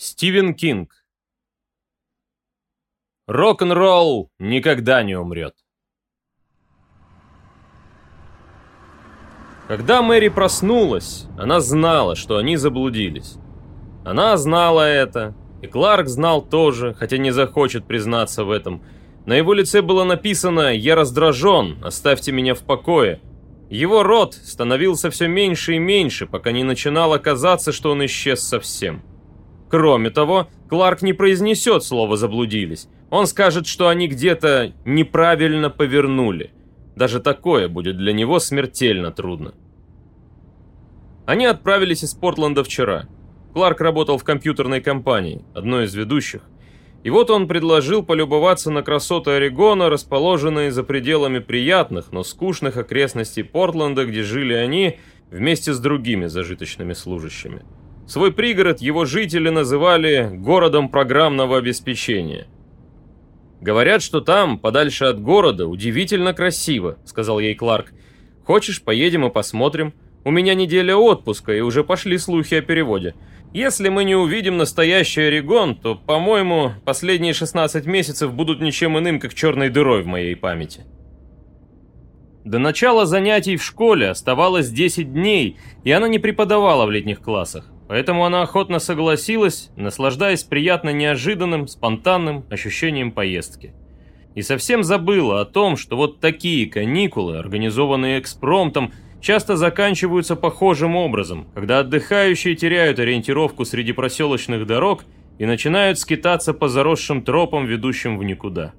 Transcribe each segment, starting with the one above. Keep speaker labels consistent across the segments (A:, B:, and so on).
A: Стивен Кинг. Рок-н-ролл никогда не умрет. Когда Мэри проснулась, она знала, что они заблудились. Она знала это, и Кларк знал тоже, хотя не захочет признаться в этом. На его лице было написано «Я раздражен, оставьте меня в покое». Его рот становился все меньше и меньше, пока не начинало казаться, что он исчез совсем. Кроме того, Кларк не произнесет слово «заблудились». Он скажет, что они где-то неправильно повернули. Даже такое будет для него смертельно трудно. Они отправились из Портленда вчера. Кларк работал в компьютерной компании, одной из ведущих. И вот он предложил полюбоваться на красоты Орегона, расположенные за пределами приятных, но скучных окрестностей Портленда, где жили они вместе с другими зажиточными служащими. Свой пригород его жители называли «городом программного обеспечения». «Говорят, что там, подальше от города, удивительно красиво», — сказал ей Кларк. «Хочешь, поедем и посмотрим? У меня неделя отпуска, и уже пошли слухи о переводе. Если мы не увидим настоящий Орегон, то, по-моему, последние 16 месяцев будут ничем иным, как черной дырой в моей памяти». До начала занятий в школе оставалось 10 дней, и она не преподавала в летних классах. Поэтому она охотно согласилась, наслаждаясь приятно неожиданным, спонтанным ощущением поездки. И совсем забыла о том, что вот такие каникулы, организованные экспромтом, часто заканчиваются похожим образом, когда отдыхающие теряют ориентировку среди проселочных дорог и начинают скитаться по заросшим тропам, ведущим в никуда.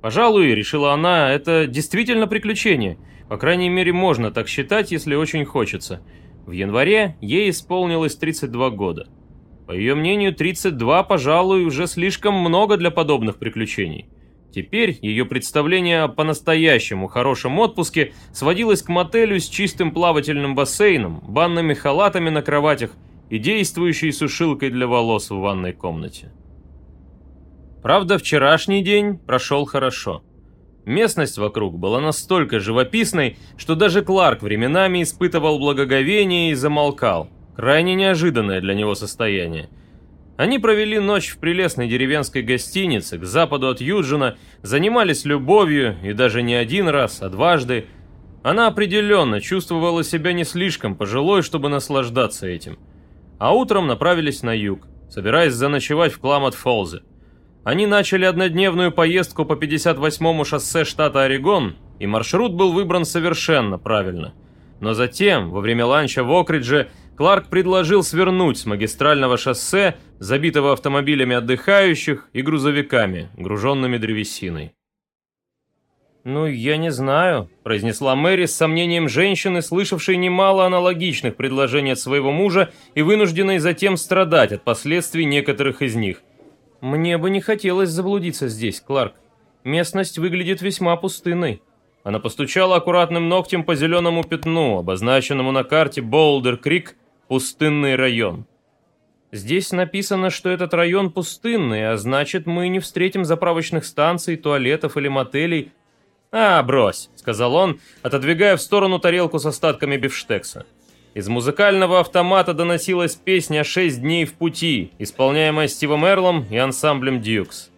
A: Пожалуй, решила она, это действительно приключение. По крайней мере, можно так считать, если очень хочется – в январе ей исполнилось 32 года. По ее мнению, 32, пожалуй, уже слишком много для подобных приключений. Теперь ее представление о по-настоящему хорошем отпуске сводилось к мотелю с чистым плавательным бассейном, банными халатами на кроватях и действующей сушилкой для волос в ванной комнате. Правда, вчерашний день прошел хорошо. Местность вокруг была настолько живописной, что даже Кларк временами испытывал благоговение и замолкал. Крайне неожиданное для него состояние. Они провели ночь в прелестной деревенской гостинице к западу от Юджина, занимались любовью и даже не один раз, а дважды. Она определенно чувствовала себя не слишком пожилой, чтобы наслаждаться этим. А утром направились на юг, собираясь заночевать в Кламот-Фолзе. Они начали однодневную поездку по 58-му шоссе штата Орегон, и маршрут был выбран совершенно правильно. Но затем, во время ланча в Окридже, Кларк предложил свернуть с магистрального шоссе, забитого автомобилями отдыхающих и грузовиками, груженными древесиной. «Ну, я не знаю», – произнесла Мэри с сомнением женщины, слышавшей немало аналогичных предложений от своего мужа и вынужденной затем страдать от последствий некоторых из них – «Мне бы не хотелось заблудиться здесь, Кларк. Местность выглядит весьма пустынной». Она постучала аккуратным ногтем по зеленому пятну, обозначенному на карте Болдер-Крик, пустынный район. Здесь написано, что этот район пустынный, а значит, мы не встретим заправочных станций, туалетов или мотелей. «А, брось», — сказал он, отодвигая в сторону тарелку с остатками бифштекса. Из музыкального автомата доносилась песня «Шесть дней в пути», исполняемая Стивом Эрлом и ансамблем «Дьюкс».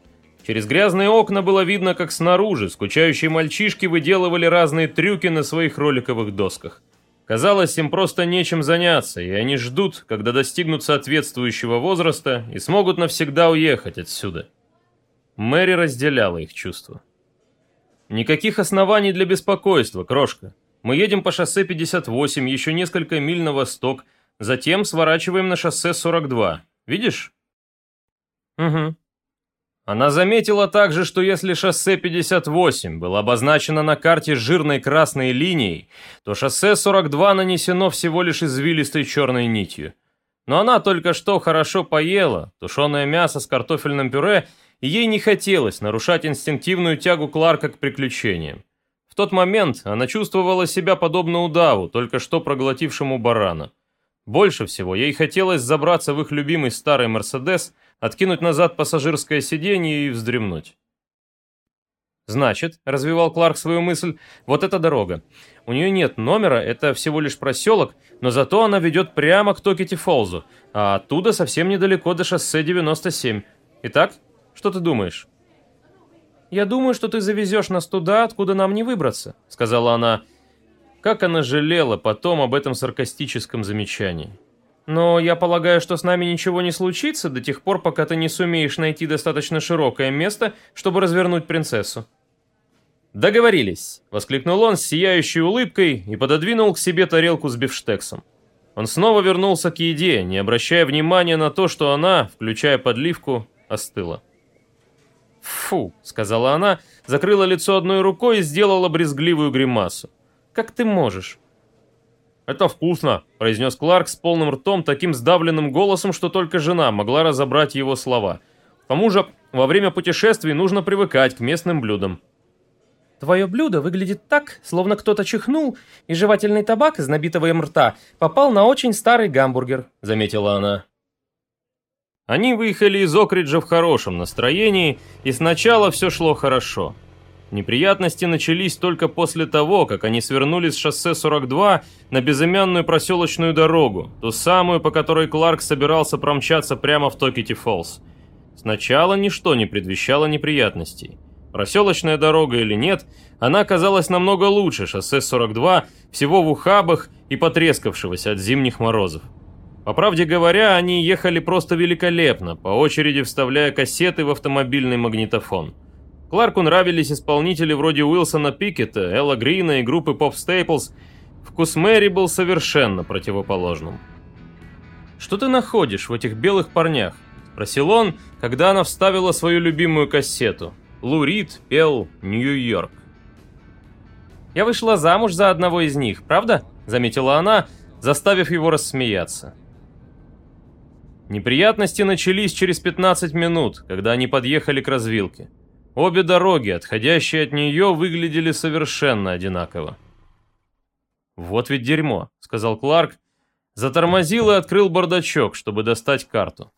A: Через грязные окна было видно, как снаружи скучающие мальчишки выделывали разные трюки на своих роликовых досках. Казалось, им просто нечем заняться, и они ждут, когда достигнут соответствующего возраста и смогут навсегда уехать отсюда. Мэри разделяла их чувства. «Никаких оснований для беспокойства, крошка. Мы едем по шоссе 58, еще несколько миль на восток, затем сворачиваем на шоссе 42. Видишь? Угу. Она заметила также, что если шоссе 58 было обозначено на карте жирной красной линией, то шоссе 42 нанесено всего лишь извилистой черной нитью. Но она только что хорошо поела, тушеное мясо с картофельным пюре, и ей не хотелось нарушать инстинктивную тягу Кларка к приключениям тот момент она чувствовала себя подобно удаву, только что проглотившему барана. Больше всего ей хотелось забраться в их любимый старый «Мерседес», откинуть назад пассажирское сиденье и вздремнуть. «Значит», — развивал Кларк свою мысль, — «вот эта дорога. У нее нет номера, это всего лишь проселок, но зато она ведет прямо к Токити-Фолзу, а оттуда совсем недалеко до шоссе 97. Итак, что ты думаешь?» «Я думаю, что ты завезешь нас туда, откуда нам не выбраться», — сказала она. Как она жалела потом об этом саркастическом замечании. «Но я полагаю, что с нами ничего не случится до тех пор, пока ты не сумеешь найти достаточно широкое место, чтобы развернуть принцессу». «Договорились!» — воскликнул он с сияющей улыбкой и пододвинул к себе тарелку с бифштексом. Он снова вернулся к еде, не обращая внимания на то, что она, включая подливку, остыла. «Фу!» — сказала она, закрыла лицо одной рукой и сделала брезгливую гримасу. «Как ты можешь?» «Это вкусно!» — произнес Кларк с полным ртом, таким сдавленным голосом, что только жена могла разобрать его слова. «К тому же, во время путешествий нужно привыкать к местным блюдам».
B: Твое блюдо выглядит так, словно кто-то чихнул, и жевательный табак из набитого им рта попал на очень старый гамбургер», — заметила она.
A: Они выехали из Окриджа в хорошем настроении, и сначала все шло хорошо. Неприятности начались только после того, как они свернули с шоссе 42 на безымянную проселочную дорогу, ту самую, по которой Кларк собирался промчаться прямо в Токети-Фоллс. Сначала ничто не предвещало неприятностей. Проселочная дорога или нет, она оказалась намного лучше шоссе 42, всего в ухабах и потрескавшегося от зимних морозов. По правде говоря, они ехали просто великолепно, по очереди вставляя кассеты в автомобильный магнитофон. Кларку нравились исполнители вроде Уилсона Пикета, Элла Грина и группы Pop Staples. Вкус Мэри был совершенно противоположным. «Что ты находишь в этих белых парнях?» – спросил он, когда она вставила свою любимую кассету – Лу Рид пел «Нью-Йорк». «Я вышла замуж за одного из них, правда?» — заметила она, заставив его рассмеяться. Неприятности начались через 15 минут, когда они подъехали к развилке. Обе дороги, отходящие от нее, выглядели совершенно одинаково. «Вот ведь дерьмо», — сказал Кларк, затормозил и открыл бардачок, чтобы достать карту.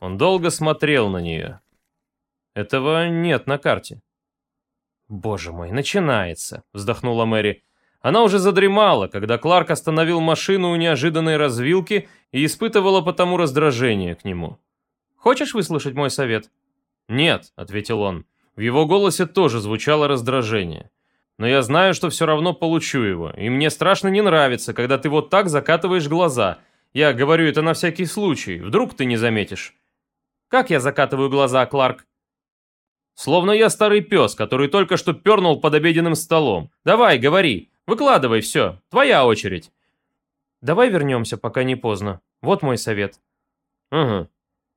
A: Он долго смотрел на нее. Этого нет на карте. Боже мой, начинается, вздохнула Мэри. Она уже задремала, когда Кларк остановил машину у неожиданной развилки и испытывала потому раздражение к нему. «Хочешь выслушать мой совет?» «Нет», — ответил он. В его голосе тоже звучало раздражение. «Но я знаю, что все равно получу его, и мне страшно не нравится, когда ты вот так закатываешь глаза. Я говорю это на всякий случай, вдруг ты не заметишь». «Как я закатываю глаза, Кларк?» Словно я старый пес, который только что пернул под обеденным столом. Давай, говори, выкладывай все, твоя очередь. Давай вернемся, пока не поздно. Вот мой совет. Угу.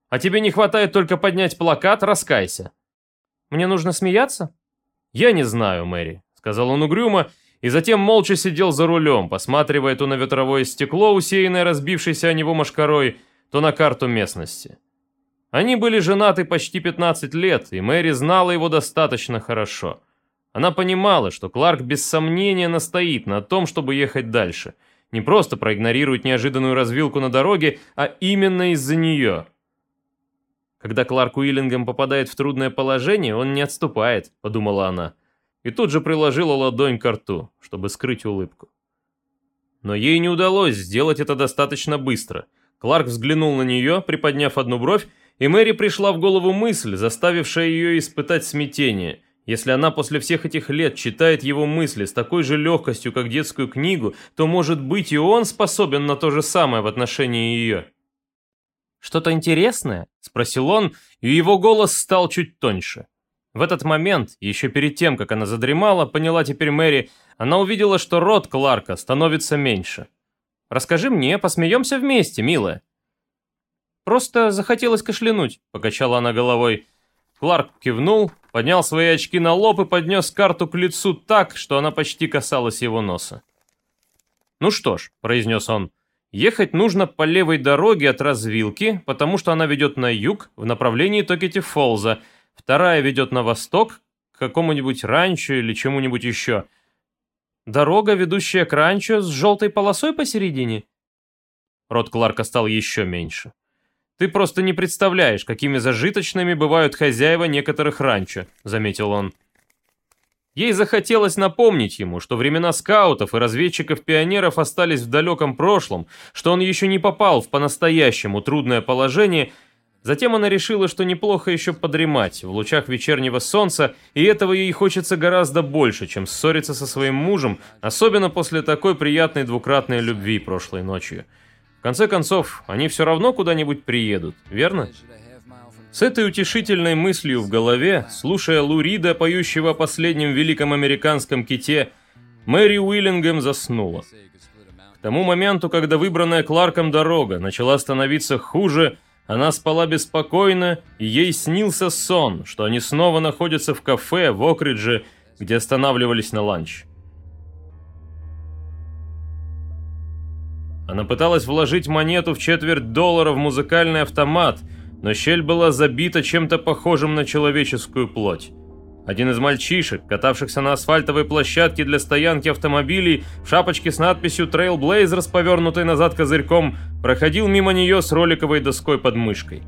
A: А тебе не хватает только поднять плакат «Раскайся». Мне нужно смеяться? Я не знаю, Мэри, сказал он угрюмо, и затем молча сидел за рулем, посматривая то на ветровое стекло, усеянное разбившейся о него мошкарой, то на карту местности. Они были женаты почти 15 лет, и Мэри знала его достаточно хорошо. Она понимала, что Кларк без сомнения настоит на том, чтобы ехать дальше. Не просто проигнорирует неожиданную развилку на дороге, а именно из-за нее. Когда Кларк Уиллингем попадает в трудное положение, он не отступает, подумала она. И тут же приложила ладонь к рту, чтобы скрыть улыбку. Но ей не удалось сделать это достаточно быстро. Кларк взглянул на нее, приподняв одну бровь, и Мэри пришла в голову мысль, заставившая ее испытать смятение. Если она после всех этих лет читает его мысли с такой же легкостью, как детскую книгу, то, может быть, и он способен на то же самое в отношении ее. «Что-то интересное?» – спросил он, и его голос стал чуть тоньше. В этот момент, еще перед тем, как она задремала, поняла теперь Мэри, она увидела, что рот Кларка становится меньше. «Расскажи мне, посмеемся вместе, милая». «Просто захотелось кашлянуть», — покачала она головой. Кларк кивнул, поднял свои очки на лоб и поднес карту к лицу так, что она почти касалась его носа. «Ну что ж», — произнес он, — «ехать нужно по левой дороге от развилки, потому что она ведет на юг в направлении Токити-Фолза, вторая ведет на восток, к какому-нибудь ранчо или чему-нибудь еще. Дорога, ведущая к ранчо, с желтой полосой посередине?» Рот Кларка стал еще меньше. «Ты просто не представляешь, какими зажиточными бывают хозяева некоторых ранчо», — заметил он. Ей захотелось напомнить ему, что времена скаутов и разведчиков-пионеров остались в далеком прошлом, что он еще не попал в по-настоящему трудное положение – Затем она решила, что неплохо еще подремать в лучах вечернего солнца, и этого ей хочется гораздо больше, чем ссориться со своим мужем, особенно после такой приятной двукратной любви прошлой ночью. В конце концов, они все равно куда-нибудь приедут, верно? С этой утешительной мыслью в голове, слушая Лу Рида, поющего о последнем великом американском ките, Мэри Уиллингем заснула. К тому моменту, когда выбранная Кларком дорога начала становиться хуже, она спала беспокойно, и ей снился сон, что они снова находятся в кафе в Окридже, где останавливались на ланч. Она пыталась вложить монету в четверть доллара в музыкальный автомат, но щель была забита чем-то похожим на человеческую плоть. Один из мальчишек, катавшихся на асфальтовой площадке для стоянки автомобилей, в шапочке с надписью Trailblazers, повернутой назад козырьком, проходил мимо нее с роликовой доской под мышкой.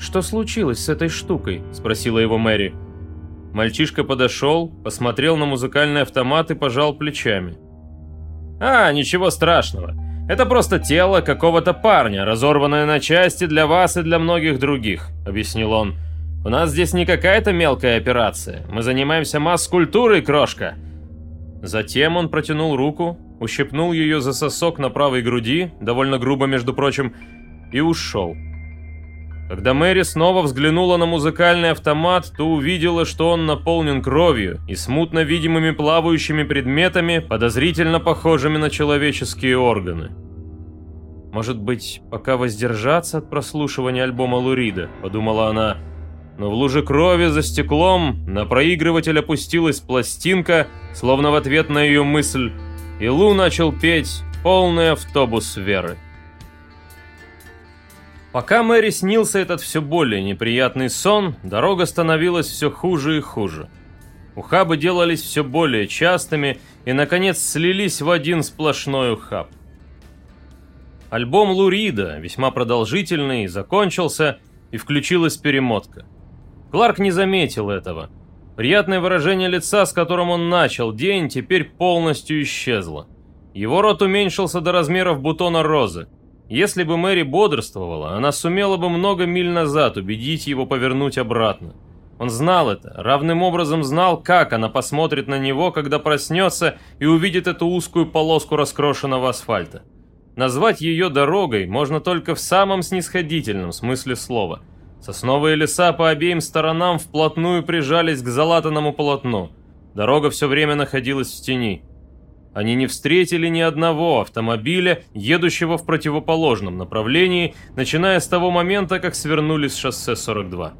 B: «Что случилось с этой штукой?» – спросила его Мэри.
A: Мальчишка подошел, посмотрел на музыкальный автомат и пожал плечами. «А, ничего страшного. Это просто тело какого-то парня, разорванное на части для вас и для многих других», – объяснил он. У нас здесь не какая-то мелкая операция. Мы занимаемся масс-культурой, крошка. Затем он протянул руку, ущипнул ее за сосок на правой груди, довольно грубо, между прочим, и ушел. Когда Мэри снова взглянула на музыкальный автомат, то увидела, что он наполнен кровью и смутно видимыми плавающими предметами, подозрительно похожими на человеческие органы. «Может быть, пока воздержаться от прослушивания альбома Лурида?» – подумала она – но в луже крови за стеклом на проигрыватель опустилась пластинка, словно в ответ на ее мысль, и Лу начал петь полный автобус веры. Пока Мэри снился этот все более неприятный сон, дорога становилась все хуже и хуже. Ухабы делались все более частыми и, наконец, слились в один сплошной ухаб. Альбом Лурида, весьма продолжительный, закончился, и включилась перемотка. Кларк не заметил этого. Приятное выражение лица, с которым он начал день, теперь полностью исчезло. Его рот уменьшился до размеров бутона розы. Если бы Мэри бодрствовала, она сумела бы много миль назад убедить его повернуть обратно. Он знал это, равным образом знал, как она посмотрит на него, когда проснется и увидит эту узкую полоску раскрошенного асфальта. Назвать ее дорогой можно только в самом снисходительном смысле слова – Сосновые леса по обеим сторонам вплотную прижались к залатанному полотну. Дорога все время находилась в тени. Они не встретили ни одного автомобиля, едущего в противоположном направлении, начиная с того момента, как свернули с шоссе 42.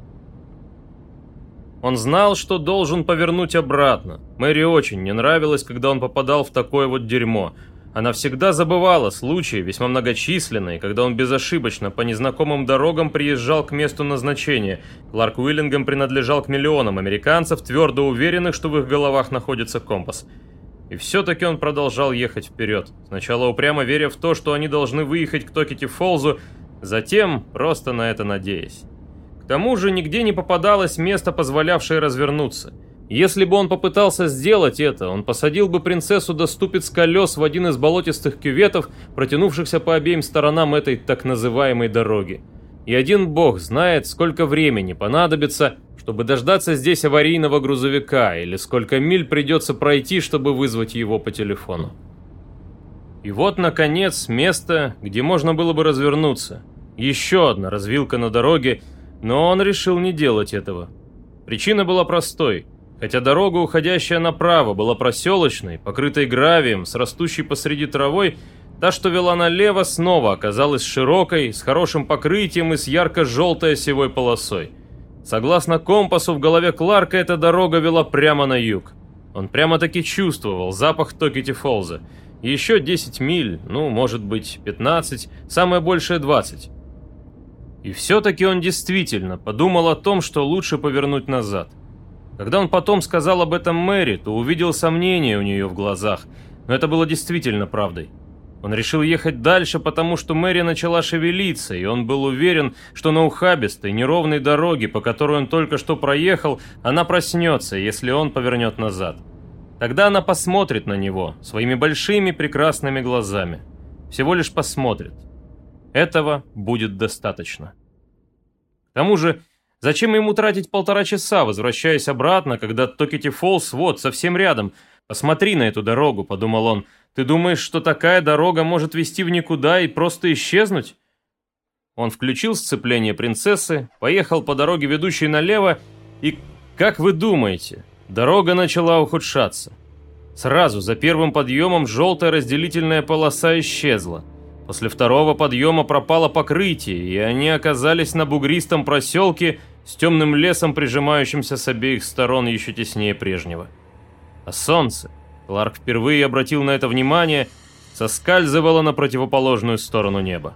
A: Он знал, что должен повернуть обратно. Мэри очень не нравилось, когда он попадал в такое вот дерьмо – она всегда забывала случаи, весьма многочисленные, когда он безошибочно по незнакомым дорогам приезжал к месту назначения. Кларк Уиллингем принадлежал к миллионам американцев, твердо уверенных, что в их головах находится компас. И все-таки он продолжал ехать вперед, сначала упрямо веря в то, что они должны выехать к Токити-Фолзу, затем просто на это надеясь. К тому же нигде не попадалось место, позволявшее развернуться – если бы он попытался сделать это, он посадил бы принцессу до ступиц колес в один из болотистых кюветов, протянувшихся по обеим сторонам этой так называемой дороги. И один бог знает, сколько времени понадобится, чтобы дождаться здесь аварийного грузовика, или сколько миль придется пройти, чтобы вызвать его по телефону. И вот, наконец, место, где можно было бы развернуться. Еще одна развилка на дороге, но он решил не делать этого. Причина была простой – Хотя дорога, уходящая направо, была проселочной, покрытой гравием, с растущей посреди травой, та, что вела налево, снова оказалась широкой, с хорошим покрытием и с ярко-желтой осевой полосой. Согласно компасу в голове Кларка, эта дорога вела прямо на юг. Он прямо-таки чувствовал запах Токити Фолза. Еще 10 миль, ну, может быть, 15, самое большее 20. И все-таки он действительно подумал о том, что лучше повернуть назад. Когда он потом сказал об этом Мэри, то увидел сомнение у нее в глазах, но это было действительно правдой. Он решил ехать дальше, потому что Мэри начала шевелиться, и он был уверен, что на ухабистой, неровной дороге, по которой он только что проехал, она проснется, если он повернет назад. Тогда она посмотрит на него своими большими прекрасными глазами. Всего лишь посмотрит. Этого будет достаточно. К тому же, зачем ему тратить полтора часа, возвращаясь обратно, когда Токити Фолс вот, совсем рядом? Посмотри на эту дорогу, подумал он, ты думаешь, что такая дорога может вести в никуда и просто исчезнуть? Он включил сцепление принцессы, поехал по дороге, ведущей налево, и, как вы думаете, дорога начала ухудшаться. Сразу за первым подъемом желтая разделительная полоса исчезла. После второго подъема пропало покрытие, и они оказались на бугристом проселке с темным лесом, прижимающимся с обеих сторон еще теснее прежнего. А солнце Кларк впервые обратил на это внимание, соскальзывало на противоположную сторону неба.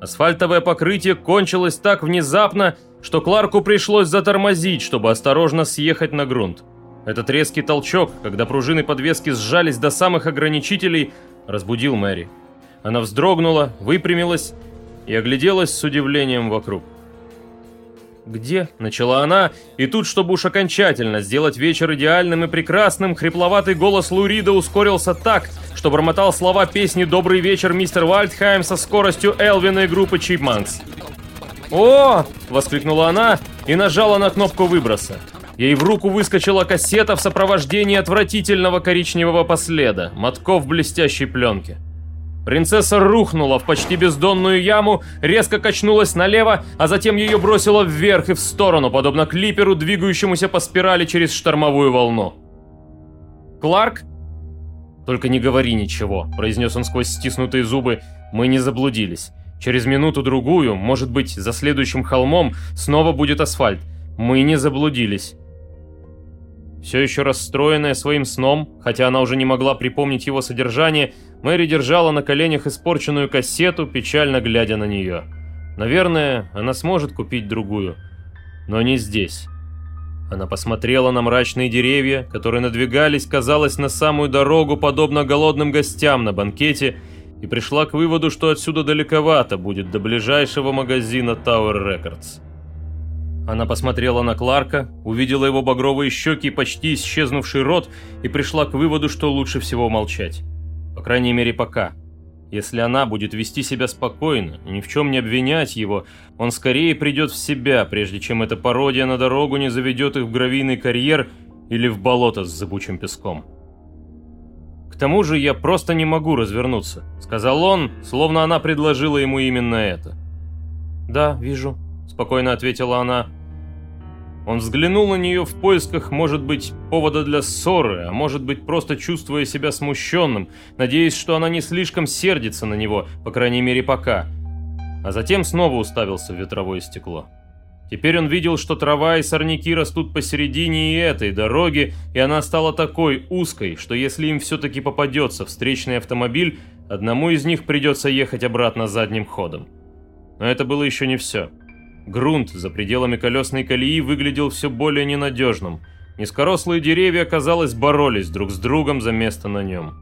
A: Асфальтовое покрытие кончилось так внезапно, что Кларку пришлось затормозить, чтобы осторожно съехать на грунт. Этот резкий толчок, когда пружины подвески сжались до самых ограничителей, разбудил Мэри. Она вздрогнула, выпрямилась и огляделась с удивлением вокруг. «Где?» – начала она, и тут, чтобы уж окончательно сделать вечер идеальным и прекрасным, хрипловатый голос Лурида ускорился так, что бормотал слова песни «Добрый вечер, мистер Вальдхайм» со скоростью Элвина и группы Чипманкс. «О!» – воскликнула она и нажала на кнопку выброса. Ей в руку выскочила кассета в сопровождении отвратительного коричневого последа, мотков блестящей пленки. Принцесса рухнула в почти бездонную яму, резко качнулась налево, а затем ее бросило вверх и в сторону, подобно клиперу, двигающемуся по спирали через штормовую волну. «Кларк?» «Только не говори ничего», — произнес он сквозь стиснутые зубы. «Мы не заблудились. Через минуту-другую, может быть, за следующим холмом, снова будет асфальт. Мы не заблудились». Все еще расстроенная своим сном, хотя она уже не могла припомнить его содержание, Мэри держала на коленях испорченную кассету, печально глядя на нее. Наверное, она сможет купить другую. Но не здесь. Она посмотрела на мрачные деревья, которые надвигались, казалось, на самую дорогу, подобно голодным гостям на банкете, и пришла к выводу, что отсюда далековато будет до ближайшего магазина Tower Records. Она посмотрела на Кларка, увидела его багровые щеки и почти исчезнувший рот и пришла к выводу, что лучше всего молчать. По крайней мере, пока. Если она будет вести себя спокойно, ни в чем не обвинять его, он скорее придет в себя, прежде чем эта пародия на дорогу не заведет их в гравийный карьер или в болото с зыбучим песком. «К тому же я просто не могу развернуться», — сказал он, словно она предложила ему именно это. «Да, вижу», — спокойно ответила она. Он взглянул на нее в поисках, может быть, повода для ссоры, а может быть, просто чувствуя себя смущенным, надеясь, что она не слишком сердится на него, по крайней мере, пока. А затем снова уставился в ветровое стекло. Теперь он видел, что трава и сорняки растут посередине и этой дороги, и она стала такой узкой, что если им все-таки попадется встречный автомобиль, одному из них придется ехать обратно задним ходом. Но это было еще не все. Грунт за пределами колесной колеи выглядел все более ненадежным. Низкорослые деревья, казалось, боролись друг с другом за место на нем.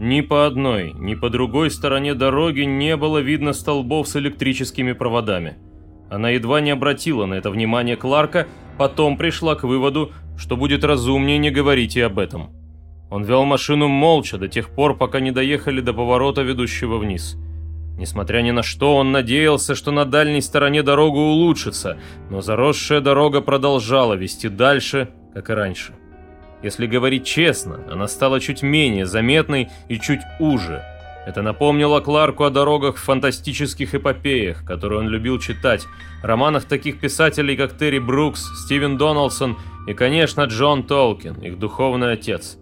A: Ни по одной, ни по другой стороне дороги не было видно столбов с электрическими проводами. Она едва не обратила на это внимание Кларка, потом пришла к выводу, что будет разумнее не говорить и об этом. Он вел машину молча до тех пор, пока не доехали до поворота, ведущего вниз. Несмотря ни на что, он надеялся, что на дальней стороне дорога улучшится, но заросшая дорога продолжала вести дальше, как и раньше. Если говорить честно, она стала чуть менее заметной и чуть уже. Это напомнило Кларку о дорогах в фантастических эпопеях, которые он любил читать, романах таких писателей, как Терри Брукс, Стивен Доналдсон и, конечно, Джон Толкин, их духовный отец –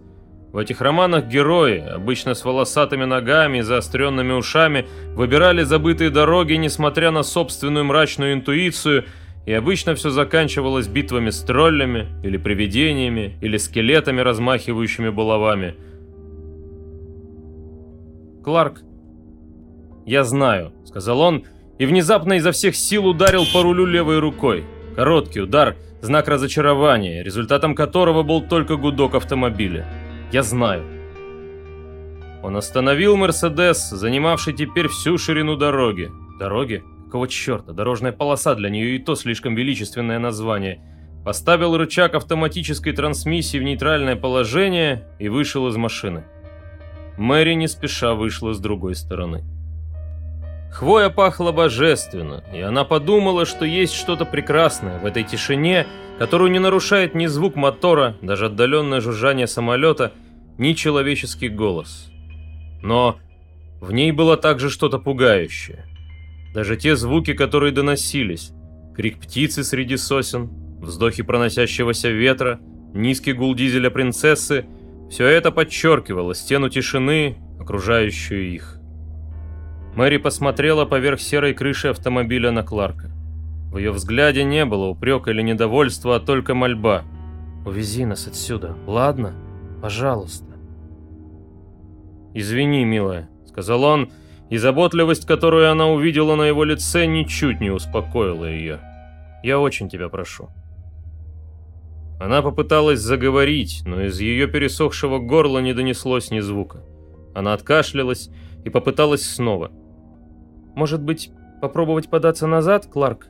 A: в этих романах герои, обычно с волосатыми ногами и заостренными ушами, выбирали забытые дороги, несмотря на собственную мрачную интуицию, и обычно все заканчивалось битвами с троллями, или привидениями, или скелетами, размахивающими булавами. «Кларк, я знаю», — сказал он, и внезапно изо всех сил ударил по рулю левой рукой. Короткий удар, знак разочарования, результатом которого был только гудок автомобиля. Я знаю. Он остановил Мерседес, занимавший теперь всю ширину дороги. Дороги? Какого черта? Дорожная полоса для нее и то слишком величественное название. Поставил рычаг автоматической трансмиссии в нейтральное положение и вышел из машины. Мэри не спеша вышла с другой стороны. Хвоя пахла божественно, и она подумала, что есть что-то прекрасное в этой тишине, которую не нарушает ни звук мотора, даже отдаленное жужжание самолета, ни человеческий голос. Но в ней было также что-то пугающее. Даже те звуки, которые доносились, крик птицы среди сосен, вздохи проносящегося ветра, низкий гул дизеля принцессы, все это подчеркивало стену тишины, окружающую их. Мэри посмотрела поверх серой крыши автомобиля на Кларка. В ее взгляде не было упрека или недовольства, а только мольба. «Увези нас отсюда, ладно? Пожалуйста». «Извини, милая», — сказал он, и заботливость, которую она увидела на его лице, ничуть не успокоила ее. «Я очень тебя прошу». Она попыталась заговорить, но из ее пересохшего горла не донеслось ни звука. Она откашлялась и попыталась снова. «Может быть, попробовать податься назад, Кларк?»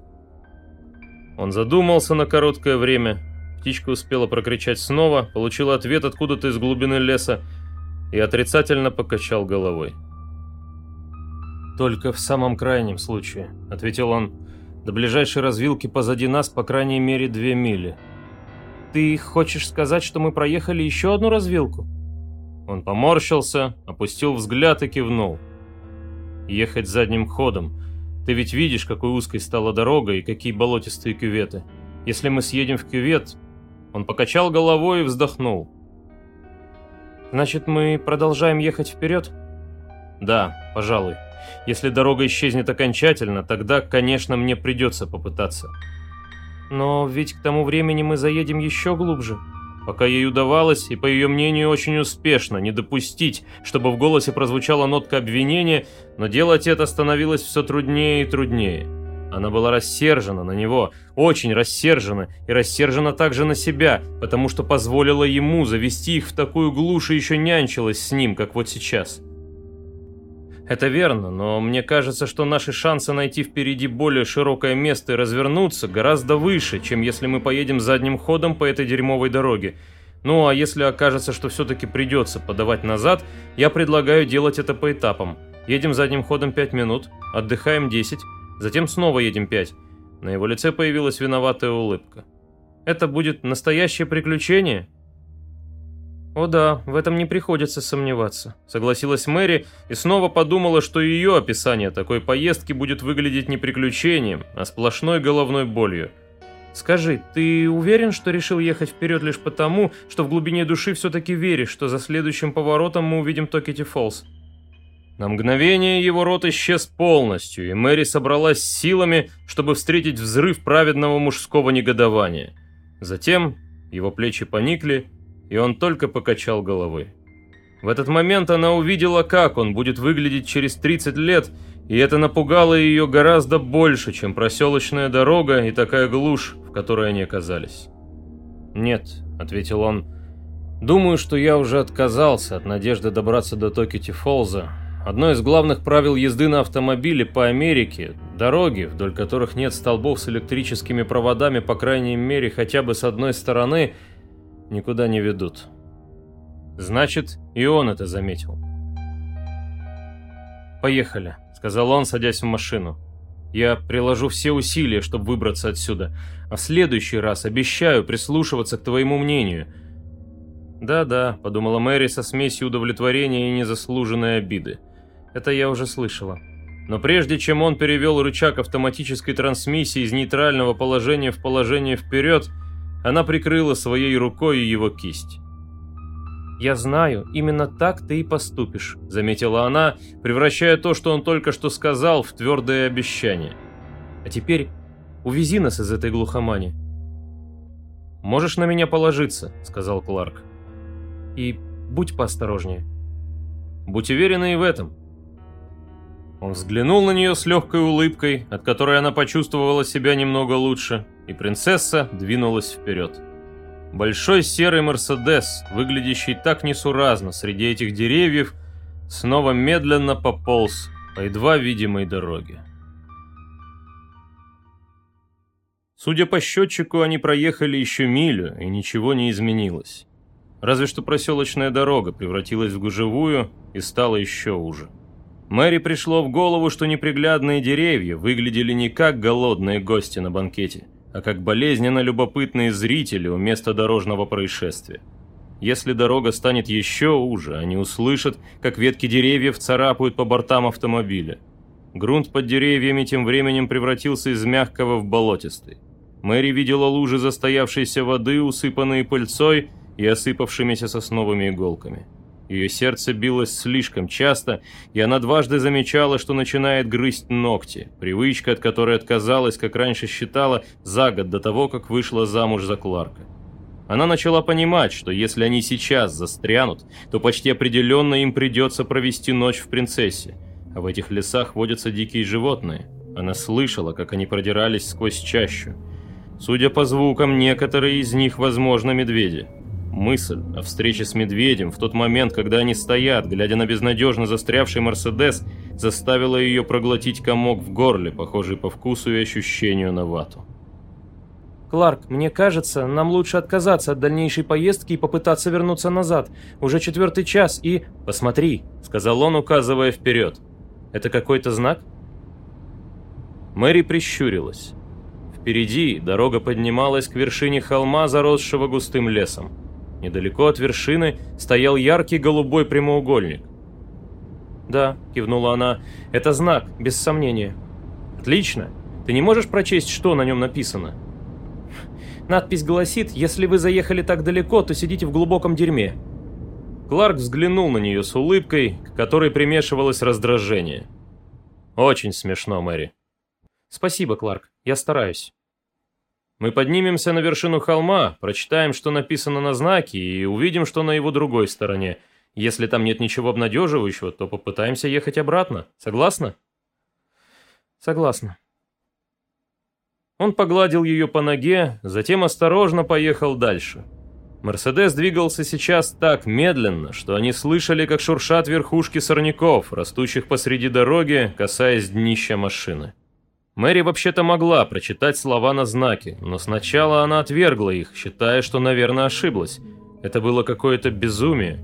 A: Он задумался на короткое время. Птичка успела прокричать снова, получила ответ откуда-то из глубины леса и отрицательно покачал головой. «Только в самом крайнем случае», — ответил он. «До ближайшей развилки позади нас по крайней мере две мили». «Ты хочешь сказать, что мы проехали еще одну развилку?» Он поморщился, опустил взгляд и кивнул. «Ехать задним ходом. Ты ведь видишь, какой узкой стала дорога и какие болотистые кюветы. Если мы съедем в кювет...» Он покачал головой и вздохнул. Значит, мы продолжаем ехать вперед? Да, пожалуй. Если дорога исчезнет окончательно, тогда, конечно, мне придется попытаться. Но ведь к тому времени мы заедем еще глубже. Пока ей удавалось, и по ее мнению очень успешно, не допустить, чтобы в голосе прозвучала нотка обвинения, но делать это становилось все труднее и труднее. Она была рассержена на него, очень рассержена, и рассержена также на себя, потому что позволила ему завести их в такую глушь и еще нянчилась с ним, как вот сейчас. Это верно, но мне кажется, что наши шансы найти впереди более широкое место и развернуться гораздо выше, чем если мы поедем задним ходом по этой дерьмовой дороге. Ну а если окажется, что все-таки придется подавать назад, я предлагаю делать это по этапам. Едем задним ходом 5 минут, отдыхаем 10, Затем снова едем пять. На его лице появилась виноватая улыбка. Это будет настоящее приключение? О да, в этом не приходится сомневаться, согласилась Мэри и снова подумала, что ее описание такой поездки будет выглядеть не приключением, а сплошной головной болью. Скажи, ты уверен, что решил ехать вперед лишь потому, что в глубине души все-таки веришь, что за следующим поворотом мы увидим Токити Фолс? На мгновение его рот исчез полностью, и Мэри собралась силами, чтобы встретить взрыв праведного мужского негодования. Затем его плечи поникли, и он только покачал головой. В этот момент она увидела, как он будет выглядеть через 30 лет, и это напугало ее гораздо больше, чем проселочная дорога и такая глушь, в которой они оказались. «Нет», — ответил он, — «думаю, что я уже отказался от надежды добраться до Токити Фолза, Одно из главных правил езды на автомобиле по Америке – дороги, вдоль которых нет столбов с электрическими проводами, по крайней мере, хотя бы с одной стороны, никуда не ведут. Значит, и он это заметил. «Поехали», – сказал он, садясь в машину. «Я приложу все усилия, чтобы выбраться отсюда, а в следующий раз обещаю прислушиваться к твоему мнению». «Да-да», – подумала Мэри со смесью удовлетворения и незаслуженной обиды. Это я уже слышала. Но прежде чем он перевел рычаг автоматической трансмиссии из нейтрального положения в положение вперед, она прикрыла своей рукой его кисть. «Я знаю, именно так ты и поступишь», — заметила она, превращая то, что он только что сказал, в твердое обещание. «А теперь увези нас из этой глухомани». «Можешь на меня положиться», — сказал Кларк. «И будь поосторожнее». «Будь уверена и в этом», он взглянул на нее с легкой улыбкой, от которой она почувствовала себя немного лучше, и принцесса двинулась вперед. Большой серый Мерседес, выглядящий так несуразно среди этих деревьев, снова медленно пополз по едва видимой дороге. Судя по счетчику, они проехали еще милю, и ничего не изменилось. Разве что проселочная дорога превратилась в гужевую и стала еще уже. Мэри пришло в голову, что неприглядные деревья выглядели не как голодные гости на банкете, а как болезненно любопытные зрители у места дорожного происшествия. Если дорога станет еще уже, они услышат, как ветки деревьев царапают по бортам автомобиля. Грунт под деревьями тем временем превратился из мягкого в болотистый. Мэри видела лужи застоявшейся воды, усыпанные пыльцой и осыпавшимися сосновыми иголками. Ее сердце билось слишком часто, и она дважды замечала, что начинает грызть ногти, привычка от которой отказалась, как раньше считала, за год до того, как вышла замуж за Кларка. Она начала понимать, что если они сейчас застрянут, то почти определенно им придется провести ночь в принцессе, а в этих лесах водятся дикие животные. Она слышала, как они продирались сквозь чащу. Судя по звукам, некоторые из них, возможно, медведи. Мысль о встрече с медведем в тот момент, когда они стоят, глядя на безнадежно застрявший Мерседес, заставила ее проглотить комок в горле, похожий по вкусу и ощущению на вату.
B: «Кларк, мне кажется, нам лучше отказаться от дальнейшей поездки и попытаться вернуться назад. Уже четвертый час и...»
A: «Посмотри», — сказал он, указывая вперед. «Это какой-то знак?» Мэри прищурилась. Впереди дорога поднималась к вершине холма, заросшего густым лесом. Недалеко от вершины стоял яркий голубой прямоугольник.
B: «Да», — кивнула она, — «это знак, без сомнения». «Отлично. Ты не можешь прочесть, что на нем написано?» Надпись гласит, если вы заехали так далеко, то сидите в глубоком дерьме.
A: Кларк взглянул на нее с улыбкой, к которой примешивалось раздражение. «Очень смешно, Мэри».
B: «Спасибо, Кларк. Я стараюсь».
A: «Мы поднимемся на вершину холма, прочитаем, что написано на знаке, и увидим, что на его другой стороне. Если там нет ничего обнадеживающего, то попытаемся ехать обратно. Согласна?»
B: «Согласна».
A: Он погладил ее по ноге, затем осторожно поехал дальше. Мерседес двигался сейчас так медленно, что они слышали, как шуршат верхушки сорняков, растущих посреди дороги, касаясь днища машины. Мэри вообще-то могла прочитать слова на знаке, но сначала она отвергла их, считая, что, наверное, ошиблась. Это было какое-то безумие.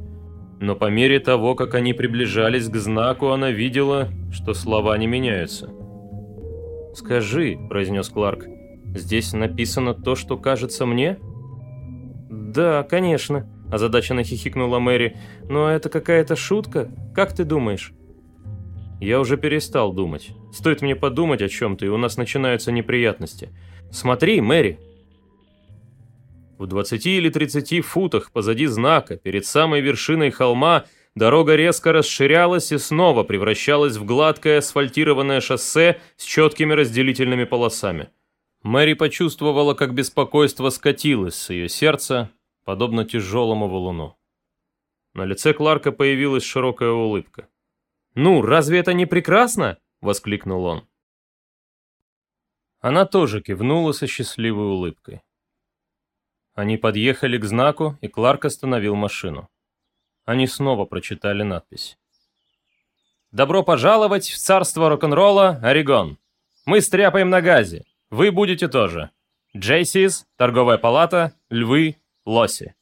A: Но по мере того, как они приближались к знаку, она видела, что слова не меняются.
B: «Скажи», — произнес Кларк, — «здесь написано то, что кажется мне?» «Да, конечно», — озадаченно хихикнула Мэри, — «но это какая-то шутка? Как ты думаешь?»
A: Я уже перестал думать. Стоит мне подумать о чем-то, и у нас начинаются неприятности. Смотри, Мэри!» В 20 или 30 футах позади знака, перед самой вершиной холма, дорога резко расширялась и снова превращалась в гладкое асфальтированное шоссе с четкими разделительными полосами. Мэри почувствовала, как беспокойство скатилось с ее сердца, подобно тяжелому валуну. На лице Кларка появилась широкая улыбка.
B: «Ну, разве это не прекрасно?» — воскликнул он.
A: Она тоже кивнула со счастливой улыбкой. Они подъехали к знаку, и Кларк остановил машину. Они снова прочитали надпись. «Добро пожаловать в царство рок-н-ролла, Орегон. Мы стряпаем на газе. Вы будете тоже. Джейсис, торговая палата, львы, лоси».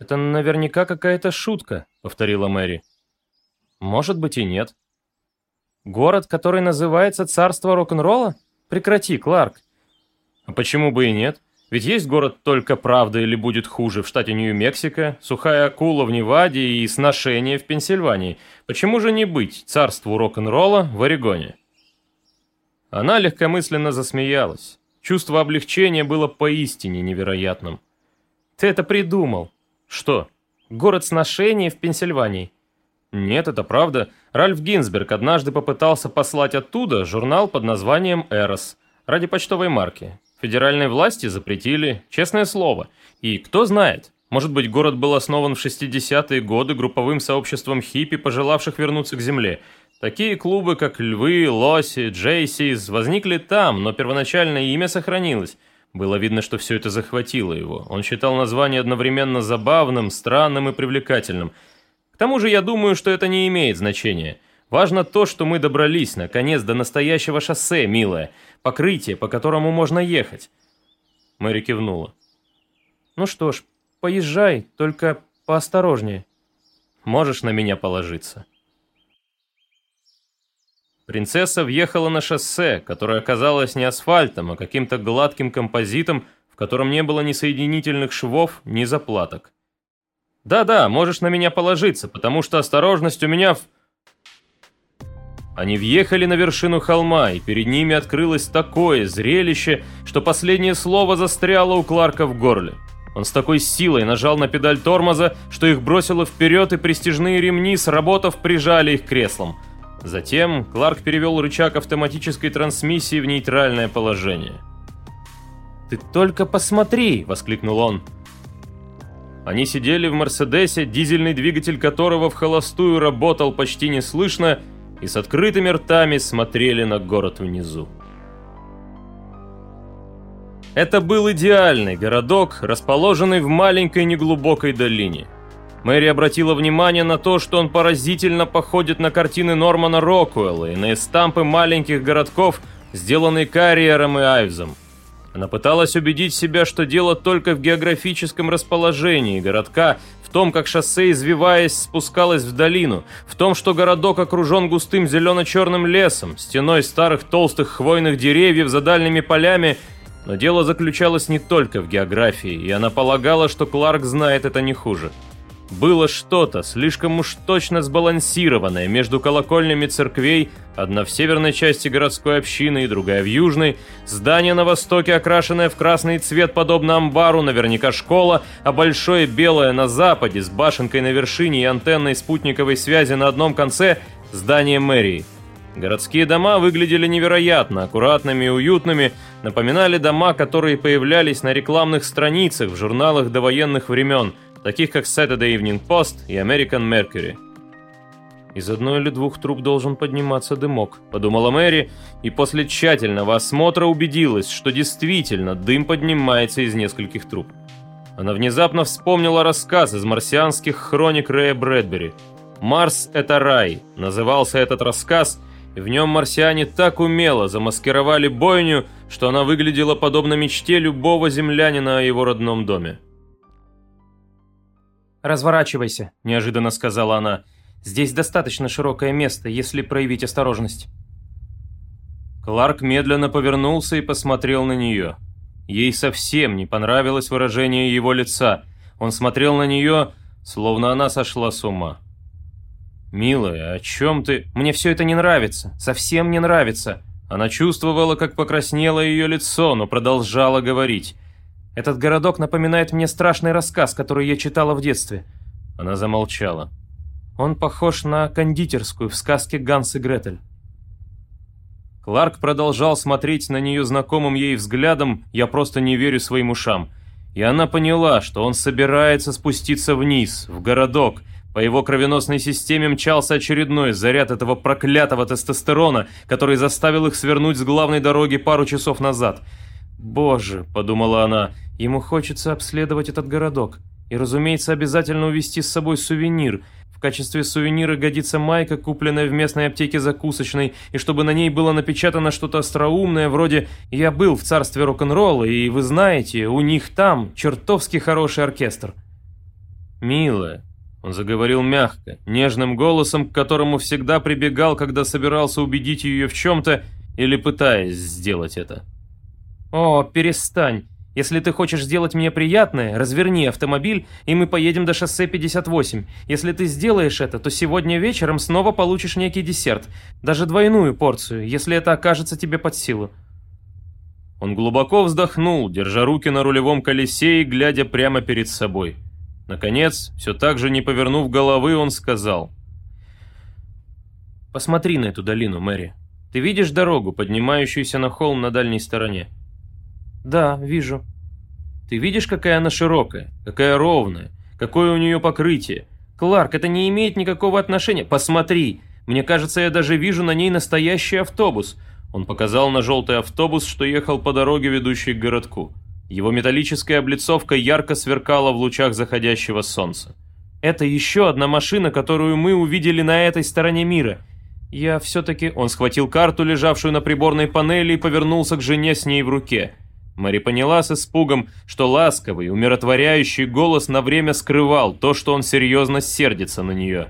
B: «Это наверняка какая-то шутка», — повторила Мэри.
A: Может быть и нет.
B: Город, который называется Царство рок-н-ролла? Прекрати, Кларк.
A: А почему бы и нет? Ведь есть город только правда или будет хуже в штате Нью-Мексико, сухая акула в Неваде и сношение в Пенсильвании. Почему же не быть царству рок-н-ролла в Орегоне? Она легкомысленно засмеялась. Чувство облегчения было поистине невероятным.
B: Ты это придумал.
A: Что?
B: Город сношения в Пенсильвании.
A: Нет, это правда. Ральф Гинзберг однажды попытался послать оттуда журнал под названием «Эрос» ради почтовой марки. Федеральные власти запретили, честное слово. И кто знает, может быть, город был основан в 60-е годы групповым сообществом хиппи, пожелавших вернуться к земле. Такие клубы, как Львы, Лоси, Джейсис, возникли там, но первоначальное имя сохранилось. Было видно, что все это захватило его. Он считал название одновременно забавным, странным и привлекательным – К тому же я думаю, что это не имеет значения. Важно то, что мы добрались, наконец, до настоящего шоссе, милая. Покрытие, по которому можно ехать. Мэри кивнула.
B: Ну что ж, поезжай, только поосторожнее.
A: Можешь на меня положиться. Принцесса въехала на шоссе, которое оказалось не асфальтом, а каким-то гладким композитом, в котором не было ни соединительных швов, ни заплаток. «Да-да, можешь на меня положиться, потому что осторожность у меня в...» Они въехали на вершину холма, и перед ними открылось такое зрелище, что последнее слово застряло у Кларка в горле. Он с такой силой нажал на педаль тормоза, что их бросило вперед, и престижные ремни, сработав, прижали их к креслам. Затем Кларк перевел рычаг автоматической трансмиссии в нейтральное положение.
B: «Ты только посмотри!» — воскликнул он.
A: Они сидели в Мерседесе, дизельный двигатель которого в холостую работал почти неслышно, и с открытыми ртами смотрели на город внизу. Это был идеальный городок, расположенный в маленькой неглубокой долине. Мэри обратила внимание на то, что он поразительно походит на картины Нормана Рокуэлла и на эстампы маленьких городков, сделанные Карриером и Айвзом. Она пыталась убедить себя, что дело только в географическом расположении городка, в том, как шоссе, извиваясь, спускалось в долину, в том, что городок окружен густым зелено-черным лесом, стеной старых толстых хвойных деревьев за дальними полями, но дело заключалось не только в географии, и она полагала, что Кларк знает это не хуже. Было что-то, слишком уж точно сбалансированное между колокольнями церквей, одна в северной части городской общины и другая в южной, здание на востоке, окрашенное в красный цвет, подобно амбару, наверняка школа, а большое белое на западе, с башенкой на вершине и антенной спутниковой связи на одном конце, здание мэрии. Городские дома выглядели невероятно аккуратными и уютными, напоминали дома, которые появлялись на рекламных страницах в журналах довоенных времен – таких как Saturday Evening Post и American Mercury. «Из одной или двух труб должен подниматься дымок», — подумала Мэри, и после тщательного осмотра убедилась, что действительно дым поднимается из нескольких труб. Она внезапно вспомнила рассказ из марсианских хроник Рэя Брэдбери. «Марс — это рай», — назывался этот рассказ, и в нем марсиане так умело замаскировали бойню, что она выглядела подобно мечте любого землянина о его родном доме.
B: «Разворачивайся», – неожиданно сказала она. «Здесь достаточно широкое место, если проявить осторожность».
A: Кларк медленно повернулся и посмотрел на нее. Ей совсем не понравилось выражение его лица. Он смотрел на нее, словно она сошла с ума. «Милая, о чем ты...»
B: «Мне все это не нравится. Совсем не нравится».
A: Она чувствовала, как покраснело ее лицо, но продолжала говорить.
B: Этот городок напоминает мне страшный рассказ, который я читала в детстве».
A: Она замолчала.
B: «Он похож на кондитерскую в сказке «Ганс и Гретель».
A: Кларк продолжал смотреть на нее знакомым ей взглядом «Я просто не верю своим ушам». И она поняла, что он собирается спуститься вниз, в городок. По его кровеносной системе мчался очередной заряд этого проклятого тестостерона, который заставил их свернуть с главной дороги пару часов назад –
B: «Боже», — подумала она, — «ему хочется обследовать этот городок. И, разумеется, обязательно увезти с собой сувенир. В качестве сувенира годится майка, купленная в местной аптеке закусочной, и чтобы на ней было напечатано что-то остроумное, вроде «Я был в царстве рок-н-ролла, и вы знаете, у них там чертовски хороший оркестр».
A: «Милая», — он заговорил мягко, нежным голосом, к которому всегда прибегал, когда собирался убедить ее в чем-то или пытаясь сделать это.
B: «О, перестань. Если ты хочешь сделать мне приятное, разверни автомобиль, и мы поедем до шоссе 58. Если ты сделаешь это, то сегодня вечером снова получишь некий десерт. Даже двойную порцию, если это окажется тебе под силу».
A: Он глубоко вздохнул, держа руки на рулевом колесе и глядя прямо перед собой. Наконец, все так же не повернув головы, он сказал. «Посмотри на эту долину, Мэри. Ты видишь дорогу, поднимающуюся на холм на дальней стороне?»
B: «Да, вижу».
A: «Ты видишь, какая она широкая, какая ровная, какое у нее покрытие? Кларк, это не имеет никакого отношения. Посмотри, мне кажется, я даже вижу на ней настоящий автобус». Он показал на желтый автобус, что ехал по дороге, ведущей к городку. Его металлическая облицовка ярко сверкала в лучах заходящего солнца.
B: Это еще одна машина, которую мы увидели на этой стороне мира. Я все-таки...» Он схватил карту, лежавшую на приборной панели, и повернулся к жене с ней в руке. Мэри поняла с испугом, что ласковый, умиротворяющий голос на время скрывал то, что он серьезно сердится на нее.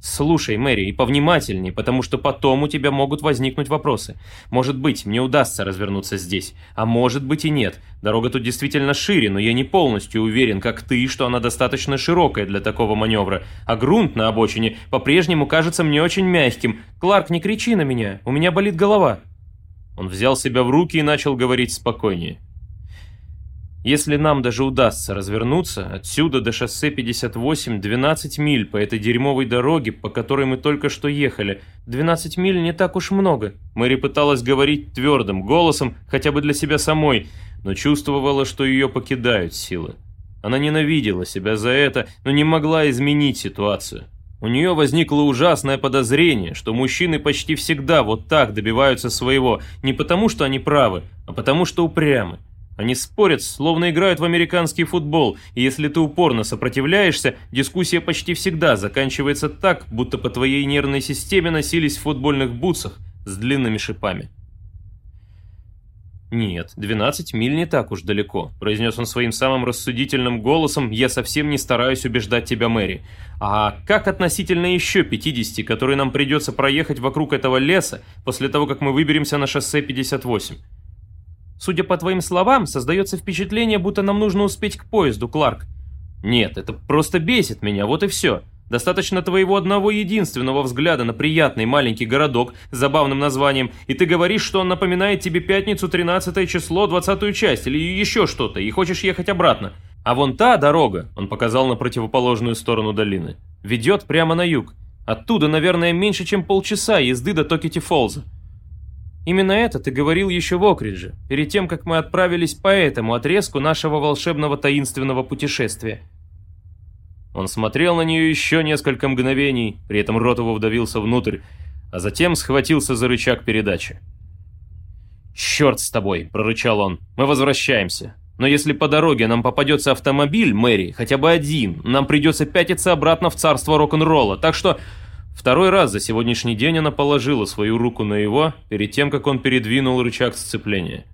B: «Слушай, Мэри, и повнимательней, потому что потом у тебя могут возникнуть вопросы. Может быть, мне удастся развернуться здесь, а может быть и нет. Дорога тут действительно шире, но я не полностью уверен, как ты, что она достаточно широкая для такого маневра. А грунт на обочине по-прежнему кажется мне очень мягким. Кларк, не кричи на меня, у меня болит голова». Он взял себя в руки и начал говорить спокойнее. Если нам даже удастся развернуться, отсюда до шоссе 58 12 миль по этой дерьмовой дороге, по которой мы только что ехали. 12 миль не так уж много. Мэри пыталась говорить твердым голосом, хотя бы для себя самой, но чувствовала, что ее покидают силы. Она ненавидела себя за это, но не могла изменить ситуацию. У нее возникло ужасное подозрение, что мужчины почти всегда вот так добиваются своего, не потому что они правы, а потому что упрямы. Они спорят, словно играют в американский футбол, и если ты упорно сопротивляешься, дискуссия почти всегда заканчивается так, будто по твоей нервной системе носились в футбольных бутсах с длинными шипами. «Нет, 12 миль не так уж далеко», — произнес он своим самым рассудительным голосом, «я совсем не стараюсь убеждать тебя, Мэри. А как относительно еще 50, которые нам придется проехать вокруг этого леса после того, как мы выберемся на шоссе 58?» «Судя по твоим словам, создается впечатление, будто нам нужно успеть к поезду, Кларк». «Нет, это просто бесит меня, вот и все. Достаточно твоего одного единственного взгляда на приятный маленький городок с забавным названием, и ты говоришь, что он напоминает тебе пятницу 13 число, 20 часть или еще что-то, и хочешь ехать обратно. А вон та дорога, он показал на противоположную сторону долины, ведет прямо на юг. Оттуда, наверное, меньше, чем полчаса езды до Токити-Фолза. Именно это ты говорил еще в Окридже, перед тем, как мы отправились по этому отрезку нашего волшебного таинственного путешествия. Он смотрел на нее еще несколько мгновений, при этом рот его вдавился внутрь, а затем схватился за рычаг передачи. «Черт с тобой!» – прорычал он. «Мы возвращаемся. Но если по дороге нам попадется автомобиль, Мэри, хотя бы один, нам придется пятиться обратно в царство рок-н-ролла, так что...» Второй раз за сегодняшний день она положила свою руку на его, перед тем, как он передвинул рычаг сцепления.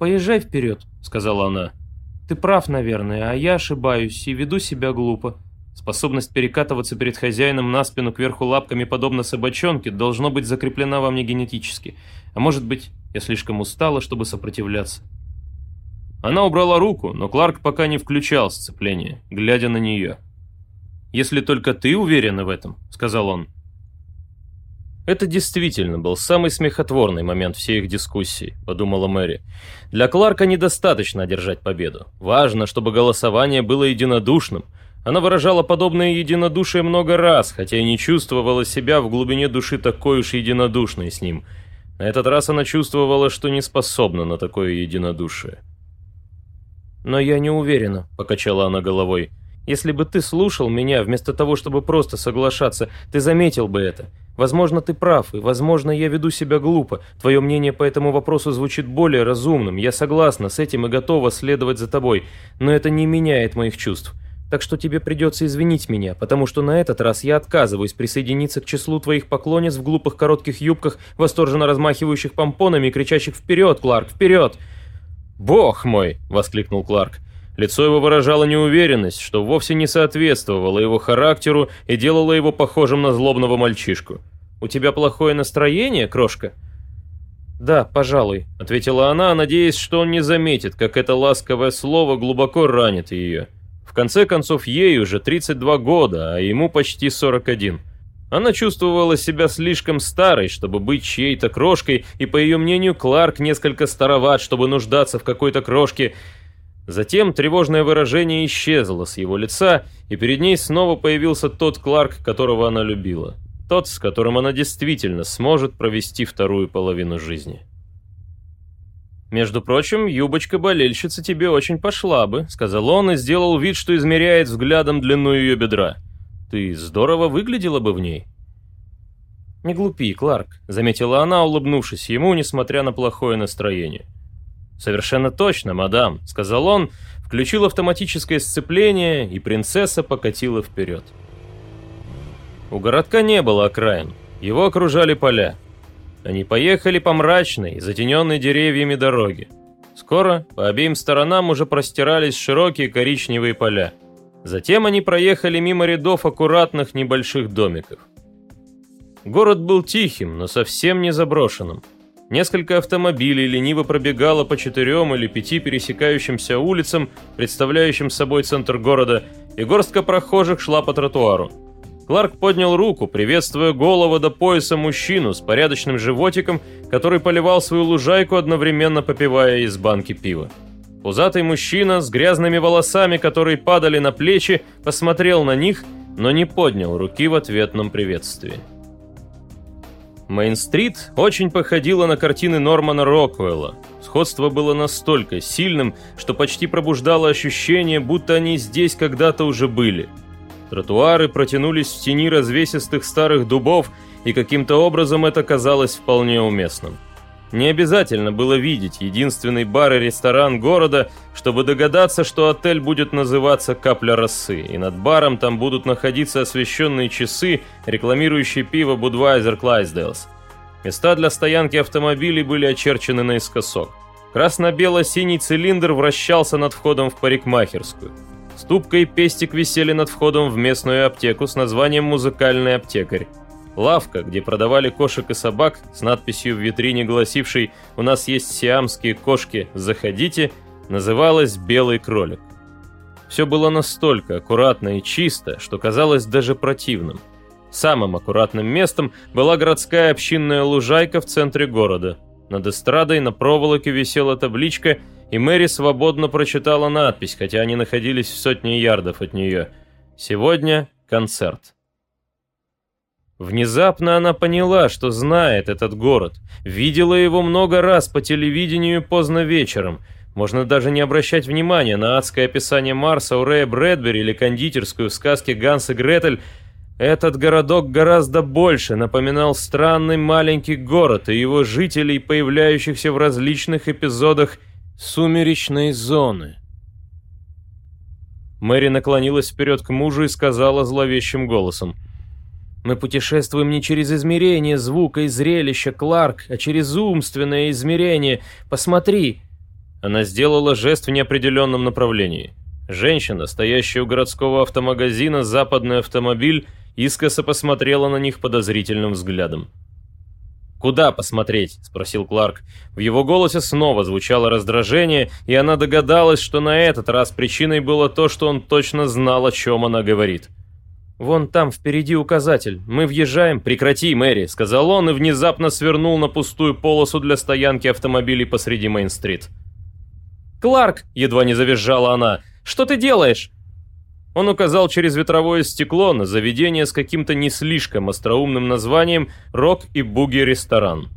B: «Поезжай вперед», — сказала она. Ты прав, наверное, а я ошибаюсь и веду себя глупо. Способность перекатываться перед хозяином на спину кверху лапками, подобно собачонке, должно быть закреплена во мне генетически. А может быть, я слишком устала, чтобы сопротивляться. Она убрала руку, но Кларк пока не включал сцепление, глядя на нее. «Если только ты уверена в этом», — сказал он. Это действительно был самый смехотворный момент всей их дискуссии, подумала Мэри. Для Кларка недостаточно одержать победу. Важно, чтобы голосование было единодушным. Она выражала подобное единодушие много раз, хотя и не чувствовала себя в глубине души такой уж единодушной с ним. На этот раз она чувствовала, что не способна на такое единодушие. «Но я не уверена», — покачала она головой. «Если бы ты слушал меня, вместо того, чтобы просто соглашаться, ты заметил бы это. Возможно, ты прав, и, возможно, я веду себя глупо. Твое мнение по этому вопросу звучит более разумным. Я согласна с этим и готова следовать за тобой. Но это не меняет моих чувств. Так что тебе придется извинить меня, потому что на этот раз я отказываюсь присоединиться к числу твоих поклонниц в глупых коротких юбках, восторженно размахивающих помпонами и кричащих «Вперед, Кларк, вперед!» «Бог мой!» — воскликнул Кларк. Лицо его выражало неуверенность, что вовсе не соответствовало его характеру и делало его похожим на злобного мальчишку. «У тебя плохое настроение, крошка?» «Да, пожалуй», — ответила она, надеясь, что он не заметит, как это ласковое слово глубоко ранит ее. В конце концов, ей уже 32 года, а ему почти 41. Она чувствовала себя слишком старой, чтобы быть чьей-то крошкой, и, по ее мнению, Кларк несколько староват, чтобы нуждаться в какой-то крошке, Затем тревожное выражение исчезло с его лица, и перед ней снова появился тот Кларк, которого она любила. Тот, с которым она действительно сможет провести вторую половину жизни. «Между прочим, юбочка болельщицы тебе очень пошла бы», — сказал он и сделал вид, что измеряет взглядом длину ее бедра. «Ты здорово выглядела бы в ней». «Не глупи, Кларк», — заметила она, улыбнувшись ему, несмотря на плохое настроение.
A: «Совершенно точно, мадам», — сказал он, включил автоматическое сцепление, и принцесса покатила вперед. У городка не было окраин, его окружали поля. Они поехали по мрачной, затененной деревьями дороге. Скоро по обеим сторонам уже простирались широкие коричневые поля. Затем они проехали мимо рядов аккуратных небольших домиков. Город был тихим, но совсем не заброшенным. Несколько автомобилей лениво пробегало по четырем или пяти пересекающимся улицам, представляющим собой центр города, и горстка прохожих шла по тротуару. Кларк поднял руку, приветствуя голову до пояса мужчину с порядочным животиком, который поливал свою лужайку, одновременно попивая из банки пива. Пузатый мужчина с грязными волосами, которые падали на плечи, посмотрел на них, но не поднял руки в ответном приветствии. Мейн-стрит очень походила на картины Нормана Роквелла. Сходство было настолько сильным, что почти пробуждало ощущение, будто они здесь когда-то уже были. Тротуары протянулись в тени развесистых старых дубов, и каким-то образом это казалось вполне уместным. Не обязательно было видеть единственный бар и ресторан города, чтобы догадаться, что отель будет называться «Капля росы», и над баром там будут находиться освещенные часы, рекламирующие пиво Budweiser Clydesdales. Места для стоянки автомобилей были очерчены наискосок. Красно-бело-синий цилиндр вращался над входом в парикмахерскую. Ступка и пестик висели над входом в местную аптеку с названием «Музыкальный аптекарь». Лавка, где продавали кошек и собак, с надписью в витрине, гласившей «У нас есть сиамские кошки, заходите», называлась «Белый кролик». Все было настолько аккуратно и чисто, что казалось даже противным. Самым аккуратным местом была городская общинная лужайка в центре города. Над эстрадой на проволоке висела табличка, и Мэри свободно прочитала надпись, хотя они находились в сотне ярдов от нее. «Сегодня концерт». Внезапно она поняла, что знает этот город. Видела его много раз по телевидению поздно вечером. Можно даже не обращать внимания на адское описание Марса у Рэя Брэдбери или кондитерскую в сказке «Ганс и Гретель». Этот городок гораздо больше напоминал странный маленький город и его жителей, появляющихся в различных эпизодах сумеречной зоны. Мэри наклонилась вперед к мужу и сказала зловещим голосом – мы путешествуем не через измерение звука и зрелища, Кларк, а через умственное измерение. Посмотри!» Она сделала жест в неопределенном направлении. Женщина, стоящая у городского автомагазина «Западный автомобиль», искоса посмотрела на них подозрительным взглядом. «Куда посмотреть?» – спросил Кларк. В его голосе снова звучало раздражение, и она догадалась, что на этот раз причиной было то, что он точно знал, о чем она говорит. «Вон там впереди указатель. Мы въезжаем. Прекрати, Мэри», — сказал он и внезапно свернул на пустую полосу для стоянки автомобилей посреди Мейн-стрит. «Кларк!» — едва не завизжала она. «Что ты делаешь?» Он указал через ветровое стекло на заведение с каким-то не слишком остроумным названием «Рок и буги-ресторан».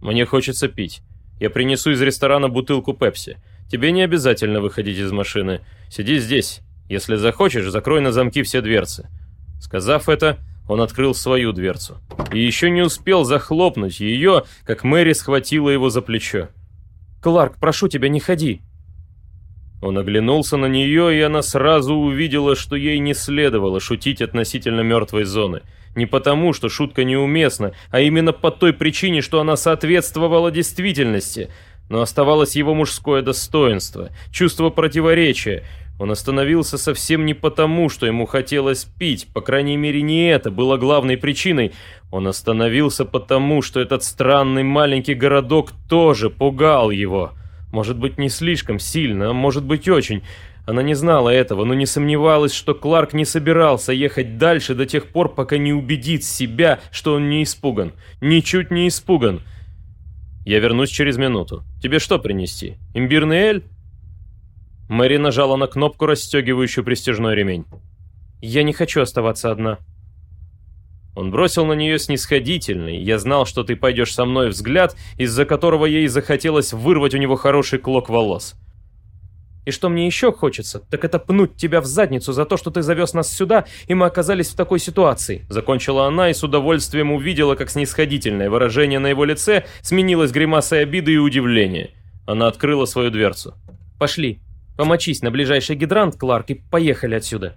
A: «Мне хочется пить. Я принесу из ресторана бутылку пепси. Тебе не обязательно выходить из машины. Сиди здесь, если захочешь, закрой на замки все дверцы». Сказав это, он открыл свою дверцу. И еще не успел захлопнуть ее, как Мэри схватила его за плечо. «Кларк, прошу тебя, не ходи!» Он оглянулся на нее, и она сразу увидела, что ей не следовало шутить относительно мертвой зоны. Не потому, что шутка неуместна, а именно по той причине, что она соответствовала действительности. Но оставалось его мужское достоинство, чувство противоречия, он остановился совсем не потому, что ему хотелось пить, по крайней мере не это было главной причиной. Он остановился потому, что этот странный маленький городок тоже пугал его. Может быть не слишком сильно, а может быть очень. Она не знала этого, но не сомневалась, что Кларк не собирался ехать дальше до тех пор, пока не убедит себя, что он не испуган. Ничуть не испуган. «Я вернусь через минуту. Тебе что принести? Имбирный эль?» Мэри нажала на кнопку, расстегивающую пристежной ремень. «Я не хочу оставаться одна». Он бросил на нее снисходительный, я знал, что ты пойдешь со мной взгляд, из-за которого ей захотелось вырвать у него хороший клок волос. И что мне еще хочется, так это пнуть тебя в задницу за то, что ты завез нас сюда, и мы оказались в такой ситуации. Закончила она и с удовольствием увидела, как снисходительное выражение на его лице сменилось гримасой обиды и удивления. Она открыла свою дверцу.
B: «Пошли, помочись на ближайший гидрант, Кларк, и поехали отсюда».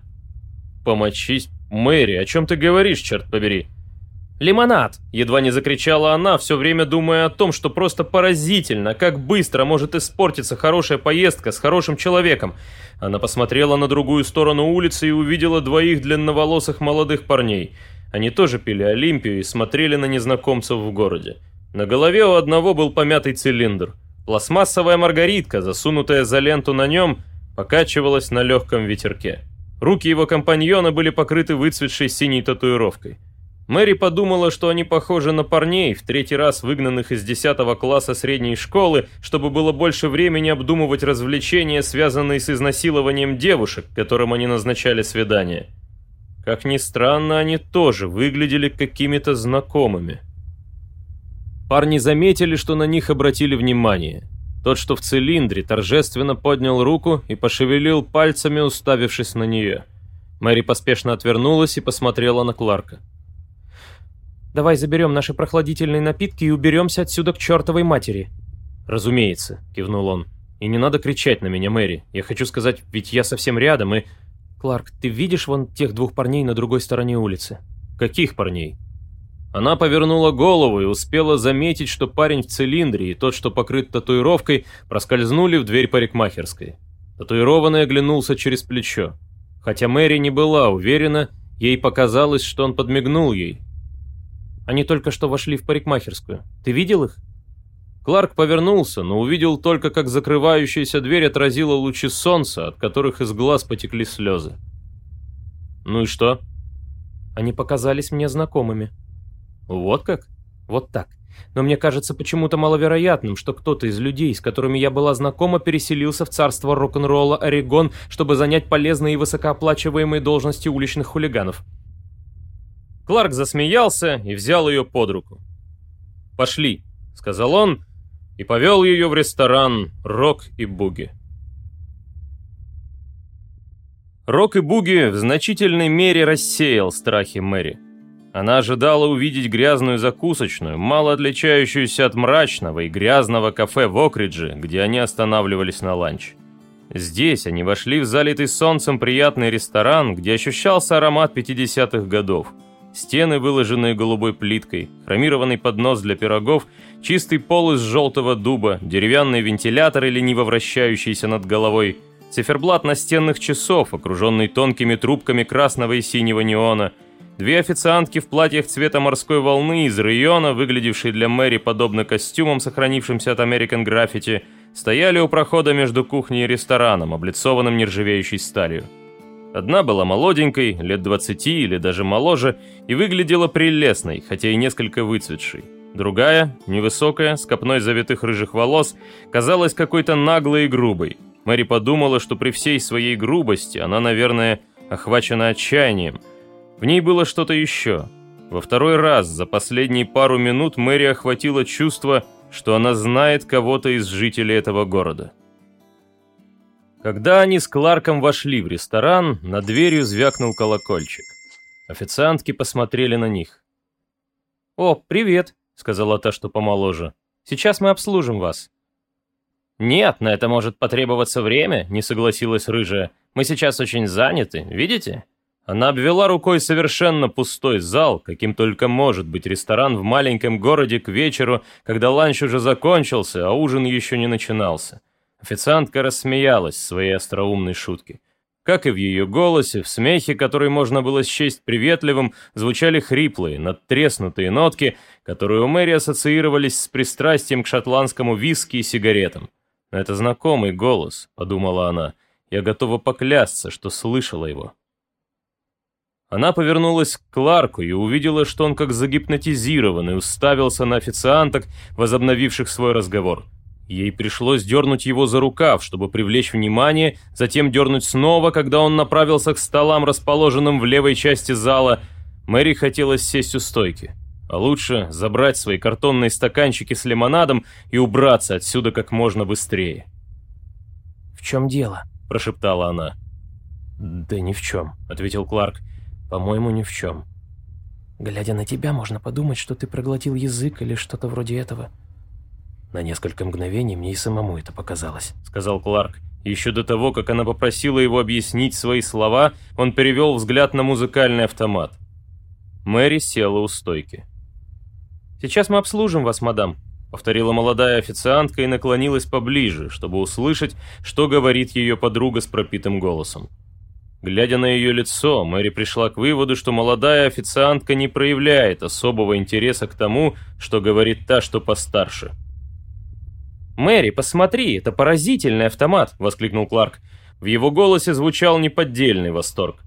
A: «Помочись? Мэри, о чем ты говоришь, черт побери?»
B: «Лимонад!»
A: — едва не закричала она, все время думая о том, что просто поразительно, как быстро может испортиться хорошая поездка с хорошим человеком. Она посмотрела на другую сторону улицы и увидела двоих длинноволосых молодых парней. Они тоже пили Олимпию и смотрели на незнакомцев в городе. На голове у одного был помятый цилиндр. Пластмассовая маргаритка, засунутая за ленту на нем, покачивалась на легком ветерке. Руки его компаньона были покрыты выцветшей синей татуировкой. Мэри подумала, что они похожи на парней, в третий раз выгнанных из 10 класса средней школы, чтобы было больше времени обдумывать развлечения, связанные с изнасилованием девушек, которым они назначали свидание. Как ни странно, они тоже выглядели какими-то знакомыми. Парни заметили, что на них обратили внимание. Тот, что в цилиндре, торжественно поднял руку и пошевелил пальцами, уставившись на нее. Мэри поспешно отвернулась и посмотрела на Кларка.
B: Давай заберем наши прохладительные напитки и уберемся отсюда к чертовой матери».
A: «Разумеется», — кивнул он. «И не надо кричать на меня, Мэри. Я хочу сказать, ведь я совсем рядом и...»
B: «Кларк, ты видишь вон тех двух парней на другой стороне улицы?»
A: «Каких парней?» Она повернула голову и успела заметить, что парень в цилиндре и тот, что покрыт татуировкой, проскользнули в дверь парикмахерской. Татуированный оглянулся через плечо. Хотя Мэри не была уверена, ей показалось, что он подмигнул ей,
B: они только что вошли в парикмахерскую. Ты видел их?»
A: Кларк повернулся, но увидел только, как закрывающаяся дверь отразила лучи солнца, от которых из глаз потекли слезы. «Ну и что?»
B: «Они показались мне знакомыми».
A: «Вот как?»
B: «Вот так. Но мне кажется почему-то маловероятным, что кто-то из людей, с которыми я была знакома, переселился в царство рок-н-ролла Орегон, чтобы занять полезные и высокооплачиваемые должности уличных хулиганов».
A: Кларк засмеялся и взял ее под руку. «Пошли», — сказал он, и повел ее в ресторан «Рок и Буги». Рок и Буги в значительной мере рассеял страхи Мэри. Она ожидала увидеть грязную закусочную, мало отличающуюся от мрачного и грязного кафе в Окридже, где они останавливались на ланч. Здесь они вошли в залитый солнцем приятный ресторан, где ощущался аромат 50-х годов – Стены, выложенные голубой плиткой, хромированный поднос для пирогов, чистый пол из желтого дуба, деревянные вентиляторы, лениво вращающиеся над головой, циферблат настенных часов, окруженный тонкими трубками красного и синего неона, две официантки в платьях цвета морской волны из района, выглядевшие для Мэри подобно костюмам, сохранившимся от American Graffiti, стояли у прохода между кухней и рестораном, облицованным нержавеющей сталью. Одна была молоденькой, лет 20 или даже моложе, и выглядела прелестной, хотя и несколько выцветшей. Другая, невысокая, с копной завитых рыжих волос, казалась какой-то наглой и грубой. Мэри подумала, что при всей своей грубости она, наверное, охвачена отчаянием. В ней было что-то еще. Во второй раз за последние пару минут Мэри охватило чувство, что она знает кого-то из жителей этого города. Когда они с Кларком вошли в ресторан, над дверью звякнул колокольчик. Официантки посмотрели на них.
B: «О, привет», — сказала та, что помоложе. «Сейчас мы обслужим вас».
A: «Нет, на это может потребоваться время», — не согласилась рыжая. «Мы сейчас очень заняты, видите?» Она обвела рукой совершенно пустой зал, каким только может быть ресторан в маленьком городе к вечеру, когда ланч уже закончился, а ужин еще не начинался. Официантка рассмеялась своей остроумной шутке. Как и в ее голосе, в смехе, который можно было счесть приветливым, звучали хриплые, надтреснутые нотки, которые у Мэри ассоциировались с пристрастием к шотландскому виски и сигаретам. «Это знакомый голос», — подумала она. «Я готова поклясться, что слышала его». Она повернулась к Кларку и увидела, что он как загипнотизированный уставился на официанток, возобновивших свой разговор. Ей пришлось дернуть его за рукав, чтобы привлечь внимание, затем дернуть снова, когда он направился к столам, расположенным в левой части зала. Мэри хотелось сесть у стойки. А лучше забрать свои картонные стаканчики с лимонадом и убраться отсюда как можно быстрее.
B: «В чем дело?» – прошептала она.
A: «Да ни в чем», – ответил Кларк. «По-моему, ни в чем».
B: «Глядя на тебя, можно подумать, что ты проглотил язык или что-то вроде этого». На несколько мгновений мне и самому это показалось», —
A: сказал Кларк. Еще до того, как она попросила его объяснить свои слова, он перевел взгляд на музыкальный автомат. Мэри села у стойки.
B: «Сейчас мы обслужим вас, мадам», — повторила молодая официантка и наклонилась поближе, чтобы услышать, что говорит ее подруга с пропитым голосом.
A: Глядя на ее лицо, Мэри пришла к выводу, что молодая официантка не проявляет особого интереса к тому, что говорит та, что постарше.
B: «Мэри, посмотри, это поразительный автомат!» — воскликнул Кларк. В его голосе звучал неподдельный восторг.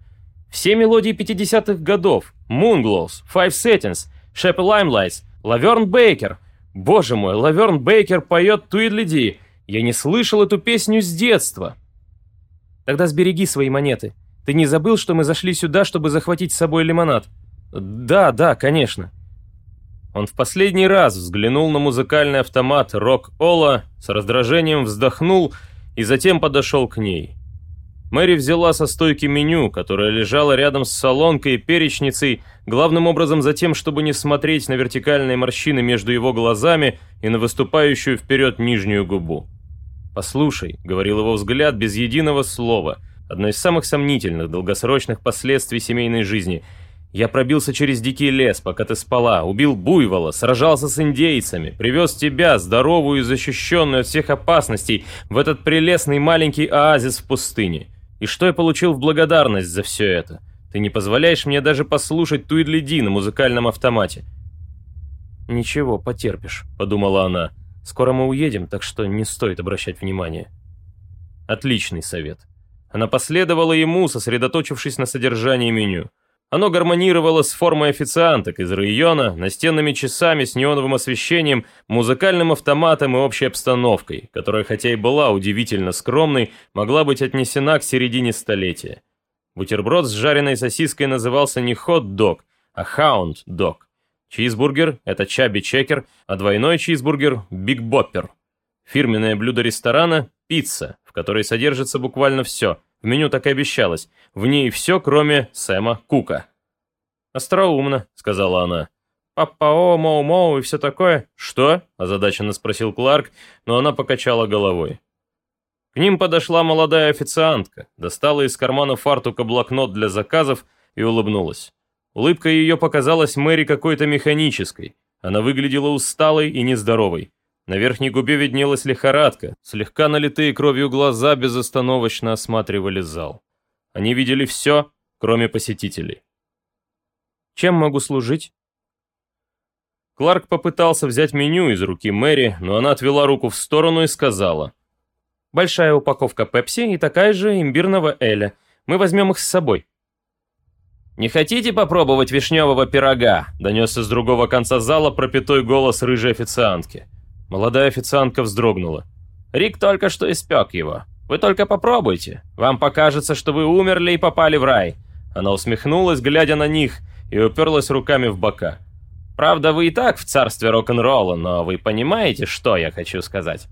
B: «Все мелодии 50-х годов. Moonglows, Five Satins, Shep и Limelites, Лаверн Бейкер. Боже мой, Лаверн Бейкер поет Tweedle Я не слышал эту песню с детства». «Тогда сбереги свои монеты. Ты не забыл, что мы зашли сюда, чтобы захватить с собой лимонад?» «Да, да, конечно».
A: Он в последний раз взглянул на музыкальный автомат Рок-Ола, с раздражением вздохнул и затем подошел к ней. Мэри взяла со стойки меню, которое лежало рядом с солонкой и перечницей, главным образом за тем, чтобы не смотреть на вертикальные морщины между его глазами и на выступающую вперед нижнюю губу. «Послушай», — говорил его взгляд без единого слова, одно из самых сомнительных долгосрочных последствий семейной жизни — я пробился через дикий лес, пока ты спала, убил буйвола, сражался с индейцами, привез тебя, здоровую и защищенную от всех опасностей, в этот прелестный маленький оазис в пустыне. И что я получил в благодарность за все это? Ты не позволяешь мне даже послушать Туидли на музыкальном автомате.
B: «Ничего, потерпишь», — подумала она. «Скоро мы уедем, так что не стоит обращать внимания».
A: Отличный совет. Она последовала ему, сосредоточившись на содержании меню. Оно гармонировало с формой официанток из района, настенными часами с неоновым освещением, музыкальным автоматом и общей обстановкой, которая, хотя и была удивительно скромной, могла быть отнесена к середине столетия. Бутерброд с жареной сосиской назывался не хот-дог, а хаунд-дог. Чизбургер – это чаби-чекер, а двойной чизбургер – биг-боппер. Фирменное блюдо ресторана – пицца, в которой содержится буквально все – в меню так и обещалось. В ней все, кроме Сэма Кука.
B: «Остроумно», — сказала она. «Папа-о, моу-моу и все такое».
A: «Что?» — озадаченно спросил Кларк, но она покачала головой. К ним подошла молодая официантка, достала из кармана фартука блокнот для заказов и улыбнулась. Улыбка ее показалась Мэри какой-то механической. Она выглядела усталой и нездоровой. На верхней губе виднелась лихорадка, слегка налитые кровью глаза безостановочно осматривали зал. Они видели все, кроме посетителей.
B: «Чем могу служить?»
A: Кларк попытался взять меню из руки Мэри, но она отвела руку в сторону и сказала.
B: «Большая упаковка пепси и такая же имбирного эля. Мы возьмем их с собой».
A: «Не хотите попробовать вишневого пирога?» — донесся с другого конца зала пропитой голос рыжей официантки. Молодая официантка вздрогнула. «Рик только что испек его. Вы только попробуйте. Вам покажется, что вы умерли и попали в рай». Она усмехнулась, глядя на них, и уперлась руками в бока. «Правда, вы и так в царстве рок-н-ролла, но вы понимаете, что я хочу сказать?»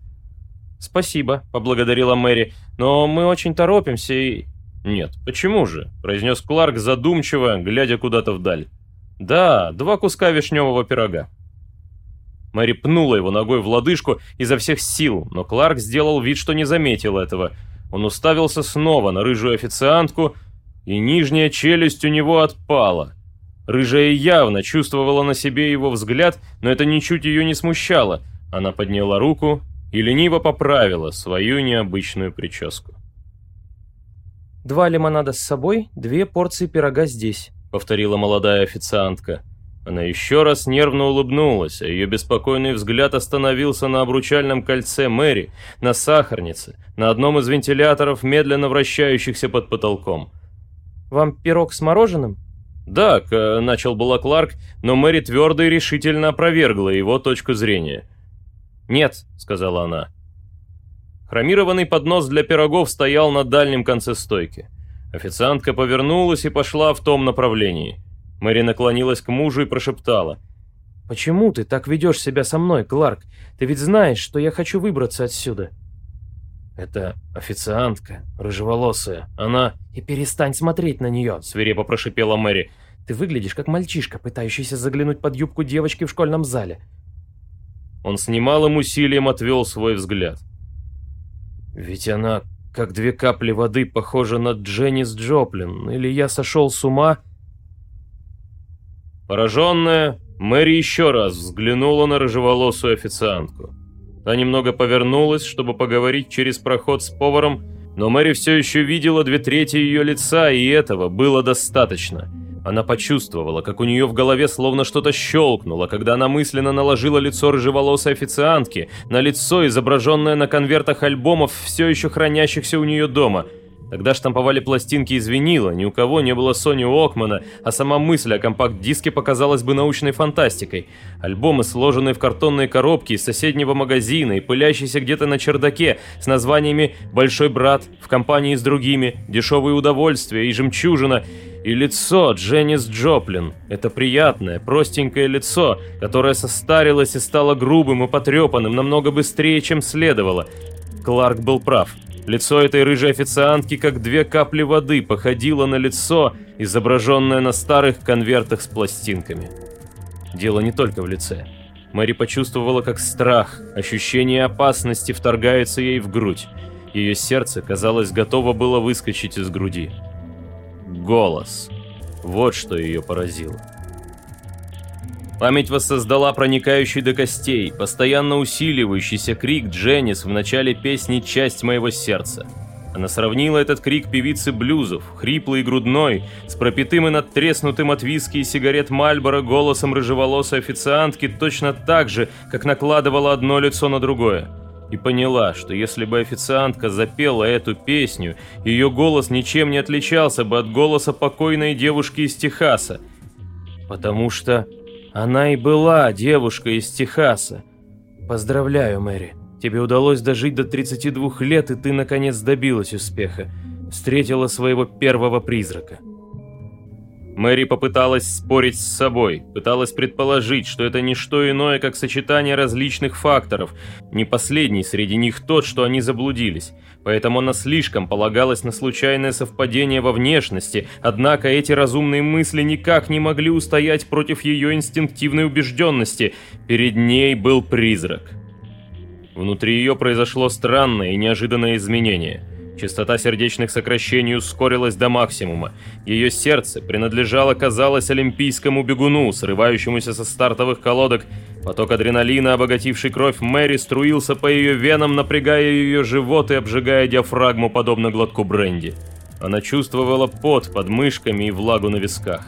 B: «Спасибо», — поблагодарила Мэри, — «но мы очень торопимся и...»
A: «Нет, почему же?» — произнес Кларк задумчиво, глядя куда-то вдаль. «Да, два куска вишневого пирога». Мэри пнула его ногой в лодыжку изо всех сил, но Кларк сделал вид, что не заметил этого. Он уставился снова на рыжую официантку, и нижняя челюсть у него отпала. Рыжая явно чувствовала на себе его взгляд, но это ничуть ее не смущало. Она подняла руку и лениво поправила свою необычную прическу.
B: «Два лимонада с собой, две порции пирога здесь», — повторила молодая официантка.
A: Она еще раз нервно улыбнулась, а ее беспокойный взгляд остановился на обручальном кольце Мэри, на сахарнице, на одном из вентиляторов, медленно вращающихся под потолком.
B: «Вам пирог с мороженым?»
A: «Да», — начал было Кларк, но Мэри твердо и решительно опровергла его точку зрения. «Нет», — сказала она. Хромированный поднос для пирогов стоял на дальнем конце стойки. Официантка повернулась и пошла в том направлении. Мэри наклонилась к мужу и прошептала.
B: «Почему ты так ведешь себя со мной, Кларк? Ты ведь знаешь, что я хочу выбраться отсюда».
A: «Это официантка, рыжеволосая. Она...»
B: «И перестань смотреть на нее», —
A: свирепо прошипела Мэри.
B: «Ты выглядишь как мальчишка, пытающийся заглянуть под юбку девочки в школьном зале».
A: Он с немалым усилием отвел свой взгляд.
B: «Ведь она, как две капли воды, похожа на Дженнис Джоплин. Или я сошел с ума?»
A: Пораженная, Мэри еще раз взглянула на рыжеволосую официантку. Та немного повернулась, чтобы поговорить через проход с поваром, но Мэри все еще видела две трети ее лица, и этого было достаточно. Она почувствовала, как у нее в голове словно что-то щелкнуло, когда она мысленно наложила лицо рыжеволосой официантки на лицо, изображенное на конвертах альбомов, все еще хранящихся у нее дома – Тогда штамповали пластинки из винила, ни у кого не было Сони Уокмана, а сама мысль о компакт-диске показалась бы научной фантастикой. Альбомы, сложенные в картонные коробки из соседнего магазина и пылящиеся где-то на чердаке с названиями «Большой брат», «В компании с другими», «Дешевые удовольствия» и «Жемчужина», и лицо Дженнис Джоплин. Это приятное, простенькое лицо, которое состарилось и стало грубым и потрепанным намного быстрее, чем следовало. Кларк был прав. Лицо этой рыжей официантки, как две капли воды, походило на лицо, изображенное на старых конвертах с пластинками. Дело не только в лице. Мэри почувствовала, как страх, ощущение опасности вторгается ей в грудь. Ее сердце, казалось, готово было выскочить из груди. Голос. Вот что ее поразило. Память воссоздала проникающий до костей, постоянно усиливающийся крик Дженнис в начале песни «Часть моего сердца». Она сравнила этот крик певицы блюзов, хриплый и грудной, с пропитым и надтреснутым от виски и сигарет Мальборо голосом рыжеволосой официантки точно так же, как накладывала одно лицо на другое. И поняла, что если бы официантка запела эту песню, ее голос ничем не отличался бы от голоса покойной девушки из Техаса. Потому что она и была девушка из Техаса. Поздравляю, Мэри. Тебе удалось дожить до 32 лет, и ты наконец добилась успеха. Встретила своего первого призрака. Мэри попыталась спорить с собой, пыталась предположить, что это не что иное, как сочетание различных факторов, не последний среди них тот, что они заблудились. Поэтому она слишком полагалась на случайное совпадение во внешности, однако эти разумные мысли никак не могли устоять против ее инстинктивной убежденности. Перед ней был призрак. Внутри ее произошло странное и неожиданное изменение – Частота сердечных сокращений ускорилась до максимума. Ее сердце принадлежало, казалось, олимпийскому бегуну, срывающемуся со стартовых колодок. Поток адреналина, обогативший кровь Мэри, струился по ее венам, напрягая ее живот и обжигая диафрагму, подобно глотку бренди. Она чувствовала пот под мышками и влагу на висках.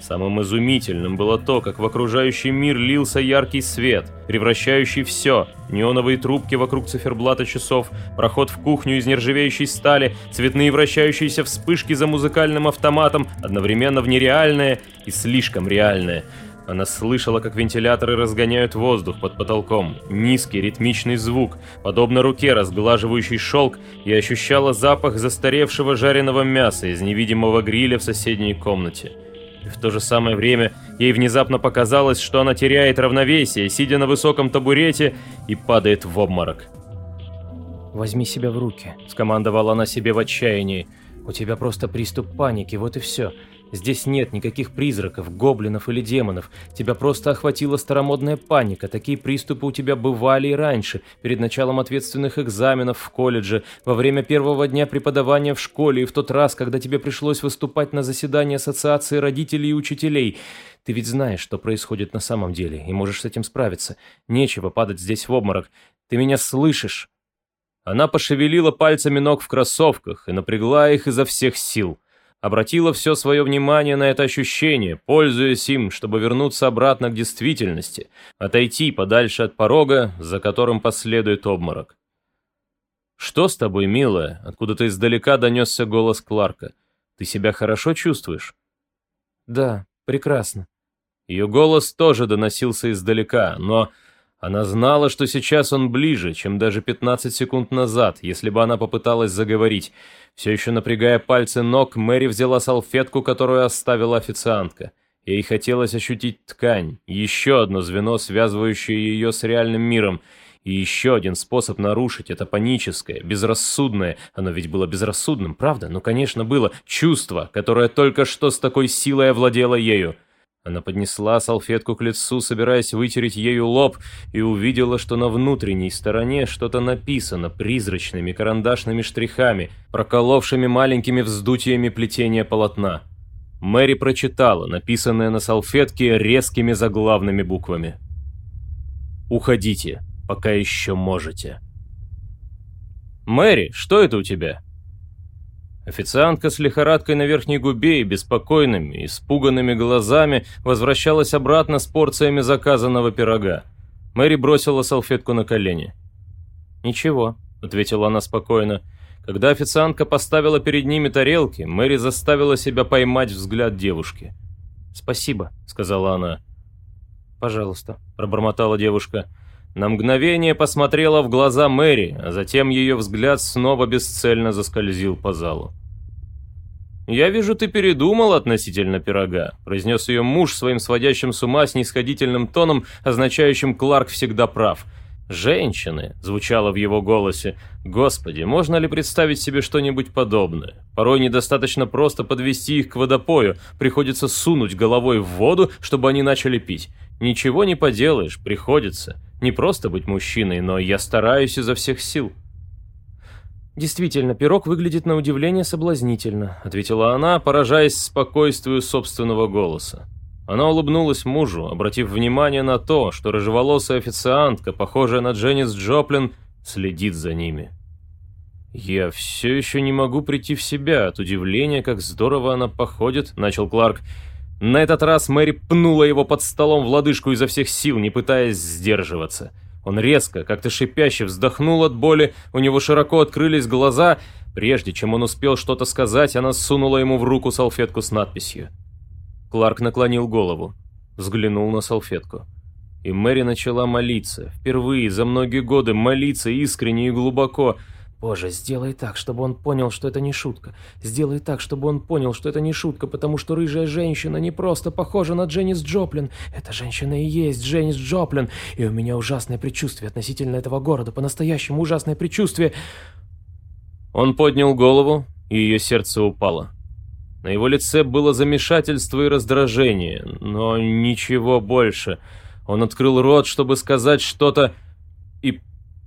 A: Самым изумительным было то, как в окружающий мир лился яркий свет, превращающий все – неоновые трубки вокруг циферблата часов, проход в кухню из нержавеющей стали, цветные вращающиеся вспышки за музыкальным автоматом, одновременно в нереальное и слишком реальное. Она слышала, как вентиляторы разгоняют воздух под потолком, низкий ритмичный звук, подобно руке, разглаживающий шелк, и ощущала запах застаревшего жареного мяса из невидимого гриля в соседней комнате. И в то же самое время ей внезапно показалось, что она теряет равновесие, сидя на высоком табурете и падает в обморок.
C: «Возьми себя в руки», — скомандовала она себе в отчаянии. «У тебя просто приступ паники, вот и все. Здесь нет никаких призраков, гоблинов или демонов. Тебя просто охватила старомодная паника. Такие приступы у тебя бывали и раньше, перед началом ответственных экзаменов в колледже, во время первого дня преподавания в школе и в тот раз, когда тебе пришлось выступать на заседании ассоциации родителей и учителей. Ты ведь знаешь, что происходит на самом деле, и можешь с этим справиться. Нечего падать здесь в обморок. Ты меня слышишь?»
A: Она пошевелила пальцами ног в кроссовках и напрягла их изо всех сил обратила все свое внимание на это ощущение, пользуясь им, чтобы вернуться обратно к действительности, отойти подальше от порога, за которым последует обморок. «Что с тобой, милая?» Откуда-то издалека донесся голос Кларка. «Ты себя хорошо чувствуешь?»
C: «Да, прекрасно».
A: Ее голос тоже доносился издалека, но она знала, что сейчас он ближе, чем даже 15 секунд назад, если бы она попыталась заговорить. Все еще напрягая пальцы ног, Мэри взяла салфетку, которую оставила официантка. Ей хотелось ощутить ткань, еще одно звено, связывающее ее с реальным миром, и еще один способ нарушить это паническое, безрассудное, оно ведь было безрассудным, правда? Ну, конечно, было, чувство, которое только что с такой силой овладело ею. Она поднесла салфетку к лицу, собираясь вытереть ею лоб, и увидела, что на внутренней стороне что-то написано призрачными карандашными штрихами, проколовшими маленькими вздутиями плетения полотна. Мэри прочитала, написанное на салфетке резкими заглавными буквами. «Уходите, пока еще можете». «Мэри, что это у тебя?» Официантка с лихорадкой на верхней губе и беспокойными, испуганными глазами возвращалась обратно с порциями заказанного пирога. Мэри бросила салфетку на колени. «Ничего», — ответила она спокойно. Когда официантка поставила перед ними тарелки, Мэри заставила себя поймать взгляд девушки. «Спасибо», — сказала она. «Пожалуйста», — пробормотала девушка. На мгновение посмотрела в глаза Мэри, а затем ее взгляд снова бесцельно заскользил по залу. «Я вижу, ты передумал относительно пирога», — произнес ее муж своим сводящим с ума снисходительным тоном, означающим «Кларк всегда прав». «Женщины», — звучало в его голосе. «Господи, можно ли представить себе что-нибудь подобное? Порой недостаточно просто подвести их к водопою, приходится сунуть головой в воду, чтобы они начали пить. Ничего не поделаешь, приходится. Не просто быть мужчиной, но я стараюсь изо всех сил». «Действительно, пирог выглядит на удивление соблазнительно», — ответила она, поражаясь спокойствию собственного голоса. Она улыбнулась мужу, обратив внимание на то, что рыжеволосая официантка, похожая на Дженнис Джоплин, следит за ними. «Я все еще не могу прийти в себя от удивления, как здорово она походит», — начал Кларк. На этот раз Мэри пнула его под столом в лодыжку изо всех сил, не пытаясь сдерживаться. Он резко, как-то шипяще вздохнул от боли, у него широко открылись глаза. Прежде чем он успел что-то сказать, она сунула ему в руку салфетку с надписью. Кларк наклонил голову, взглянул на салфетку. И Мэри начала молиться, впервые за многие годы молиться искренне и глубоко. «Боже, сделай так, чтобы он понял, что это не шутка. Сделай так, чтобы он понял, что это не шутка, потому что рыжая женщина не просто похожа на Дженнис Джоплин. Эта женщина и есть Дженнис Джоплин, и у меня ужасное предчувствие относительно этого города, по-настоящему ужасное предчувствие». Он поднял голову, и ее сердце упало. На его лице было замешательство и раздражение, но ничего больше. Он открыл рот, чтобы сказать что-то,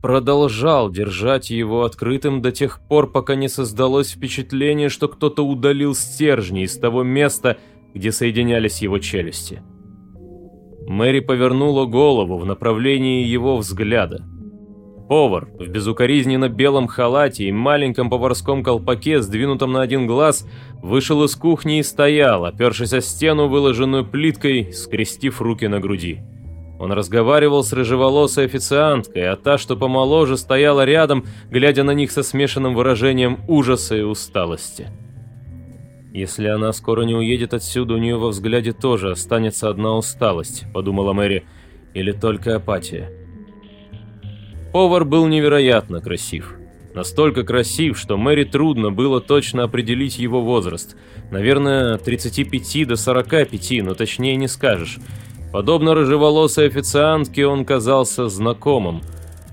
A: продолжал держать его открытым до тех пор, пока не создалось впечатление, что кто-то удалил стержни из того места, где соединялись его челюсти. Мэри повернула голову в направлении его взгляда. Повар в безукоризненно белом халате и маленьком поварском колпаке, сдвинутом на один глаз, вышел из кухни и стоял, опершись о стену, выложенную плиткой, скрестив руки на груди. Он разговаривал с рыжеволосой официанткой, а та, что помоложе, стояла рядом, глядя на них со смешанным выражением ужаса и усталости. «Если она скоро не уедет отсюда, у нее во взгляде тоже останется одна усталость», — подумала Мэри, — «или только апатия». Повар был невероятно красив. Настолько красив, что Мэри трудно было точно определить его возраст. Наверное, от 35 до 45, но точнее не скажешь. Подобно рыжеволосой официантке он казался знакомым.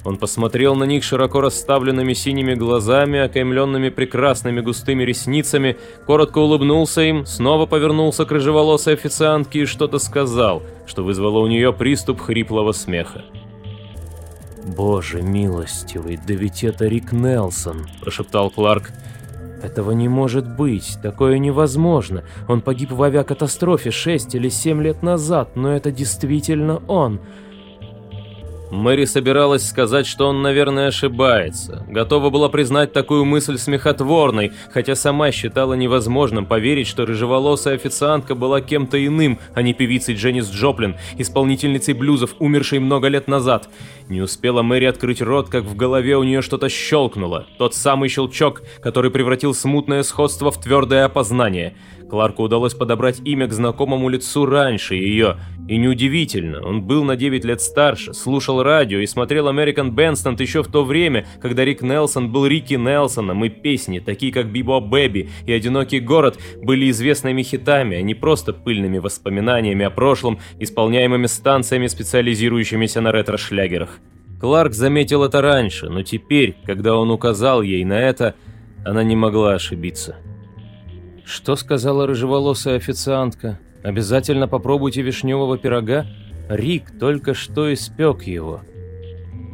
A: Он посмотрел на них широко расставленными синими глазами, окаймленными прекрасными густыми ресницами, коротко улыбнулся им, снова повернулся к рыжеволосой официантке и что-то сказал, что вызвало у нее приступ хриплого смеха. «Боже милостивый, да ведь это Рик Нелсон!» – прошептал Кларк. «Этого не может быть, такое невозможно. Он погиб в авиакатастрофе 6 или 7 лет назад, но это действительно он. Мэри собиралась сказать, что он, наверное, ошибается. Готова была признать такую мысль смехотворной, хотя сама считала невозможным поверить, что рыжеволосая официантка была кем-то иным, а не певицей Дженнис Джоплин, исполнительницей блюзов, умершей много лет назад. Не успела Мэри открыть рот, как в голове у нее что-то щелкнуло. Тот самый щелчок, который превратил смутное сходство в твердое опознание – Кларку удалось подобрать имя к знакомому лицу раньше ее, и неудивительно, он был на 9 лет старше, слушал радио и смотрел American Bandstand еще в то время, когда Рик Нелсон был Рики Нелсоном, и песни, такие как «Бибо Бэби» и «Одинокий город», были известными хитами, а не просто пыльными воспоминаниями о прошлом, исполняемыми станциями, специализирующимися на ретро-шлягерах. Кларк заметил это раньше, но теперь, когда он указал ей на это, она не могла ошибиться. Что сказала рыжеволосая официантка?
C: Обязательно попробуйте вишневого пирога. Рик только что испек его.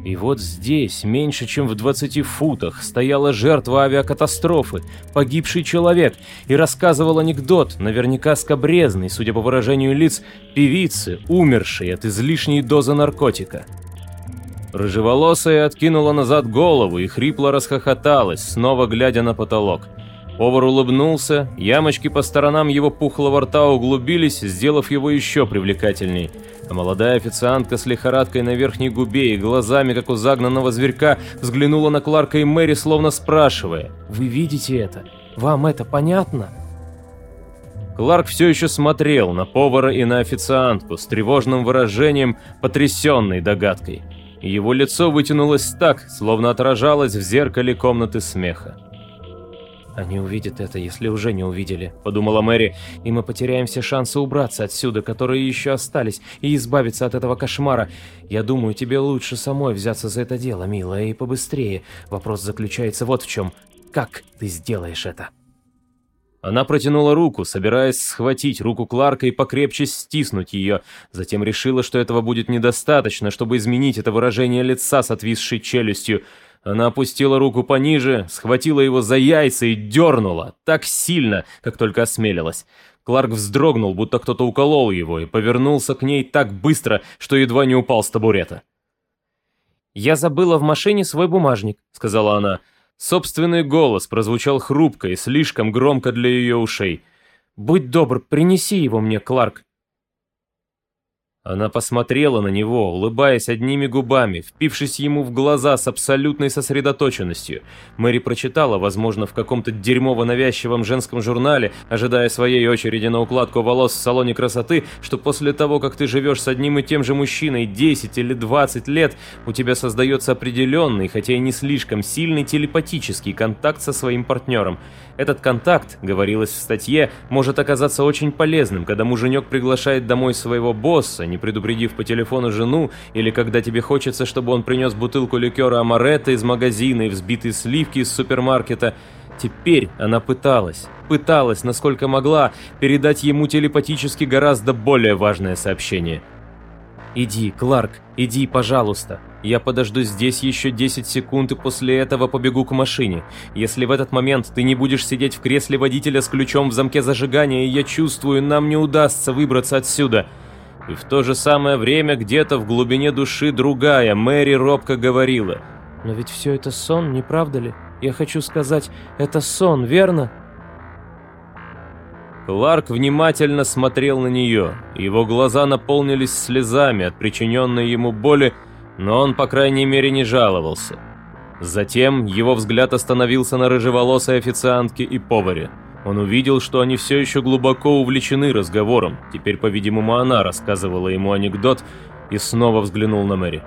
C: И вот здесь, меньше чем в 20 футах, стояла жертва авиакатастрофы, погибший человек, и рассказывал анекдот, наверняка скобрезный, судя по выражению лиц, певицы, умершей от излишней дозы наркотика. Рыжеволосая откинула назад голову и хрипло расхохоталась, снова глядя на потолок. Повар улыбнулся, ямочки по сторонам его пухлого рта углубились, сделав его еще привлекательней. А молодая официантка с лихорадкой на верхней губе и глазами, как у загнанного зверька, взглянула на Кларка и Мэри, словно спрашивая, «Вы видите это? Вам это понятно?» Кларк все еще смотрел на повара и на официантку с тревожным выражением, потрясенной догадкой. Его лицо вытянулось так, словно отражалось в зеркале комнаты смеха. «Они увидят это, если уже не увидели», — подумала Мэри, «и мы потеряем все шансы убраться отсюда, которые еще остались, и избавиться от этого кошмара. Я думаю, тебе лучше самой взяться за это дело, милая, и побыстрее. Вопрос заключается вот в чем. Как ты сделаешь это?» Она протянула руку, собираясь схватить руку Кларка и покрепче стиснуть ее, затем решила, что этого будет недостаточно, чтобы изменить это выражение лица с отвисшей челюстью — она опустила руку пониже, схватила его за яйца и дернула, так сильно, как только осмелилась. Кларк вздрогнул, будто кто-то уколол его, и повернулся к ней так быстро, что едва не упал с табурета. «Я забыла в машине свой бумажник», — сказала она. Собственный голос прозвучал хрупко и слишком громко для ее ушей. «Будь добр, принеси его мне, Кларк». Она посмотрела на него, улыбаясь одними губами, впившись ему в глаза с абсолютной сосредоточенностью. Мэри прочитала, возможно, в каком-то дерьмово-навязчивом женском журнале, ожидая своей очереди на укладку волос в салоне красоты, что после того, как ты живешь с одним и тем же мужчиной 10 или 20 лет, у тебя создается определенный, хотя и не слишком сильный телепатический контакт со своим партнером. Этот контакт, говорилось в статье, может оказаться очень полезным, когда муженек приглашает домой своего босса, не предупредив по телефону жену, или когда тебе хочется, чтобы он принес бутылку ликера амаретто из магазина и взбитые сливки из супермаркета. Теперь она пыталась, пыталась, насколько могла, передать ему телепатически гораздо более важное сообщение – «Иди, Кларк, иди, пожалуйста. Я подожду здесь еще 10 секунд и после этого побегу к машине. Если в этот момент ты не будешь сидеть в кресле водителя с ключом в замке зажигания, я чувствую, нам не удастся выбраться отсюда». И в то же самое время где-то в глубине души другая, Мэри робко говорила. «Но ведь все это сон, не правда ли? Я хочу сказать, это сон, верно?» Кларк внимательно смотрел на нее. Его глаза наполнились слезами от причиненной ему боли, но он, по крайней мере, не жаловался. Затем его взгляд остановился на рыжеволосой официантке и поваре. Он увидел, что они все еще глубоко увлечены разговором. Теперь, по-видимому, она рассказывала ему анекдот и снова взглянул на Мэри.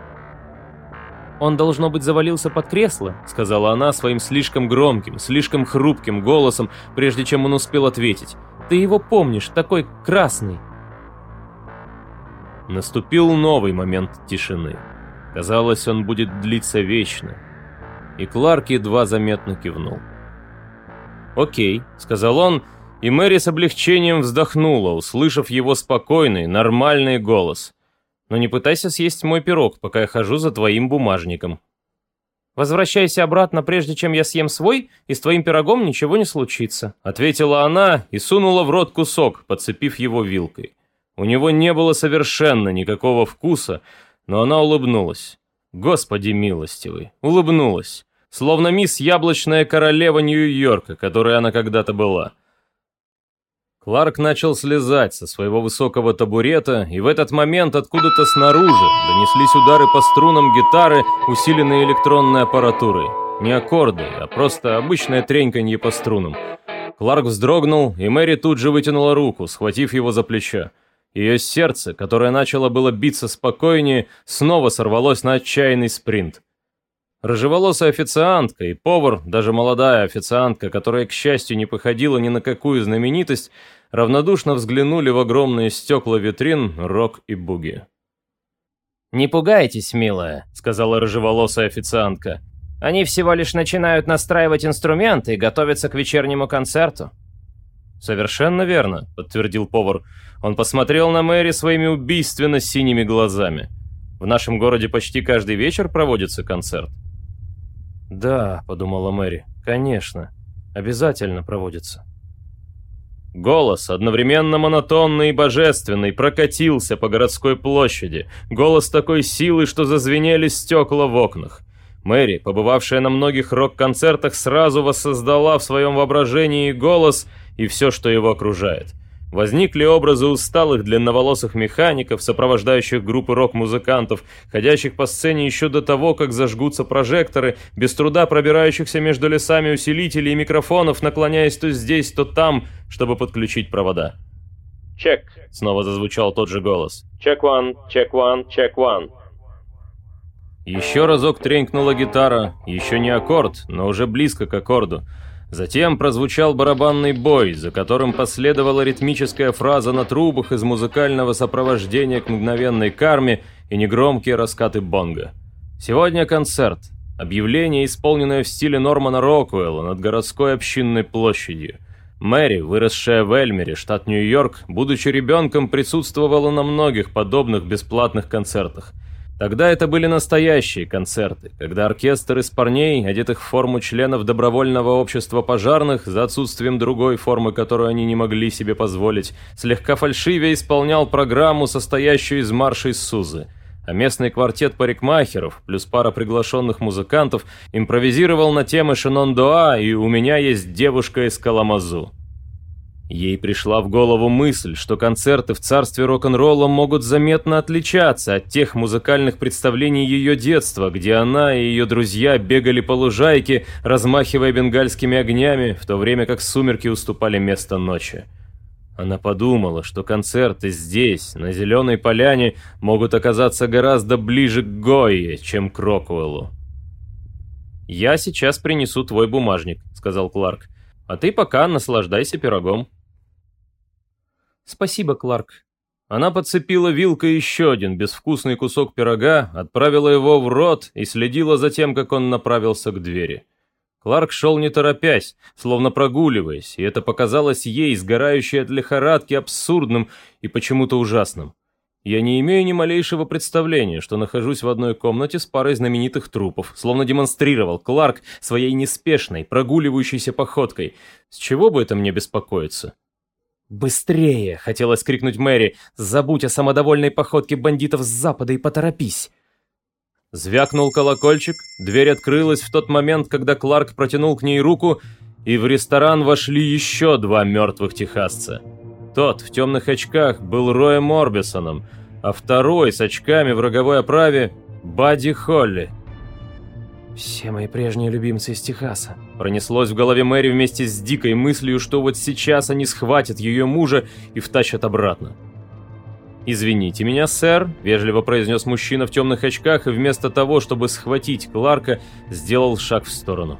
C: «Он, должно быть, завалился под кресло», — сказала она своим слишком громким, слишком хрупким голосом, прежде чем он успел ответить. Ты его помнишь, такой красный. Наступил новый момент тишины. Казалось, он будет длиться вечно. И Кларк едва заметно кивнул. «Окей», — сказал он, и Мэри с облегчением вздохнула, услышав его спокойный, нормальный голос. «Но не пытайся съесть мой пирог, пока я хожу за твоим бумажником». «Возвращайся обратно, прежде чем я съем свой, и с твоим пирогом ничего не случится», — ответила она и сунула в рот кусок, подцепив его вилкой. У него не было совершенно никакого вкуса, но она улыбнулась. Господи милостивый, улыбнулась, словно мисс Яблочная Королева Нью-Йорка, которой она когда-то была. Кларк начал слезать со своего высокого табурета, и в этот момент откуда-то снаружи донеслись удары по струнам гитары, усиленные электронной аппаратурой. Не аккорды, а просто обычное треньканье по струнам. Кларк вздрогнул, и Мэри тут же вытянула руку, схватив его за плечо. Ее сердце, которое начало было биться спокойнее, снова сорвалось на отчаянный спринт. Рыжеволосая официантка и повар, даже молодая официантка, которая, к счастью, не походила ни на какую знаменитость, равнодушно взглянули в огромные стекла витрин Рок и Буги.
B: «Не пугайтесь, милая», — сказала рыжеволосая официантка. «Они всего лишь начинают настраивать инструменты и готовятся к вечернему концерту».
A: «Совершенно верно», — подтвердил повар. Он посмотрел на Мэри своими убийственно синими глазами. «В нашем городе почти каждый вечер проводится концерт».
C: «Да», — подумала Мэри, — «конечно. Обязательно проводится».
A: Голос, одновременно монотонный и божественный, прокатился по городской площади. Голос такой силы, что зазвенели стекла в окнах. Мэри, побывавшая на многих рок-концертах, сразу воссоздала в своем воображении голос и все, что его окружает. Возникли образы усталых длинноволосых механиков, сопровождающих группы рок-музыкантов, ходящих по сцене еще до того, как зажгутся прожекторы, без труда пробирающихся между лесами усилителей и микрофонов, наклоняясь то здесь, то там, чтобы подключить провода. «Чек», — снова зазвучал тот же голос. «Чек one, чек one, чек one». Еще разок тренькнула гитара, еще не аккорд, но уже близко к аккорду. Затем прозвучал барабанный бой, за которым последовала ритмическая фраза на трубах из музыкального сопровождения к мгновенной карме и негромкие раскаты бонга. Сегодня концерт. Объявление, исполненное в стиле Нормана Роквелла над городской общинной площадью. Мэри, выросшая в Эльмере, штат Нью-Йорк, будучи ребенком, присутствовала на многих подобных бесплатных концертах – Тогда это были настоящие концерты, когда оркестр из парней, одетых в форму членов добровольного общества пожарных, за отсутствием другой формы, которую они не могли себе позволить, слегка фальшивее исполнял программу, состоящую из маршей Сузы. А местный квартет парикмахеров, плюс пара приглашенных музыкантов, импровизировал на темы Шинондоа и «У меня есть девушка из Каламазу». Ей пришла в голову мысль, что концерты в царстве рок-н-ролла могут заметно отличаться от тех музыкальных представлений ее детства, где она и ее друзья бегали по лужайке, размахивая бенгальскими огнями, в то время как сумерки уступали место ночи. Она подумала, что концерты здесь, на Зеленой Поляне, могут оказаться гораздо ближе к Гойе, чем к Роквеллу. «Я сейчас принесу твой бумажник», — сказал Кларк. «А ты пока наслаждайся пирогом».
C: «Спасибо, Кларк».
A: Она подцепила вилкой еще один безвкусный кусок пирога, отправила его в рот и следила за тем, как он направился к двери. Кларк шел не торопясь, словно прогуливаясь, и это показалось ей, сгорающей от лихорадки, абсурдным и почему-то ужасным. Я не имею ни малейшего представления, что нахожусь в одной комнате с парой знаменитых трупов, словно демонстрировал Кларк своей неспешной, прогуливающейся походкой. С чего бы это мне беспокоиться?
C: «Быстрее!» — хотелось крикнуть Мэри. «Забудь о самодовольной походке бандитов с запада и поторопись!»
A: Звякнул колокольчик, дверь открылась в тот момент, когда Кларк протянул к ней руку, и в ресторан вошли еще два мертвых техасца. Тот в темных очках был Роем Орбисоном, а второй с очками в роговой оправе — Бадди Холли.
C: «Все мои прежние любимцы из Техаса»,
A: Пронеслось в голове Мэри вместе с дикой мыслью, что вот сейчас они схватят ее мужа и втащат обратно. «Извините меня, сэр», — вежливо произнес мужчина в темных очках и вместо того, чтобы схватить Кларка, сделал шаг в сторону.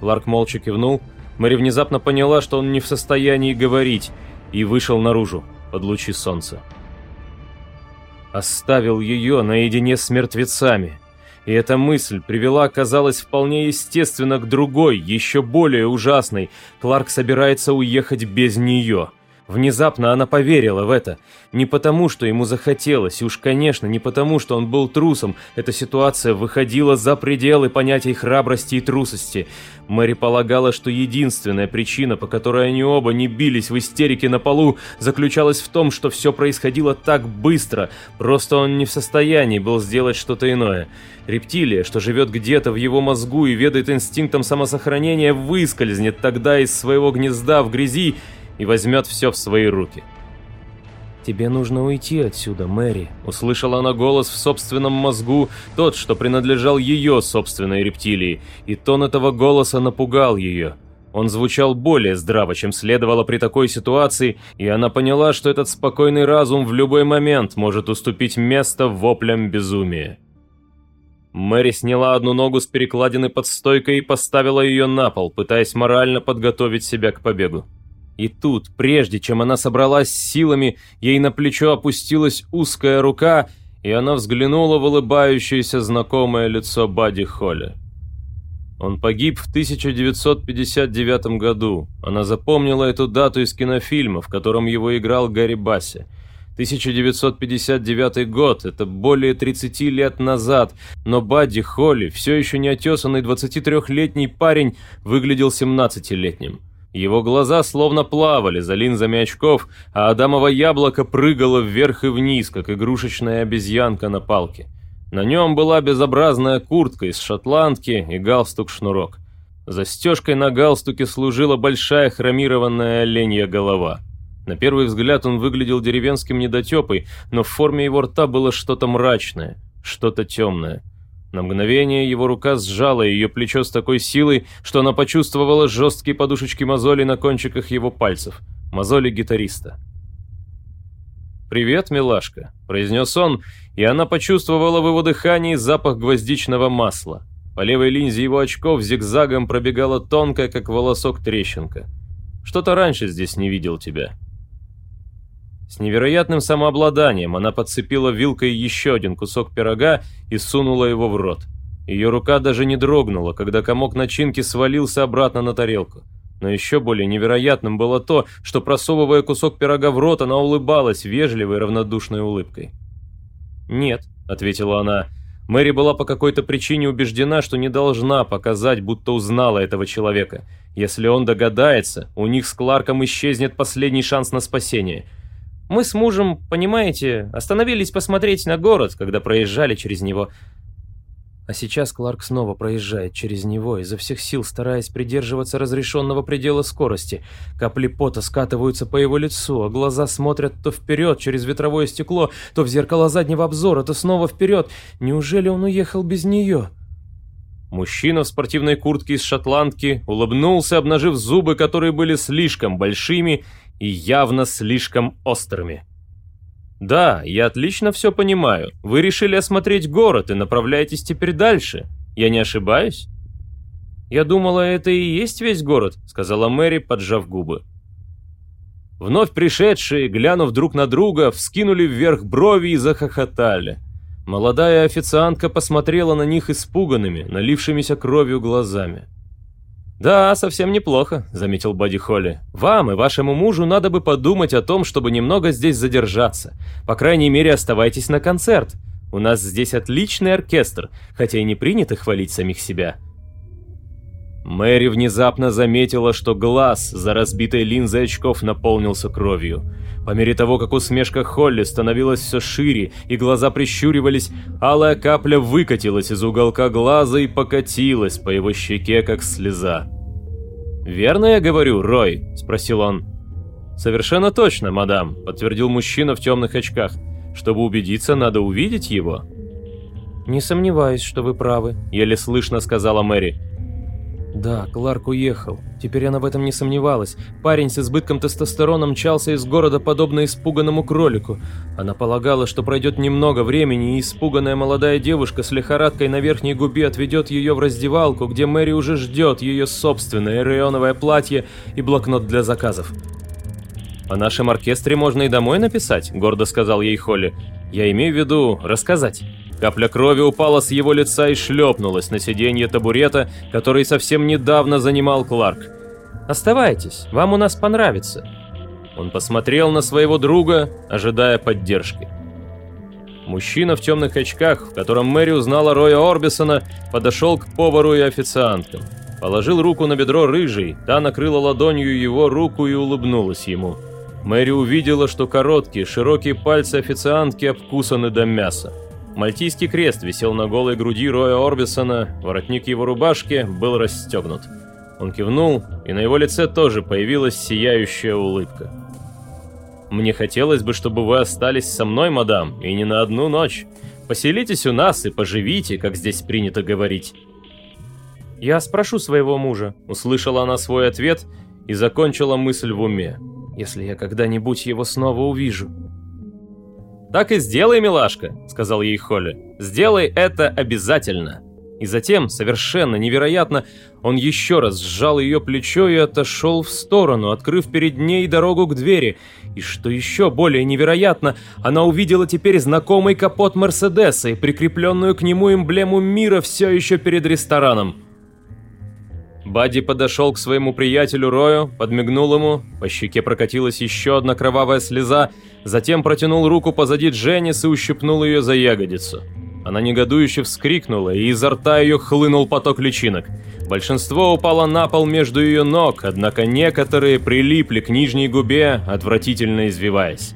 A: Кларк молча кивнул. Мэри внезапно поняла, что он не в состоянии говорить, и вышел наружу, под лучи солнца. Оставил ее наедине с мертвецами. И эта мысль привела, казалось, вполне естественно к другой, еще более ужасной. Кларк собирается уехать без нее. Внезапно она поверила в это. Не потому, что ему захотелось, и уж, конечно, не потому, что он был трусом. Эта ситуация выходила за пределы понятий храбрости и трусости. Мэри полагала, что единственная причина, по которой они оба не бились в истерике на полу, заключалась в том, что все происходило так быстро, просто он не в состоянии был сделать что-то иное. Рептилия, что живет где-то в его мозгу и ведает инстинктом самосохранения, выскользнет тогда из своего гнезда в грязи и возьмет все в свои руки.
C: «Тебе нужно уйти отсюда, Мэри», —
A: услышала она голос в собственном мозгу, тот, что принадлежал ее собственной рептилии, и тон этого голоса напугал ее. Он звучал более здраво, чем следовало при такой ситуации, и она поняла, что этот спокойный разум в любой момент может уступить место воплям безумия. Мэри сняла одну ногу с перекладины под стойкой и поставила ее на пол, пытаясь морально подготовить себя к побегу. И тут, прежде чем она собралась силами, ей на плечо опустилась узкая рука, и она взглянула в улыбающееся знакомое лицо Бадди Холли. Он погиб в 1959 году. Она запомнила эту дату из кинофильма, в котором его играл Гарри Басси. 1959 год, это более 30 лет назад, но Бадди Холли, все еще не отесанный 23-летний парень, выглядел 17-летним. Его глаза словно плавали за линзами очков, а Адамово яблоко прыгало вверх и вниз, как игрушечная обезьянка на палке. На нем была безобразная куртка из шотландки и галстук-шнурок. Застежкой на галстуке служила большая хромированная оленья голова. На первый взгляд он выглядел деревенским недотепой, но в форме его рта было что-то мрачное, что-то темное. На мгновение его рука сжала ее плечо с такой силой, что она почувствовала жесткие подушечки мозолей на кончиках его пальцев. Мозоли гитариста. «Привет, милашка», — произнес он, и она почувствовала в его дыхании запах гвоздичного масла. По левой линзе его очков зигзагом пробегала тонкая, как волосок, трещинка. «Что-то раньше здесь не видел тебя». С невероятным самообладанием она подцепила вилкой еще один кусок пирога и сунула его в рот. Ее рука даже не дрогнула, когда комок начинки свалился обратно на тарелку. Но еще более невероятным было то, что просовывая кусок пирога в рот, она улыбалась вежливой равнодушной улыбкой. «Нет», — ответила она. Мэри была по какой-то причине убеждена, что не должна показать, будто узнала этого человека. Если он догадается, у них с Кларком исчезнет последний шанс на спасение. Мы с мужем, понимаете, остановились посмотреть на город, когда проезжали через него. А сейчас Кларк снова проезжает через него, изо всех сил стараясь придерживаться разрешенного предела скорости. Капли пота скатываются по его лицу, а глаза смотрят то вперед через ветровое стекло, то в зеркало заднего обзора, то снова вперед. Неужели он уехал без нее? Мужчина в спортивной куртке из шотландки улыбнулся, обнажив зубы, которые были слишком большими и явно слишком острыми. «Да, я отлично все понимаю. Вы решили осмотреть город и направляетесь теперь дальше. Я не ошибаюсь?» «Я думала, это и есть весь город», — сказала Мэри, поджав губы. Вновь пришедшие, глянув друг на друга, вскинули вверх брови и захохотали. Молодая официантка посмотрела на них испуганными, налившимися кровью глазами. «Да, совсем неплохо», — заметил Бадди Холли. «Вам и вашему мужу надо бы подумать о том, чтобы немного здесь задержаться. По крайней мере, оставайтесь на концерт. У нас здесь отличный оркестр, хотя и не принято хвалить самих себя». Мэри внезапно заметила, что глаз за разбитой линзой очков наполнился кровью. По мере того, как усмешка Холли становилась все шире и глаза прищуривались, алая капля выкатилась из уголка глаза и покатилась по его щеке, как слеза. «Верно я говорю, Рой?» – спросил он. «Совершенно точно, мадам», – подтвердил мужчина в темных очках. «Чтобы убедиться, надо увидеть его». «Не сомневаюсь, что вы правы», – еле слышно сказала Мэри. Да, Кларк уехал. Теперь она в этом не сомневалась. Парень с избытком тестостерона мчался из города подобно испуганному кролику. Она полагала, что пройдет немного времени, и испуганная молодая девушка с лихорадкой на верхней губе отведет ее в раздевалку, где Мэри уже ждет ее собственное районовое платье и блокнот для заказов. «О нашем оркестре можно и домой написать», — гордо сказал ей Холли. «Я имею в виду рассказать». Капля крови упала с его лица и шлепнулась на сиденье табурета, который совсем недавно занимал Кларк. «Оставайтесь, вам у нас понравится». Он посмотрел на своего друга, ожидая поддержки. Мужчина в темных очках, в котором Мэри узнала Роя Орбисона, подошел к повару и официантам. Положил руку на бедро рыжий, та накрыла ладонью его руку и улыбнулась ему. Мэри увидела, что короткие, широкие пальцы официантки обкусаны до мяса. Мальтийский крест висел на голой груди Роя Орбисона, воротник его рубашки был расстегнут. Он кивнул, и на его лице тоже появилась сияющая улыбка. «Мне хотелось бы, чтобы вы остались со мной, мадам, и не на одну ночь. Поселитесь у нас и поживите, как здесь принято говорить». «Я спрошу своего мужа», — услышала она свой ответ и закончила мысль в уме. «Если я когда-нибудь его снова увижу». «Так и сделай, милашка», — сказал ей Холли. «Сделай это обязательно». И затем, совершенно невероятно, он еще раз сжал ее плечо и отошел в сторону, открыв перед ней дорогу к двери. И что еще более невероятно, она увидела теперь знакомый капот Мерседеса и прикрепленную к нему эмблему мира все еще перед рестораном. Бадди подошел к своему приятелю Рою, подмигнул ему, по щеке прокатилась еще одна кровавая слеза, затем протянул руку позади Дженнис и ущипнул ее за ягодицу. Она негодующе вскрикнула, и изо рта ее хлынул поток личинок. Большинство упало на пол между ее ног, однако некоторые прилипли к нижней губе, отвратительно извиваясь.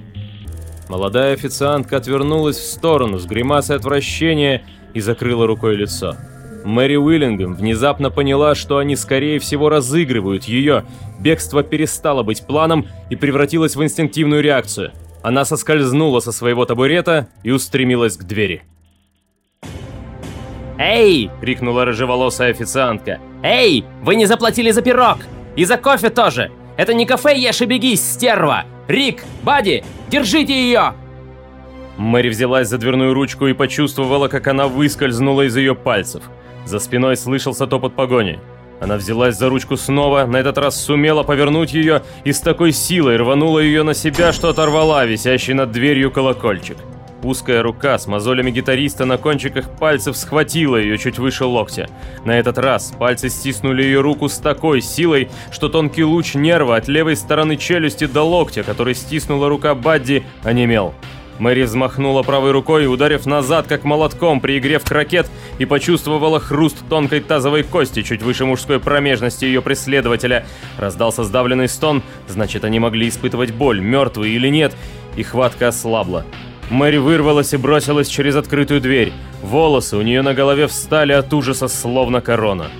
A: Молодая официантка отвернулась в сторону с гримасой отвращения и закрыла рукой лицо. Мэри Уиллингем внезапно поняла, что они скорее всего разыгрывают ее. Бегство перестало быть планом и превратилось в инстинктивную реакцию. Она соскользнула со своего табурета и устремилась к двери.
B: «Эй!» — крикнула рыжеволосая официантка. «Эй! Вы не заплатили за пирог! И за кофе тоже! Это не кафе «Ешь и беги, стерва!» Рик! Бади! Держите ее!»
A: Мэри взялась за дверную ручку и почувствовала, как она выскользнула из ее пальцев. За спиной слышался топот погони. Она взялась за ручку снова, на этот раз сумела повернуть ее и с такой силой рванула ее на себя, что оторвала висящий над дверью колокольчик. Узкая рука с мозолями гитариста на кончиках пальцев схватила ее чуть выше локтя. На этот раз пальцы стиснули ее руку с такой силой, что тонкий луч нерва от левой стороны челюсти до локтя, который стиснула рука Бадди, онемел. Мэри взмахнула правой рукой, ударив назад, как молотком, приигрев крокет, и почувствовала хруст тонкой тазовой кости чуть выше мужской промежности ее преследователя. Раздался сдавленный стон, значит, они могли испытывать боль, мертвые или нет, и хватка ослабла. Мэри вырвалась и бросилась через открытую дверь. Волосы у нее на голове встали от ужаса, словно корона.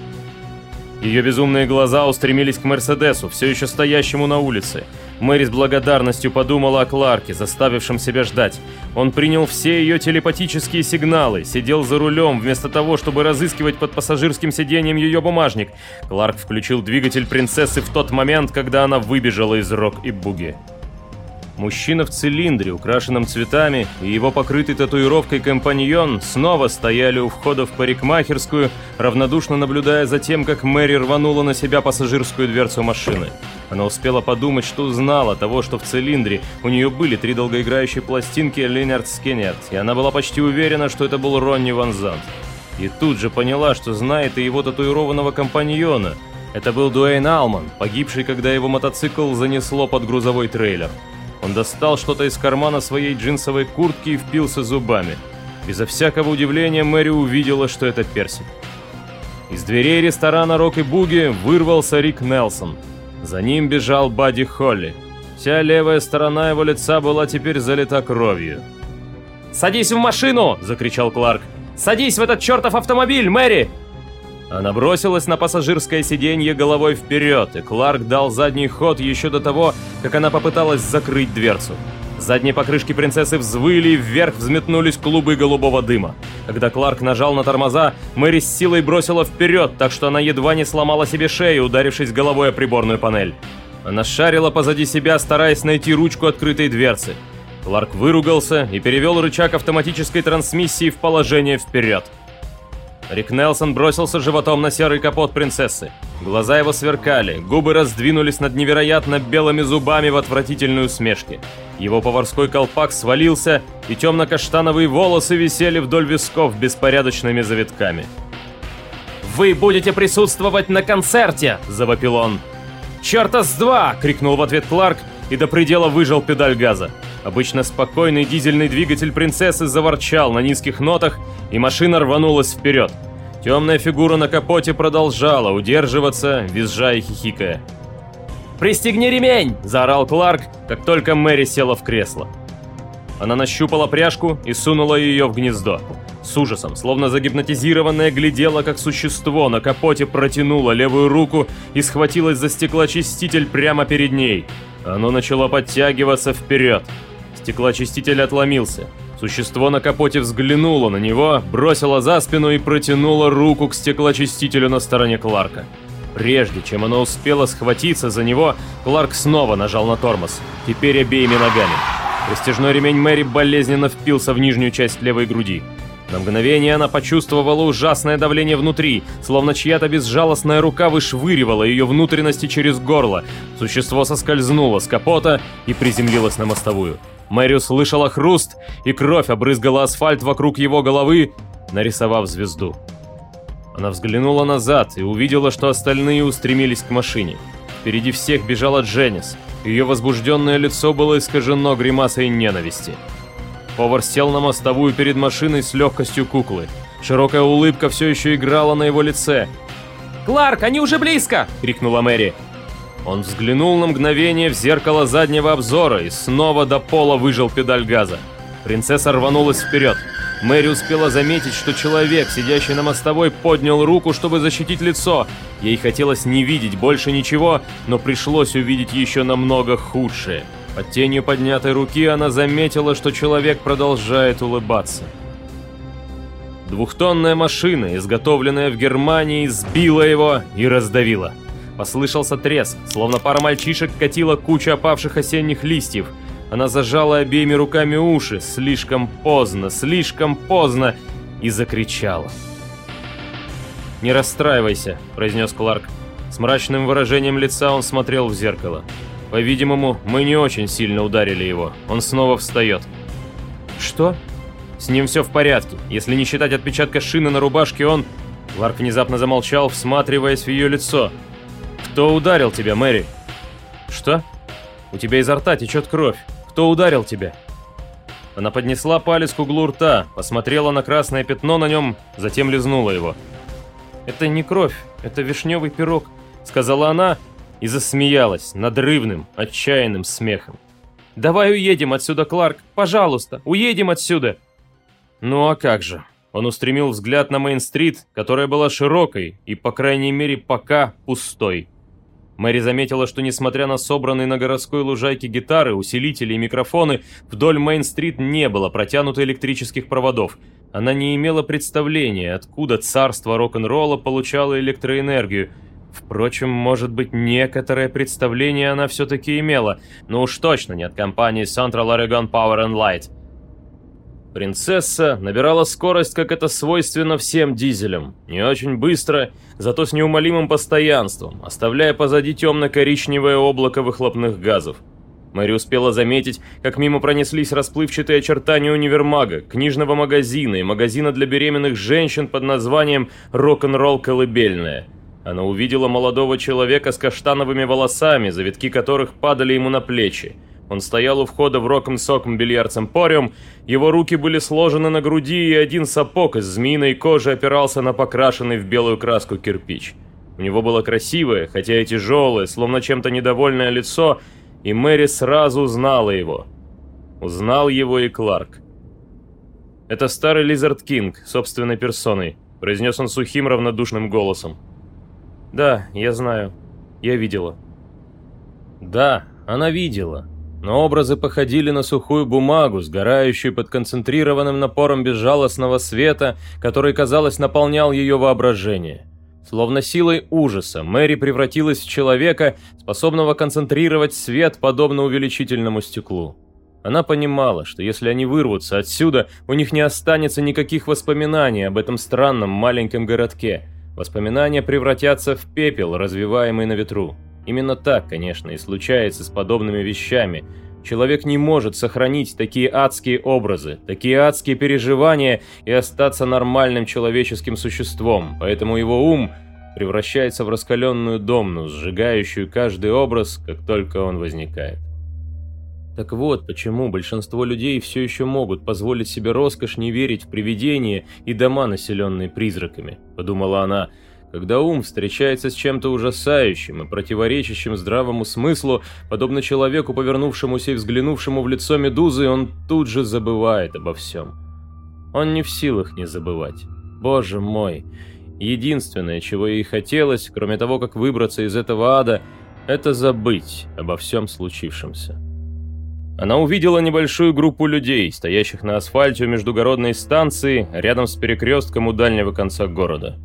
A: Ее безумные глаза устремились к Мерседесу, все еще стоящему на улице. Мэри с благодарностью подумала о Кларке, заставившем себя ждать. Он принял все ее телепатические сигналы, сидел за рулем, вместо того, чтобы разыскивать под пассажирским сиденьем ее бумажник. Кларк включил двигатель принцессы в тот момент, когда она выбежала из Рок и Буги. Мужчина в цилиндре, украшенном цветами, и его покрытый татуировкой компаньон снова стояли у входа в парикмахерскую, равнодушно наблюдая за тем, как Мэри рванула на себя пассажирскую дверцу машины. Она успела подумать, что узнала того, что в цилиндре у нее были три долгоиграющие пластинки Линард Скиннерт, и она была почти уверена, что это был Ронни Ван Зант. И тут же поняла, что знает и его татуированного компаньона. Это был Дуэйн Алман, погибший, когда его мотоцикл занесло под грузовой трейлер. Он достал что-то из кармана своей джинсовой куртки и впился зубами. Безо всякого удивления Мэри увидела, что это персик. Из дверей ресторана Рок и Буги вырвался Рик Нелсон. За ним бежал Бадди Холли. Вся левая сторона его лица была теперь залита кровью.
B: «Садись в машину!» – закричал Кларк. «Садись в этот чертов автомобиль, Мэри!»
A: Она бросилась на пассажирское сиденье головой вперед, и Кларк дал задний ход еще до того, как она попыталась закрыть дверцу. Задние покрышки принцессы взвыли и вверх взметнулись клубы голубого дыма. Когда Кларк нажал на тормоза, Мэри с силой бросила вперед, так что она едва не сломала себе шею, ударившись головой о приборную панель. Она шарила позади себя, стараясь найти ручку открытой дверцы. Кларк выругался и перевел рычаг автоматической трансмиссии в положение вперед. Рик Нелсон бросился животом на серый капот принцессы. Глаза его сверкали, губы раздвинулись над невероятно белыми зубами в отвратительной усмешке. Его поварской колпак свалился, и темно-каштановые волосы висели вдоль висков беспорядочными завитками.
B: «Вы будете присутствовать на концерте!» – завопил он. «Черта с два!» – крикнул в ответ Кларк и до предела выжал педаль газа. Обычно спокойный дизельный двигатель принцессы заворчал на низких нотах, и машина рванулась вперед. Темная фигура на капоте продолжала удерживаться, визжа и хихикая. «Пристегни ремень!» – заорал Кларк, как только Мэри села в кресло.
A: Она нащупала пряжку и сунула ее в гнездо. С ужасом, словно загипнотизированная, глядела, как существо на капоте протянуло левую руку и схватилось за стеклоочиститель прямо перед ней. Оно начало подтягиваться вперед. Стеклоочиститель отломился. Существо на капоте взглянуло на него, бросило за спину и протянуло руку к стеклоочистителю на стороне Кларка. Прежде чем оно успело схватиться за него, Кларк снова нажал на тормоз, теперь обеими ногами. Престижной ремень Мэри болезненно впился в нижнюю часть левой груди. На мгновение она почувствовала ужасное давление внутри, словно чья-то безжалостная рука вышвыривала ее внутренности через горло. Существо соскользнуло с капота и приземлилось на мостовую. Мэри услышала хруст, и кровь обрызгала асфальт вокруг его головы, нарисовав звезду. Она взглянула назад и увидела, что остальные устремились к машине. Впереди всех бежала Дженнис. Ее возбужденное лицо было искажено гримасой ненависти. Повар сел на мостовую перед машиной с легкостью куклы. Широкая улыбка все еще играла на его лице.
B: «Кларк, они уже близко!» — крикнула Мэри.
A: Он взглянул на мгновение в зеркало заднего обзора и снова до пола выжил педаль газа. Принцесса рванулась вперед. Мэри успела заметить, что человек, сидящий на мостовой, поднял руку, чтобы защитить лицо. Ей хотелось не видеть больше ничего, но пришлось увидеть еще намного худшее. Под тенью поднятой руки она заметила, что человек продолжает улыбаться. Двухтонная машина, изготовленная в Германии, сбила его и раздавила. Послышался треск, словно пара мальчишек катила кучу опавших осенних листьев. Она зажала обеими руками уши, слишком поздно, слишком поздно, и закричала. «Не расстраивайся», — произнес Кларк. С мрачным выражением лица он смотрел в зеркало. «По-видимому, мы не очень сильно ударили его. Он снова встает».
B: «Что?»
A: С ним все в порядке. Если не считать отпечатка шины на рубашке, он... Ларк внезапно замолчал, всматриваясь в ее лицо. «Кто ударил тебя, Мэри?» «Что? У тебя изо рта течет кровь. Кто ударил тебя?» Она поднесла палец к углу рта, посмотрела на красное пятно на нем, затем лизнула его. «Это не кровь, это вишневый пирог», — сказала она и засмеялась надрывным, отчаянным смехом. «Давай уедем отсюда, Кларк, пожалуйста, уедем отсюда!» Ну а как же? Он устремил взгляд на Мейн-стрит, которая была широкой и, по крайней мере, пока пустой. Мэри заметила, что несмотря на собранные на городской лужайке гитары, усилители и микрофоны, вдоль Мейн-стрит не было протянуто электрических проводов. Она не имела представления, откуда царство рок-н-ролла получало электроэнергию. Впрочем, может быть, некоторое представление она все-таки имела, но уж точно не от компании Central Oregon Power and Light. Принцесса набирала скорость, как это свойственно всем дизелям. Не очень быстро, зато с неумолимым постоянством, оставляя позади темно-коричневое облако выхлопных газов. Мэри успела заметить, как мимо пронеслись расплывчатые очертания универмага, книжного магазина и магазина для беременных женщин под названием «Рок-н-ролл колыбельная». Она увидела молодого человека с каштановыми волосами, завитки которых падали ему на плечи. Он стоял у входа в Роком Соком Бильярд Эмпориум, его руки были сложены на груди, и один сапог из змеиной кожи опирался на покрашенный в белую краску кирпич. У него было красивое, хотя и тяжелое, словно чем-то недовольное лицо, и Мэри сразу узнала его. Узнал его и Кларк. «Это старый Лизард Кинг, собственной персоной», — произнес он сухим равнодушным голосом. «Да, я знаю. Я видела». «Да, она видела но образы походили на сухую бумагу, сгорающую под концентрированным напором безжалостного света, который, казалось, наполнял ее воображение. Словно силой ужаса, Мэри превратилась в человека, способного концентрировать свет, подобно увеличительному стеклу. Она понимала, что если они вырвутся отсюда, у них не останется никаких воспоминаний об этом странном маленьком городке. Воспоминания превратятся в пепел, развиваемый на ветру. Именно так, конечно, и случается с подобными вещами. Человек не может сохранить такие адские образы, такие адские переживания и остаться нормальным человеческим существом, поэтому его ум превращается в раскаленную домну, сжигающую каждый образ, как только он возникает. Так вот, почему большинство людей все еще могут позволить себе роскошь не верить в привидения и дома, населенные призраками, подумала она, — когда ум встречается с чем-то ужасающим и противоречащим здравому смыслу, подобно человеку, повернувшемуся и взглянувшему в лицо медузы, он тут же забывает обо всем. Он не в силах не забывать. Боже мой! Единственное, чего ей хотелось, кроме того, как выбраться из этого ада, это забыть обо всем случившемся. Она увидела небольшую группу людей, стоящих на асфальте у междугородной станции, рядом с перекрестком у дальнего конца города.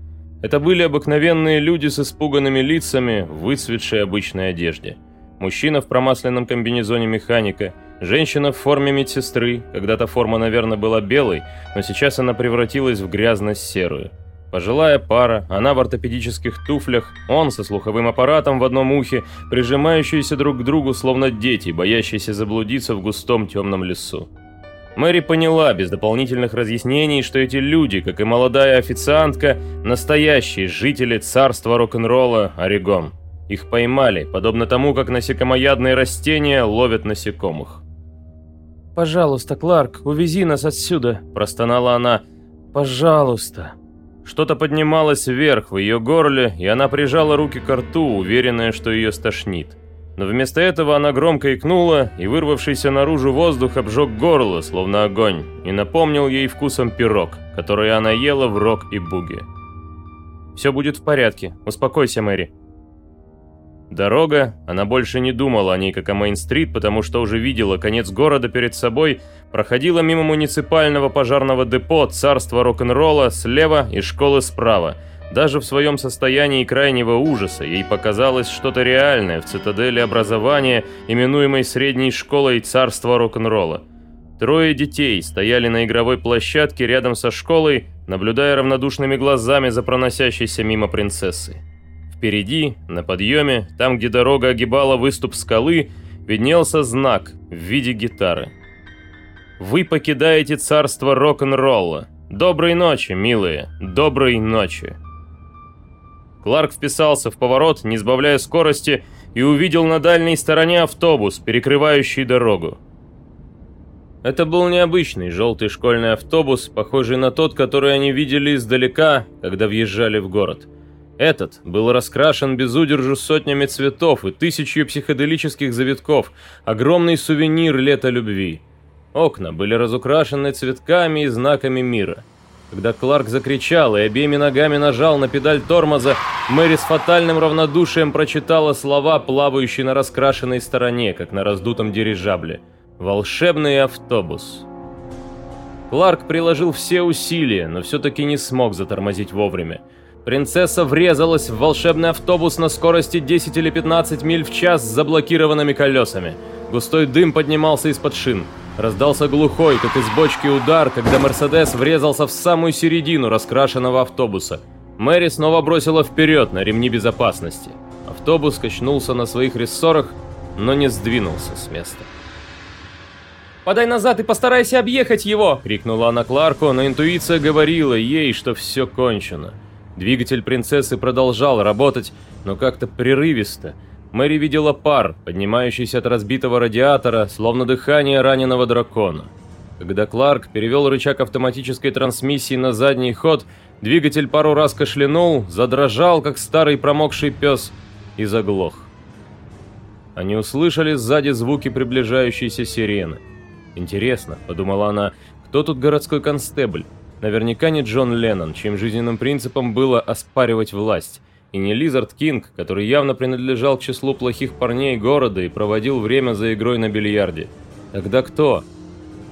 A: Это были обыкновенные люди с испуганными лицами в выцветшей обычной одежде. Мужчина в промасленном комбинезоне механика, женщина в форме медсестры, когда-то форма, наверное, была белой, но сейчас она превратилась в грязно-серую. Пожилая пара, она в ортопедических туфлях, он со слуховым аппаратом в одном ухе, прижимающиеся друг к другу, словно дети, боящиеся заблудиться в густом темном лесу. Мэри поняла без дополнительных разъяснений, что эти люди, как и молодая официантка, настоящие жители царства рок-н-ролла Орегон. Их поймали, подобно тому, как насекомоядные растения ловят насекомых.
B: «Пожалуйста, Кларк, увези нас отсюда», – простонала она. «Пожалуйста».
A: Что-то поднималось вверх в ее горле, и она прижала руки к рту, уверенная, что ее стошнит. Но вместо этого она громко икнула, и вырвавшийся наружу воздух обжег горло, словно огонь, и напомнил ей вкусом пирог, который она ела в рок и буге.
B: «Все будет в порядке. Успокойся, Мэри»,
A: Дорога, она больше не думала о ней как о Мейн-стрит, потому что уже видела конец города перед собой, проходила мимо муниципального пожарного депо, царства рок-н-ролла слева и школы справа. Даже в своем состоянии крайнего ужаса ей показалось что-то реальное в цитадели образования, именуемой средней школой царства рок-н-ролла. Трое детей стояли на игровой площадке рядом со школой, наблюдая равнодушными глазами за проносящейся мимо принцессой. Впереди, на подъеме, там, где дорога огибала выступ скалы, виднелся знак в виде гитары. «Вы покидаете царство рок-н-ролла. Доброй ночи, милые, доброй ночи!» Кларк вписался в поворот, не сбавляя скорости, и увидел на дальней стороне автобус, перекрывающий дорогу. Это был необычный желтый школьный автобус, похожий на тот, который они видели издалека, когда въезжали в город – этот был раскрашен без удержу сотнями цветов и тысячью психоделических завитков, огромный сувенир лета любви. Окна были разукрашены цветками и знаками мира. Когда Кларк закричал и обеими ногами нажал на педаль тормоза, Мэри с фатальным равнодушием прочитала слова, плавающие на раскрашенной стороне, как на раздутом дирижабле. «Волшебный автобус». Кларк приложил все усилия, но все-таки не смог затормозить вовремя. Принцесса врезалась в волшебный автобус на скорости 10 или 15 миль в час с заблокированными колесами. Густой дым поднимался из-под шин. Раздался глухой, как из бочки удар, когда Мерседес врезался в самую середину раскрашенного автобуса. Мэри снова бросила вперед на ремни безопасности. Автобус качнулся на своих рессорах, но не сдвинулся с места.
B: «Подай назад и постарайся объехать его!»
A: — крикнула она Кларку, но интуиция говорила ей, что все кончено. Двигатель принцессы продолжал работать, но как-то прерывисто. Мэри видела пар, поднимающийся от разбитого радиатора, словно дыхание раненого дракона. Когда Кларк перевел рычаг автоматической трансмиссии на задний ход, двигатель пару раз кашлянул, задрожал, как старый промокший пес, и заглох. Они услышали сзади звуки приближающейся сирены. «Интересно», — подумала она, — «кто тут городской констебль? Наверняка не Джон Леннон, чьим жизненным принципом было оспаривать власть, и не Лизард Кинг, который явно принадлежал к числу плохих парней города и проводил время за игрой на бильярде. Тогда кто?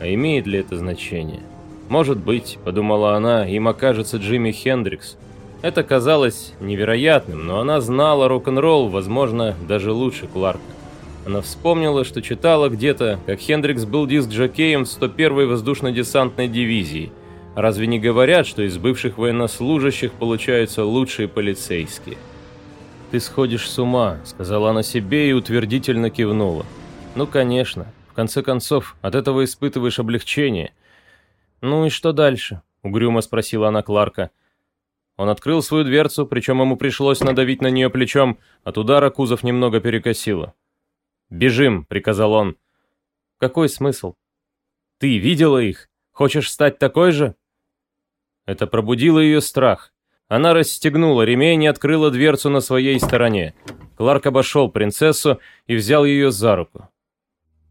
A: А имеет ли это значение? Может быть, подумала она, им окажется Джимми Хендрикс. Это казалось невероятным, но она знала рок-н-ролл, возможно, даже лучше Кларка. Она вспомнила, что читала где-то, как Хендрикс был диск-жокеем 101-й воздушно-десантной дивизии – Разве не говорят, что из бывших военнослужащих получаются лучшие полицейские? «Ты сходишь с ума», — сказала она себе и утвердительно кивнула. «Ну, конечно. В конце концов, от этого испытываешь облегчение». «Ну и что дальше?» — угрюмо спросила она Кларка. Он открыл свою дверцу, причем ему пришлось надавить на нее плечом, от удара кузов немного перекосило. «Бежим», — приказал он. «Какой смысл?» «Ты видела их? Хочешь стать такой же?» Это пробудило ее страх. Она расстегнула ремень и открыла дверцу на своей стороне. Кларк обошел принцессу и взял ее за руку.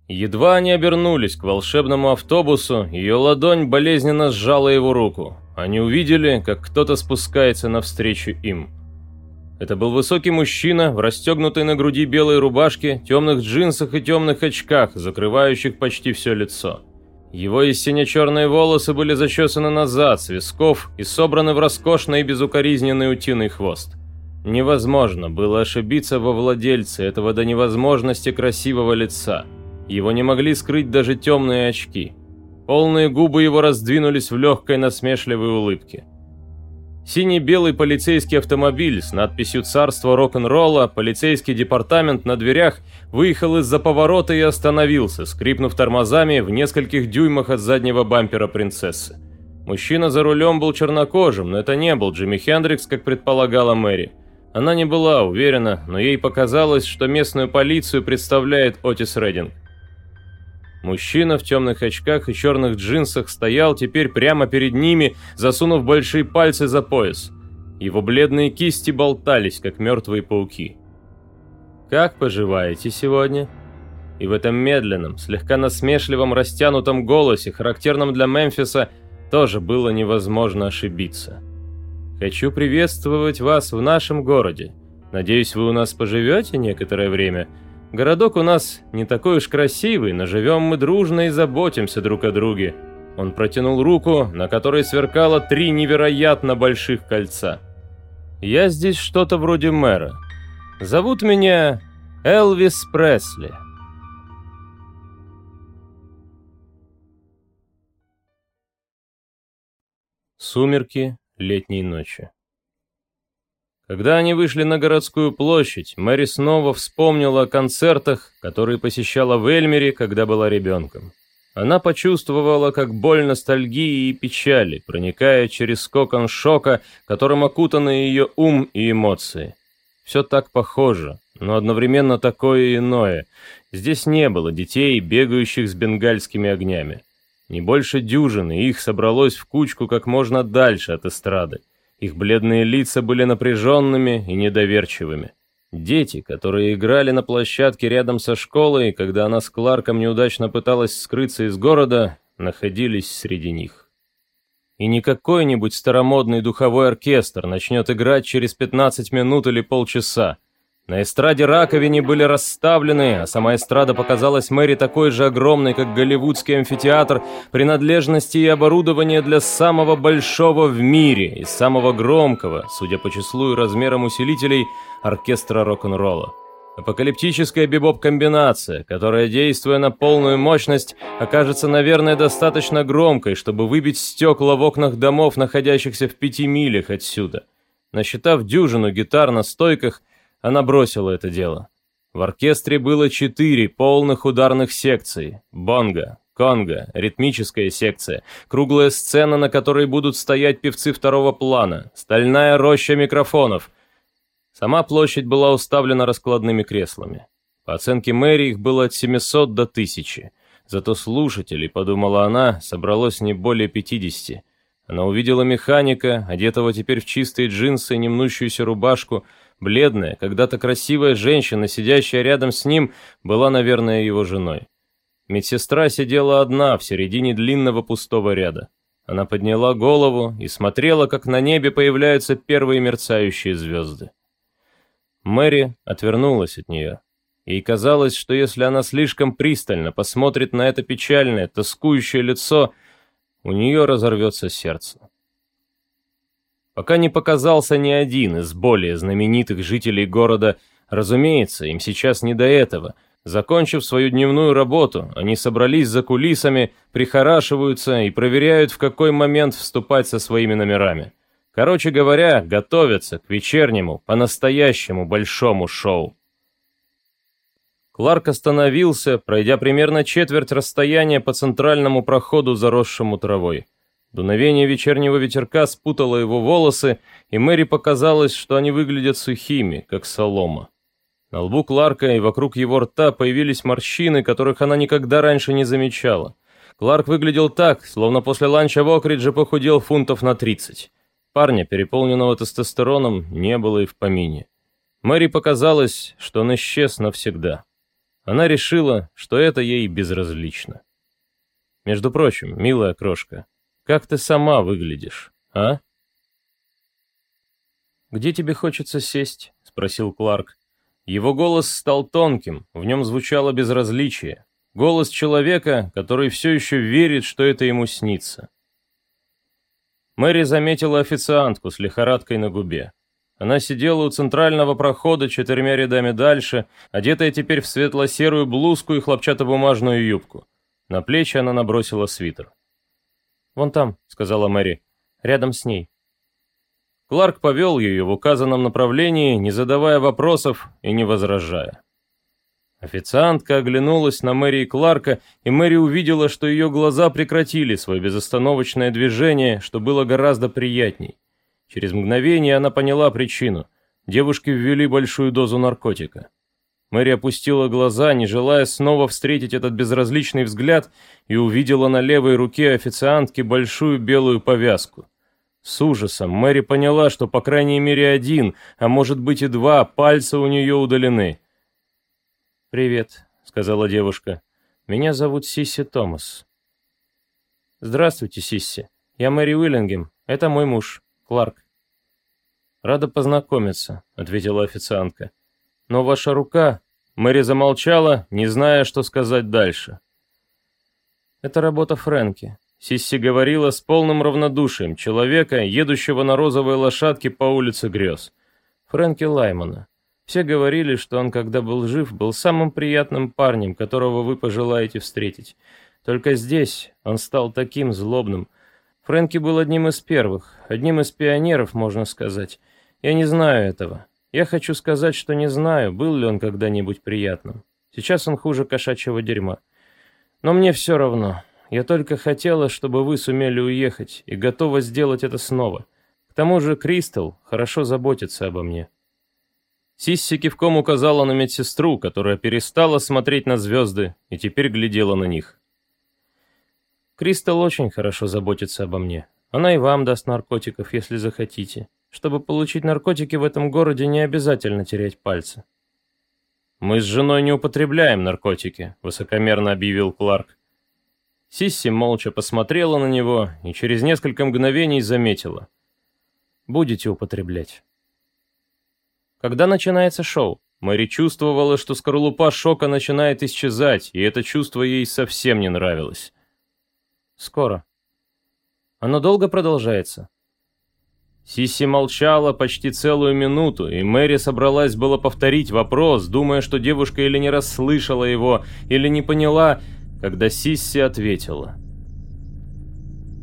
A: Едва они обернулись к волшебному автобусу, ее ладонь болезненно сжала его руку. Они увидели, как кто-то спускается навстречу им. Это был высокий мужчина в расстегнутой на груди белой рубашке, темных джинсах и темных очках, закрывающих почти все лицо. Его и сине-черные волосы были зачесаны назад с висков и собраны в роскошный и безукоризненный утиный хвост. Невозможно было ошибиться во владельце этого до невозможности красивого лица. Его не могли скрыть даже темные очки. Полные губы его раздвинулись в легкой насмешливой улыбке. Синий-белый полицейский автомобиль с надписью «Царство рок-н-ролла», полицейский департамент на дверях выехал из-за поворота и остановился, скрипнув тормозами в нескольких дюймах от заднего бампера принцессы. Мужчина за рулем был чернокожим, но это не был Джимми Хендрикс, как предполагала Мэри. Она не была уверена, но ей показалось, что местную полицию представляет Отис Рединг. Мужчина в темных очках и черных джинсах стоял теперь прямо перед ними, засунув большие пальцы за пояс. Его бледные кисти болтались, как мертвые пауки. «Как поживаете сегодня?» И в этом медленном, слегка насмешливом, растянутом голосе, характерном для Мемфиса, тоже было невозможно ошибиться. «Хочу приветствовать вас в нашем городе. Надеюсь, вы у нас поживете некоторое время?» Городок у нас не такой уж красивый, но живем мы дружно и заботимся друг о друге. Он протянул руку, на которой сверкало три невероятно больших кольца. Я здесь что-то вроде мэра. Зовут меня Элвис Пресли. Сумерки летней ночи. Когда они вышли на городскую площадь, Мэри снова вспомнила о концертах, которые посещала в Эльмере, когда была ребенком. Она почувствовала, как боль ностальгии и печали, проникая через кокон шока, которым окутаны ее ум и эмоции. Все так похоже, но одновременно такое иное. Здесь не было детей, бегающих с бенгальскими огнями. Не больше дюжины, их собралось в кучку как можно дальше от эстрады. Их бледные лица были напряженными и недоверчивыми. Дети, которые играли на площадке рядом со школой, когда она с Кларком неудачно пыталась скрыться из города, находились среди них. И не какой-нибудь старомодный духовой оркестр начнет играть через 15 минут или полчаса. На эстраде раковине были расставлены, а сама эстрада показалась Мэри такой же огромной, как голливудский амфитеатр, принадлежности и оборудования для самого большого в мире и самого громкого, судя по числу и размерам усилителей, оркестра рок-н-ролла. Апокалиптическая бибоп-комбинация, которая, действуя на полную мощность, окажется, наверное, достаточно громкой, чтобы выбить стекла в окнах домов, находящихся в пяти милях отсюда. Насчитав дюжину гитар на стойках, она бросила это дело. В оркестре было четыре полных ударных секции. Бонго, конго, ритмическая секция, круглая сцена, на которой будут стоять певцы второго плана, стальная роща микрофонов. Сама площадь была уставлена раскладными креслами. По оценке Мэри их было от 700 до 1000. Зато слушателей, подумала она, собралось не более 50. Она увидела механика, одетого теперь в чистые джинсы и немнущуюся рубашку, Бледная, когда-то красивая женщина, сидящая рядом с ним, была, наверное, его женой. Медсестра сидела одна в середине длинного пустого ряда. Она подняла голову и смотрела, как на небе появляются первые мерцающие звезды. Мэри отвернулась от нее. Ей казалось, что если она слишком пристально посмотрит на это печальное, тоскующее лицо, у нее разорвется сердце пока не показался ни один из более знаменитых жителей города. Разумеется, им сейчас не до этого. Закончив свою дневную работу, они собрались за кулисами, прихорашиваются и проверяют, в какой момент вступать со своими номерами. Короче говоря, готовятся к вечернему, по-настоящему большому шоу. Кларк остановился, пройдя примерно четверть расстояния по центральному проходу, заросшему травой. Дуновение вечернего ветерка спутало его волосы, и Мэри показалось, что они выглядят сухими, как солома. На лбу Кларка и вокруг его рта появились морщины, которых она никогда раньше не замечала. Кларк выглядел так, словно после ланча в Окридже похудел фунтов на 30. Парня, переполненного тестостероном, не было и в помине. Мэри показалось, что он исчез навсегда. Она решила, что это ей безразлично. Между прочим, милая крошка, как ты сама выглядишь, а?» «Где тебе хочется сесть?» — спросил Кларк. Его голос стал тонким, в нем звучало безразличие. Голос человека, который все еще верит, что это ему снится. Мэри заметила официантку с лихорадкой на губе. Она сидела у центрального прохода четырьмя рядами дальше, одетая теперь в светло-серую блузку и хлопчатобумажную юбку. На плечи она набросила свитер. «Вон там», — сказала Мэри, — «рядом с ней». Кларк повел ее в указанном направлении, не задавая вопросов и не возражая. Официантка оглянулась на Мэри и Кларка, и Мэри увидела, что ее глаза прекратили свое безостановочное движение, что было гораздо приятней. Через мгновение она поняла причину. Девушки ввели большую дозу наркотика. Мэри опустила глаза, не желая снова встретить этот безразличный взгляд, и увидела на левой руке официантки большую белую повязку. С ужасом Мэри поняла, что по крайней мере один, а может быть и два, пальца у нее удалены.
C: «Привет», — сказала девушка. «Меня зовут Сисси Томас». «Здравствуйте, Сисси. Я Мэри Уиллингем. Это мой муж, Кларк». «Рада познакомиться», — ответила официантка. «Но ваша рука...» Мэри замолчала, не зная, что сказать дальше. «Это работа Фрэнки», — Сисси говорила с полным равнодушием человека, едущего на розовой лошадке по улице грез. Фрэнки Лаймана. Все говорили, что он, когда был жив, был самым приятным парнем, которого вы пожелаете встретить. Только здесь он стал таким злобным. Фрэнки был одним из первых, одним из пионеров, можно сказать. Я не знаю этого. Я хочу сказать, что не знаю, был ли он когда-нибудь приятным. Сейчас он хуже кошачьего дерьма. Но мне все равно. Я только хотела, чтобы вы сумели уехать, и готова сделать это снова. К тому же Кристал хорошо заботится обо мне.
A: Сисси кивком указала на медсестру, которая перестала смотреть на звезды и теперь глядела на них.
C: «Кристал очень хорошо заботится обо мне. Она и вам даст наркотиков, если захотите. Чтобы получить наркотики в этом городе, не обязательно терять пальцы».
A: «Мы с женой не употребляем наркотики», — высокомерно объявил Кларк. Сисси молча посмотрела на него и через несколько мгновений заметила.
C: «Будете употреблять».
A: Когда начинается шоу, Мэри чувствовала, что скорлупа шока начинает исчезать, и это чувство ей совсем не нравилось.
C: «Скоро». «Оно долго продолжается?»
A: Сисси молчала почти целую минуту, и Мэри собралась было повторить вопрос, думая, что девушка или не расслышала его, или не поняла, когда Сисси ответила.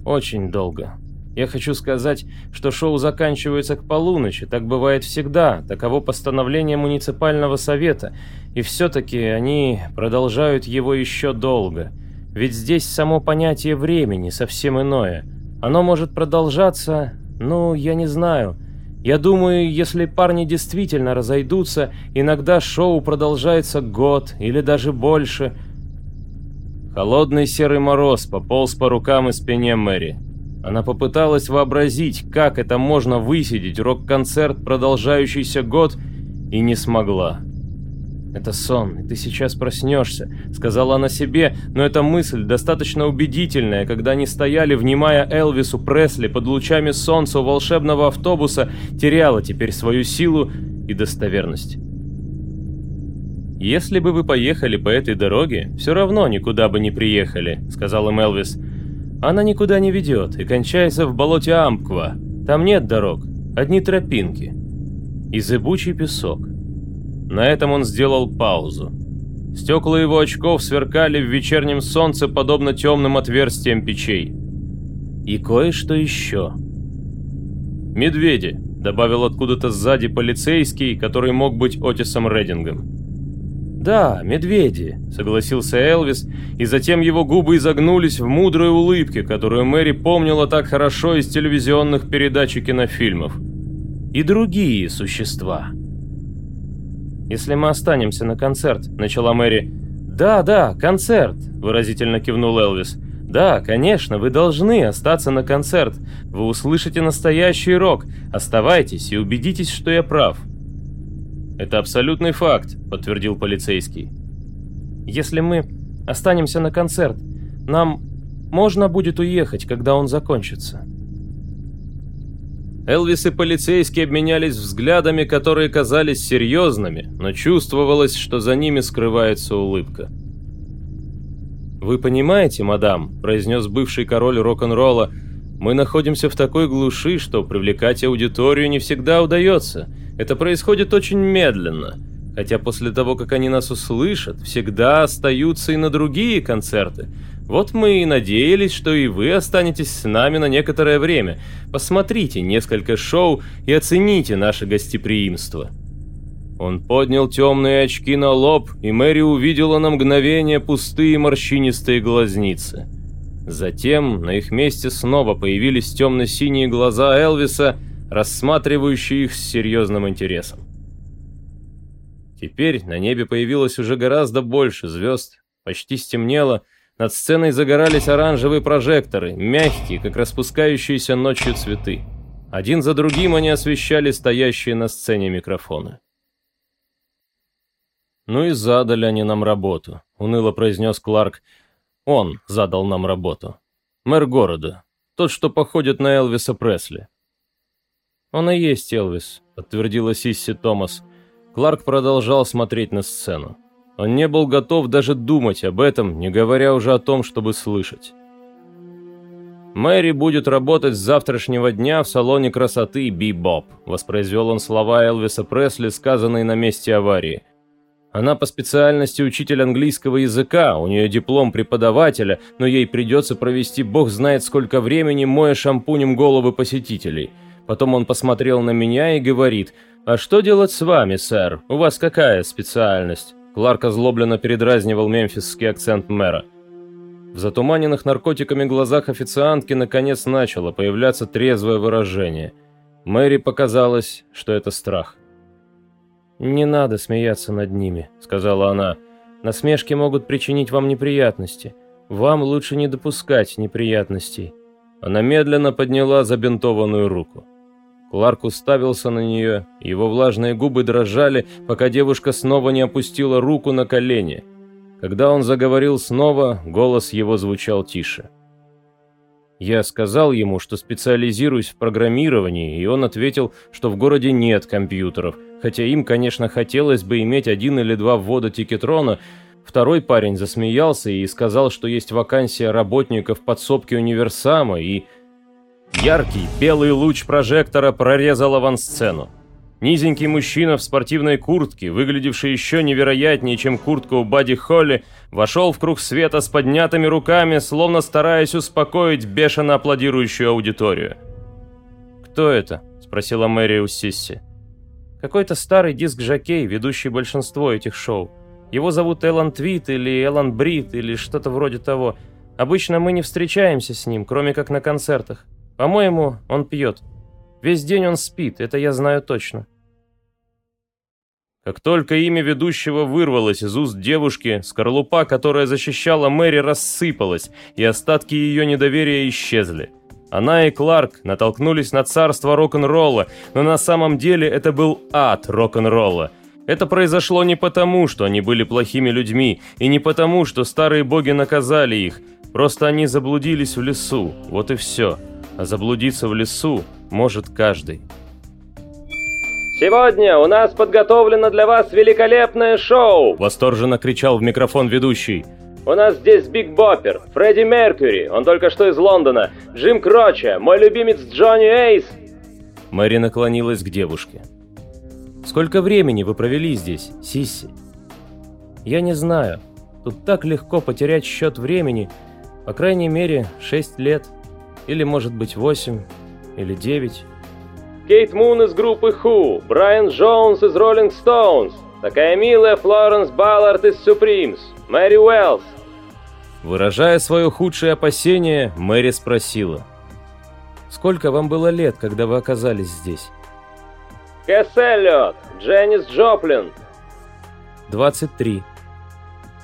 C: «Очень долго». Я хочу сказать, что шоу заканчивается к полуночи, так бывает всегда, таково постановление муниципального совета, и все-таки они продолжают его еще долго. Ведь здесь само понятие времени совсем иное. Оно может продолжаться, ну, я не знаю. Я думаю, если парни действительно разойдутся, иногда шоу продолжается год или даже больше.
A: Холодный серый мороз пополз по рукам и спине Мэри. Она попыталась вообразить, как это можно высидеть рок-концерт, продолжающийся год, и не смогла.
C: «Это сон, и ты сейчас проснешься», — сказала она себе, но эта мысль достаточно убедительная, когда они стояли, внимая Элвису Пресли под лучами солнца у волшебного автобуса, теряла теперь свою силу и достоверность.
A: «Если бы вы поехали по этой дороге, все равно никуда бы не приехали», — сказал им Элвис.
C: Она никуда не ведет и кончается в болоте Амква. Там нет дорог, одни тропинки. И зыбучий песок.
A: На этом он сделал паузу. Стекла его очков сверкали в вечернем солнце, подобно темным отверстиям печей.
C: И кое-что еще.
A: «Медведи», — добавил откуда-то сзади полицейский, который мог быть Отисом Редингом.
C: «Да, медведи», — согласился Элвис, и затем его губы изогнулись в мудрой улыбке, которую Мэри помнила так хорошо из телевизионных передач и кинофильмов. «И другие существа». «Если мы останемся на концерт», — начала Мэри. «Да, да, концерт», — выразительно кивнул Элвис. «Да, конечно, вы должны остаться на концерт. Вы услышите настоящий рок. Оставайтесь и убедитесь, что я прав».
A: «Это абсолютный факт», — подтвердил полицейский.
C: «Если мы останемся на концерт, нам можно будет уехать, когда он закончится».
A: Элвис и полицейский обменялись взглядами, которые казались серьезными, но чувствовалось, что за ними скрывается улыбка.
C: «Вы понимаете, мадам», — произнес бывший король рок-н-ролла, «мы находимся в такой глуши, что привлекать аудиторию не всегда удается. Это происходит очень медленно, хотя после того, как они нас услышат, всегда остаются и на другие концерты.
A: Вот мы и надеялись, что и вы останетесь с нами на некоторое время. Посмотрите несколько шоу и оцените наше гостеприимство». Он поднял темные очки на лоб, и Мэри увидела на мгновение пустые морщинистые глазницы. Затем на их месте снова появились темно-синие глаза Элвиса, рассматривающие их с серьезным интересом. Теперь на небе появилось уже гораздо больше звезд, почти стемнело, над сценой загорались оранжевые прожекторы, мягкие, как распускающиеся ночью цветы. Один за другим они освещали стоящие на сцене микрофоны. «Ну и задали они нам работу», — уныло произнес Кларк. «Он задал нам работу. Мэр города. Тот, что походит на Элвиса Пресли». «Он и есть Элвис», — подтвердила Сисси Томас. Кларк продолжал смотреть на сцену. Он не был готов даже думать об этом, не говоря уже о том, чтобы слышать. «Мэри будет работать с завтрашнего дня в салоне красоты Би-Боб», воспроизвел он слова Элвиса Пресли, сказанные на месте аварии. Она по специальности учитель английского языка, у нее диплом преподавателя, но ей придется провести бог знает сколько времени, моя шампунем головы посетителей. Потом он посмотрел на меня и говорит, «А что делать с вами, сэр? У вас какая специальность?» Кларк озлобленно передразнивал мемфисский акцент мэра. В затуманенных наркотиками глазах официантки наконец начало появляться трезвое выражение. Мэри показалось, что это страх. «Не надо смеяться над ними», — сказала она. «Насмешки могут причинить вам неприятности. Вам лучше не допускать неприятностей». Она медленно подняла забинтованную руку. Кларк уставился на нее, его влажные губы дрожали, пока девушка снова не опустила руку на колени. Когда он заговорил снова, голос его звучал тише. Я сказал ему, что специализируюсь в программировании, и он ответил, что в городе нет компьютеров, хотя им, конечно, хотелось бы иметь один или два ввода тикетрона. Второй парень засмеялся и сказал, что есть вакансия работников подсобки универсама, и Яркий белый луч прожектора прорезал авансцену. Низенький мужчина в спортивной куртке, выглядевший еще невероятнее, чем куртка у Бадди Холли, вошел в круг света с поднятыми руками, словно стараясь успокоить бешено аплодирующую аудиторию. «Кто это?» – спросила Мэри у Сисси. «Какой-то старый диск-жокей, ведущий большинство этих шоу. Его зовут Эллен Твит или Эллен Брит или что-то вроде того. Обычно мы не встречаемся с ним, кроме как на концертах. По-моему, он пьет. Весь день он спит, это я знаю точно. Как только имя ведущего вырвалось из уст девушки, скорлупа, которая защищала Мэри, рассыпалась, и остатки ее недоверия исчезли. Она и Кларк натолкнулись на царство рок-н-ролла, но на самом деле это был ад рок-н-ролла. Это произошло не потому, что они были плохими людьми, и не потому, что старые боги наказали их, просто они заблудились в лесу, вот и все а заблудиться в лесу может каждый.
B: «Сегодня у нас подготовлено для вас великолепное шоу!»
A: Восторженно кричал в микрофон ведущий.
B: «У нас здесь Биг Боппер, Фредди Меркьюри, он только что из Лондона, Джим Кроча, мой любимец Джонни Эйс!»
A: Мэри наклонилась к девушке.
C: «Сколько времени вы провели здесь, Сисси?» «Я не знаю. Тут так легко потерять счет времени. По крайней мере, шесть лет». Или, может быть, 8 или 9.
B: Кейт Мун из группы Who, Брайан Джонс из Rolling Stones, такая милая Флоренс Баллард из Supremes, Мэри Уэллс.
A: Выражая свое худшее опасение, Мэри спросила.
C: «Сколько вам было лет, когда вы оказались здесь?»
B: Кэс Эллиот, Дженнис Джоплин.
C: 23.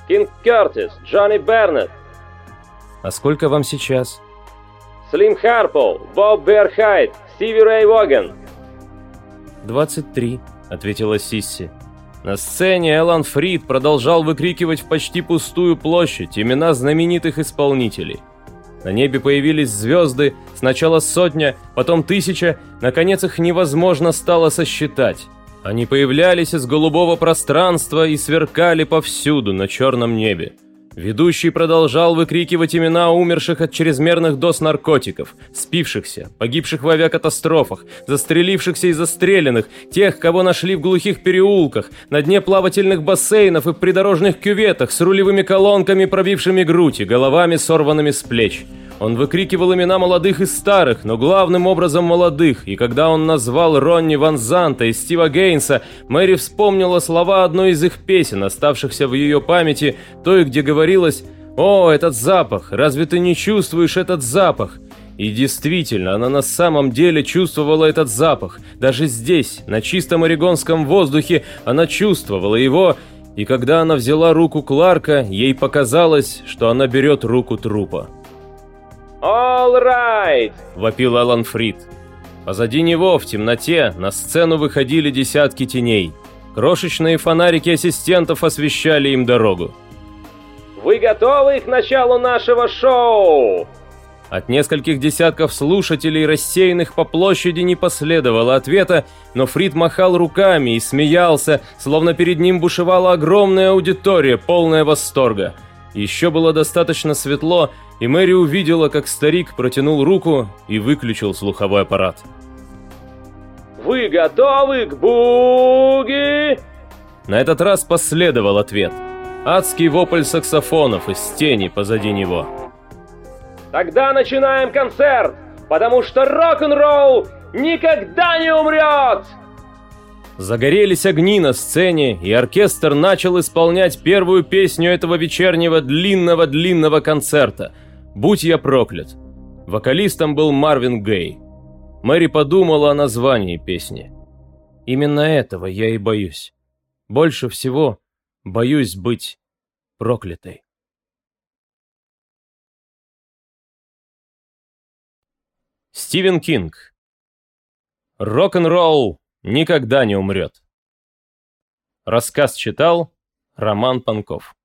B: Кинг Кертис, Джонни Бернетт.
C: А сколько вам сейчас?
B: Слим Харпл, Боб Берхайт, Стиви Рэй Воген.
C: 23,
A: ответила Сисси. На сцене Элан Фрид продолжал выкрикивать в почти пустую площадь имена знаменитых исполнителей. На небе появились звезды, сначала сотня, потом тысяча, наконец их невозможно стало сосчитать. Они появлялись из голубого пространства и сверкали повсюду на черном небе. Ведущий продолжал выкрикивать имена умерших от чрезмерных доз наркотиков, спившихся, погибших в авиакатастрофах, застрелившихся и застреленных, тех, кого нашли в глухих переулках, на дне плавательных бассейнов и придорожных кюветах с рулевыми колонками, пробившими грудь и головами, сорванными с плеч. Он выкрикивал имена молодых и старых, но главным образом молодых, и когда он назвал Ронни Ван Занта и Стива Гейнса, Мэри вспомнила слова одной из их песен, оставшихся в ее памяти, той, где говорилось «О, этот запах! Разве ты не чувствуешь этот запах?» И действительно, она на самом деле чувствовала этот запах. Даже здесь, на чистом орегонском воздухе, она чувствовала его, и когда она взяла руку Кларка, ей показалось, что она берет руку трупа.
B: «All right!»
A: – вопил Алан Фрид. Позади него, в темноте, на сцену выходили десятки теней. Крошечные фонарики ассистентов освещали им дорогу.
B: «Вы готовы к началу нашего шоу?»
A: От нескольких десятков слушателей, рассеянных по площади, не последовало ответа, но Фрид махал руками и смеялся, словно перед ним бушевала огромная аудитория, полная восторга. Еще было достаточно светло, и Мэри увидела, как старик протянул руку и выключил слуховой аппарат.
B: «Вы готовы к буги?»
A: На этот раз последовал ответ. Адский вопль саксофонов из тени позади него.
B: «Тогда начинаем концерт, потому что рок-н-ролл никогда не умрет!»
A: Загорелись огни на сцене, и оркестр начал исполнять первую песню этого вечернего длинного-длинного концерта – «Будь я проклят». Вокалистом был Марвин Гей. Мэри подумала о названии песни. Именно этого я и боюсь. Больше всего боюсь быть проклятой. Стивен Кинг. Рок-н-ролл никогда не умрет. Рассказ читал Роман Панков.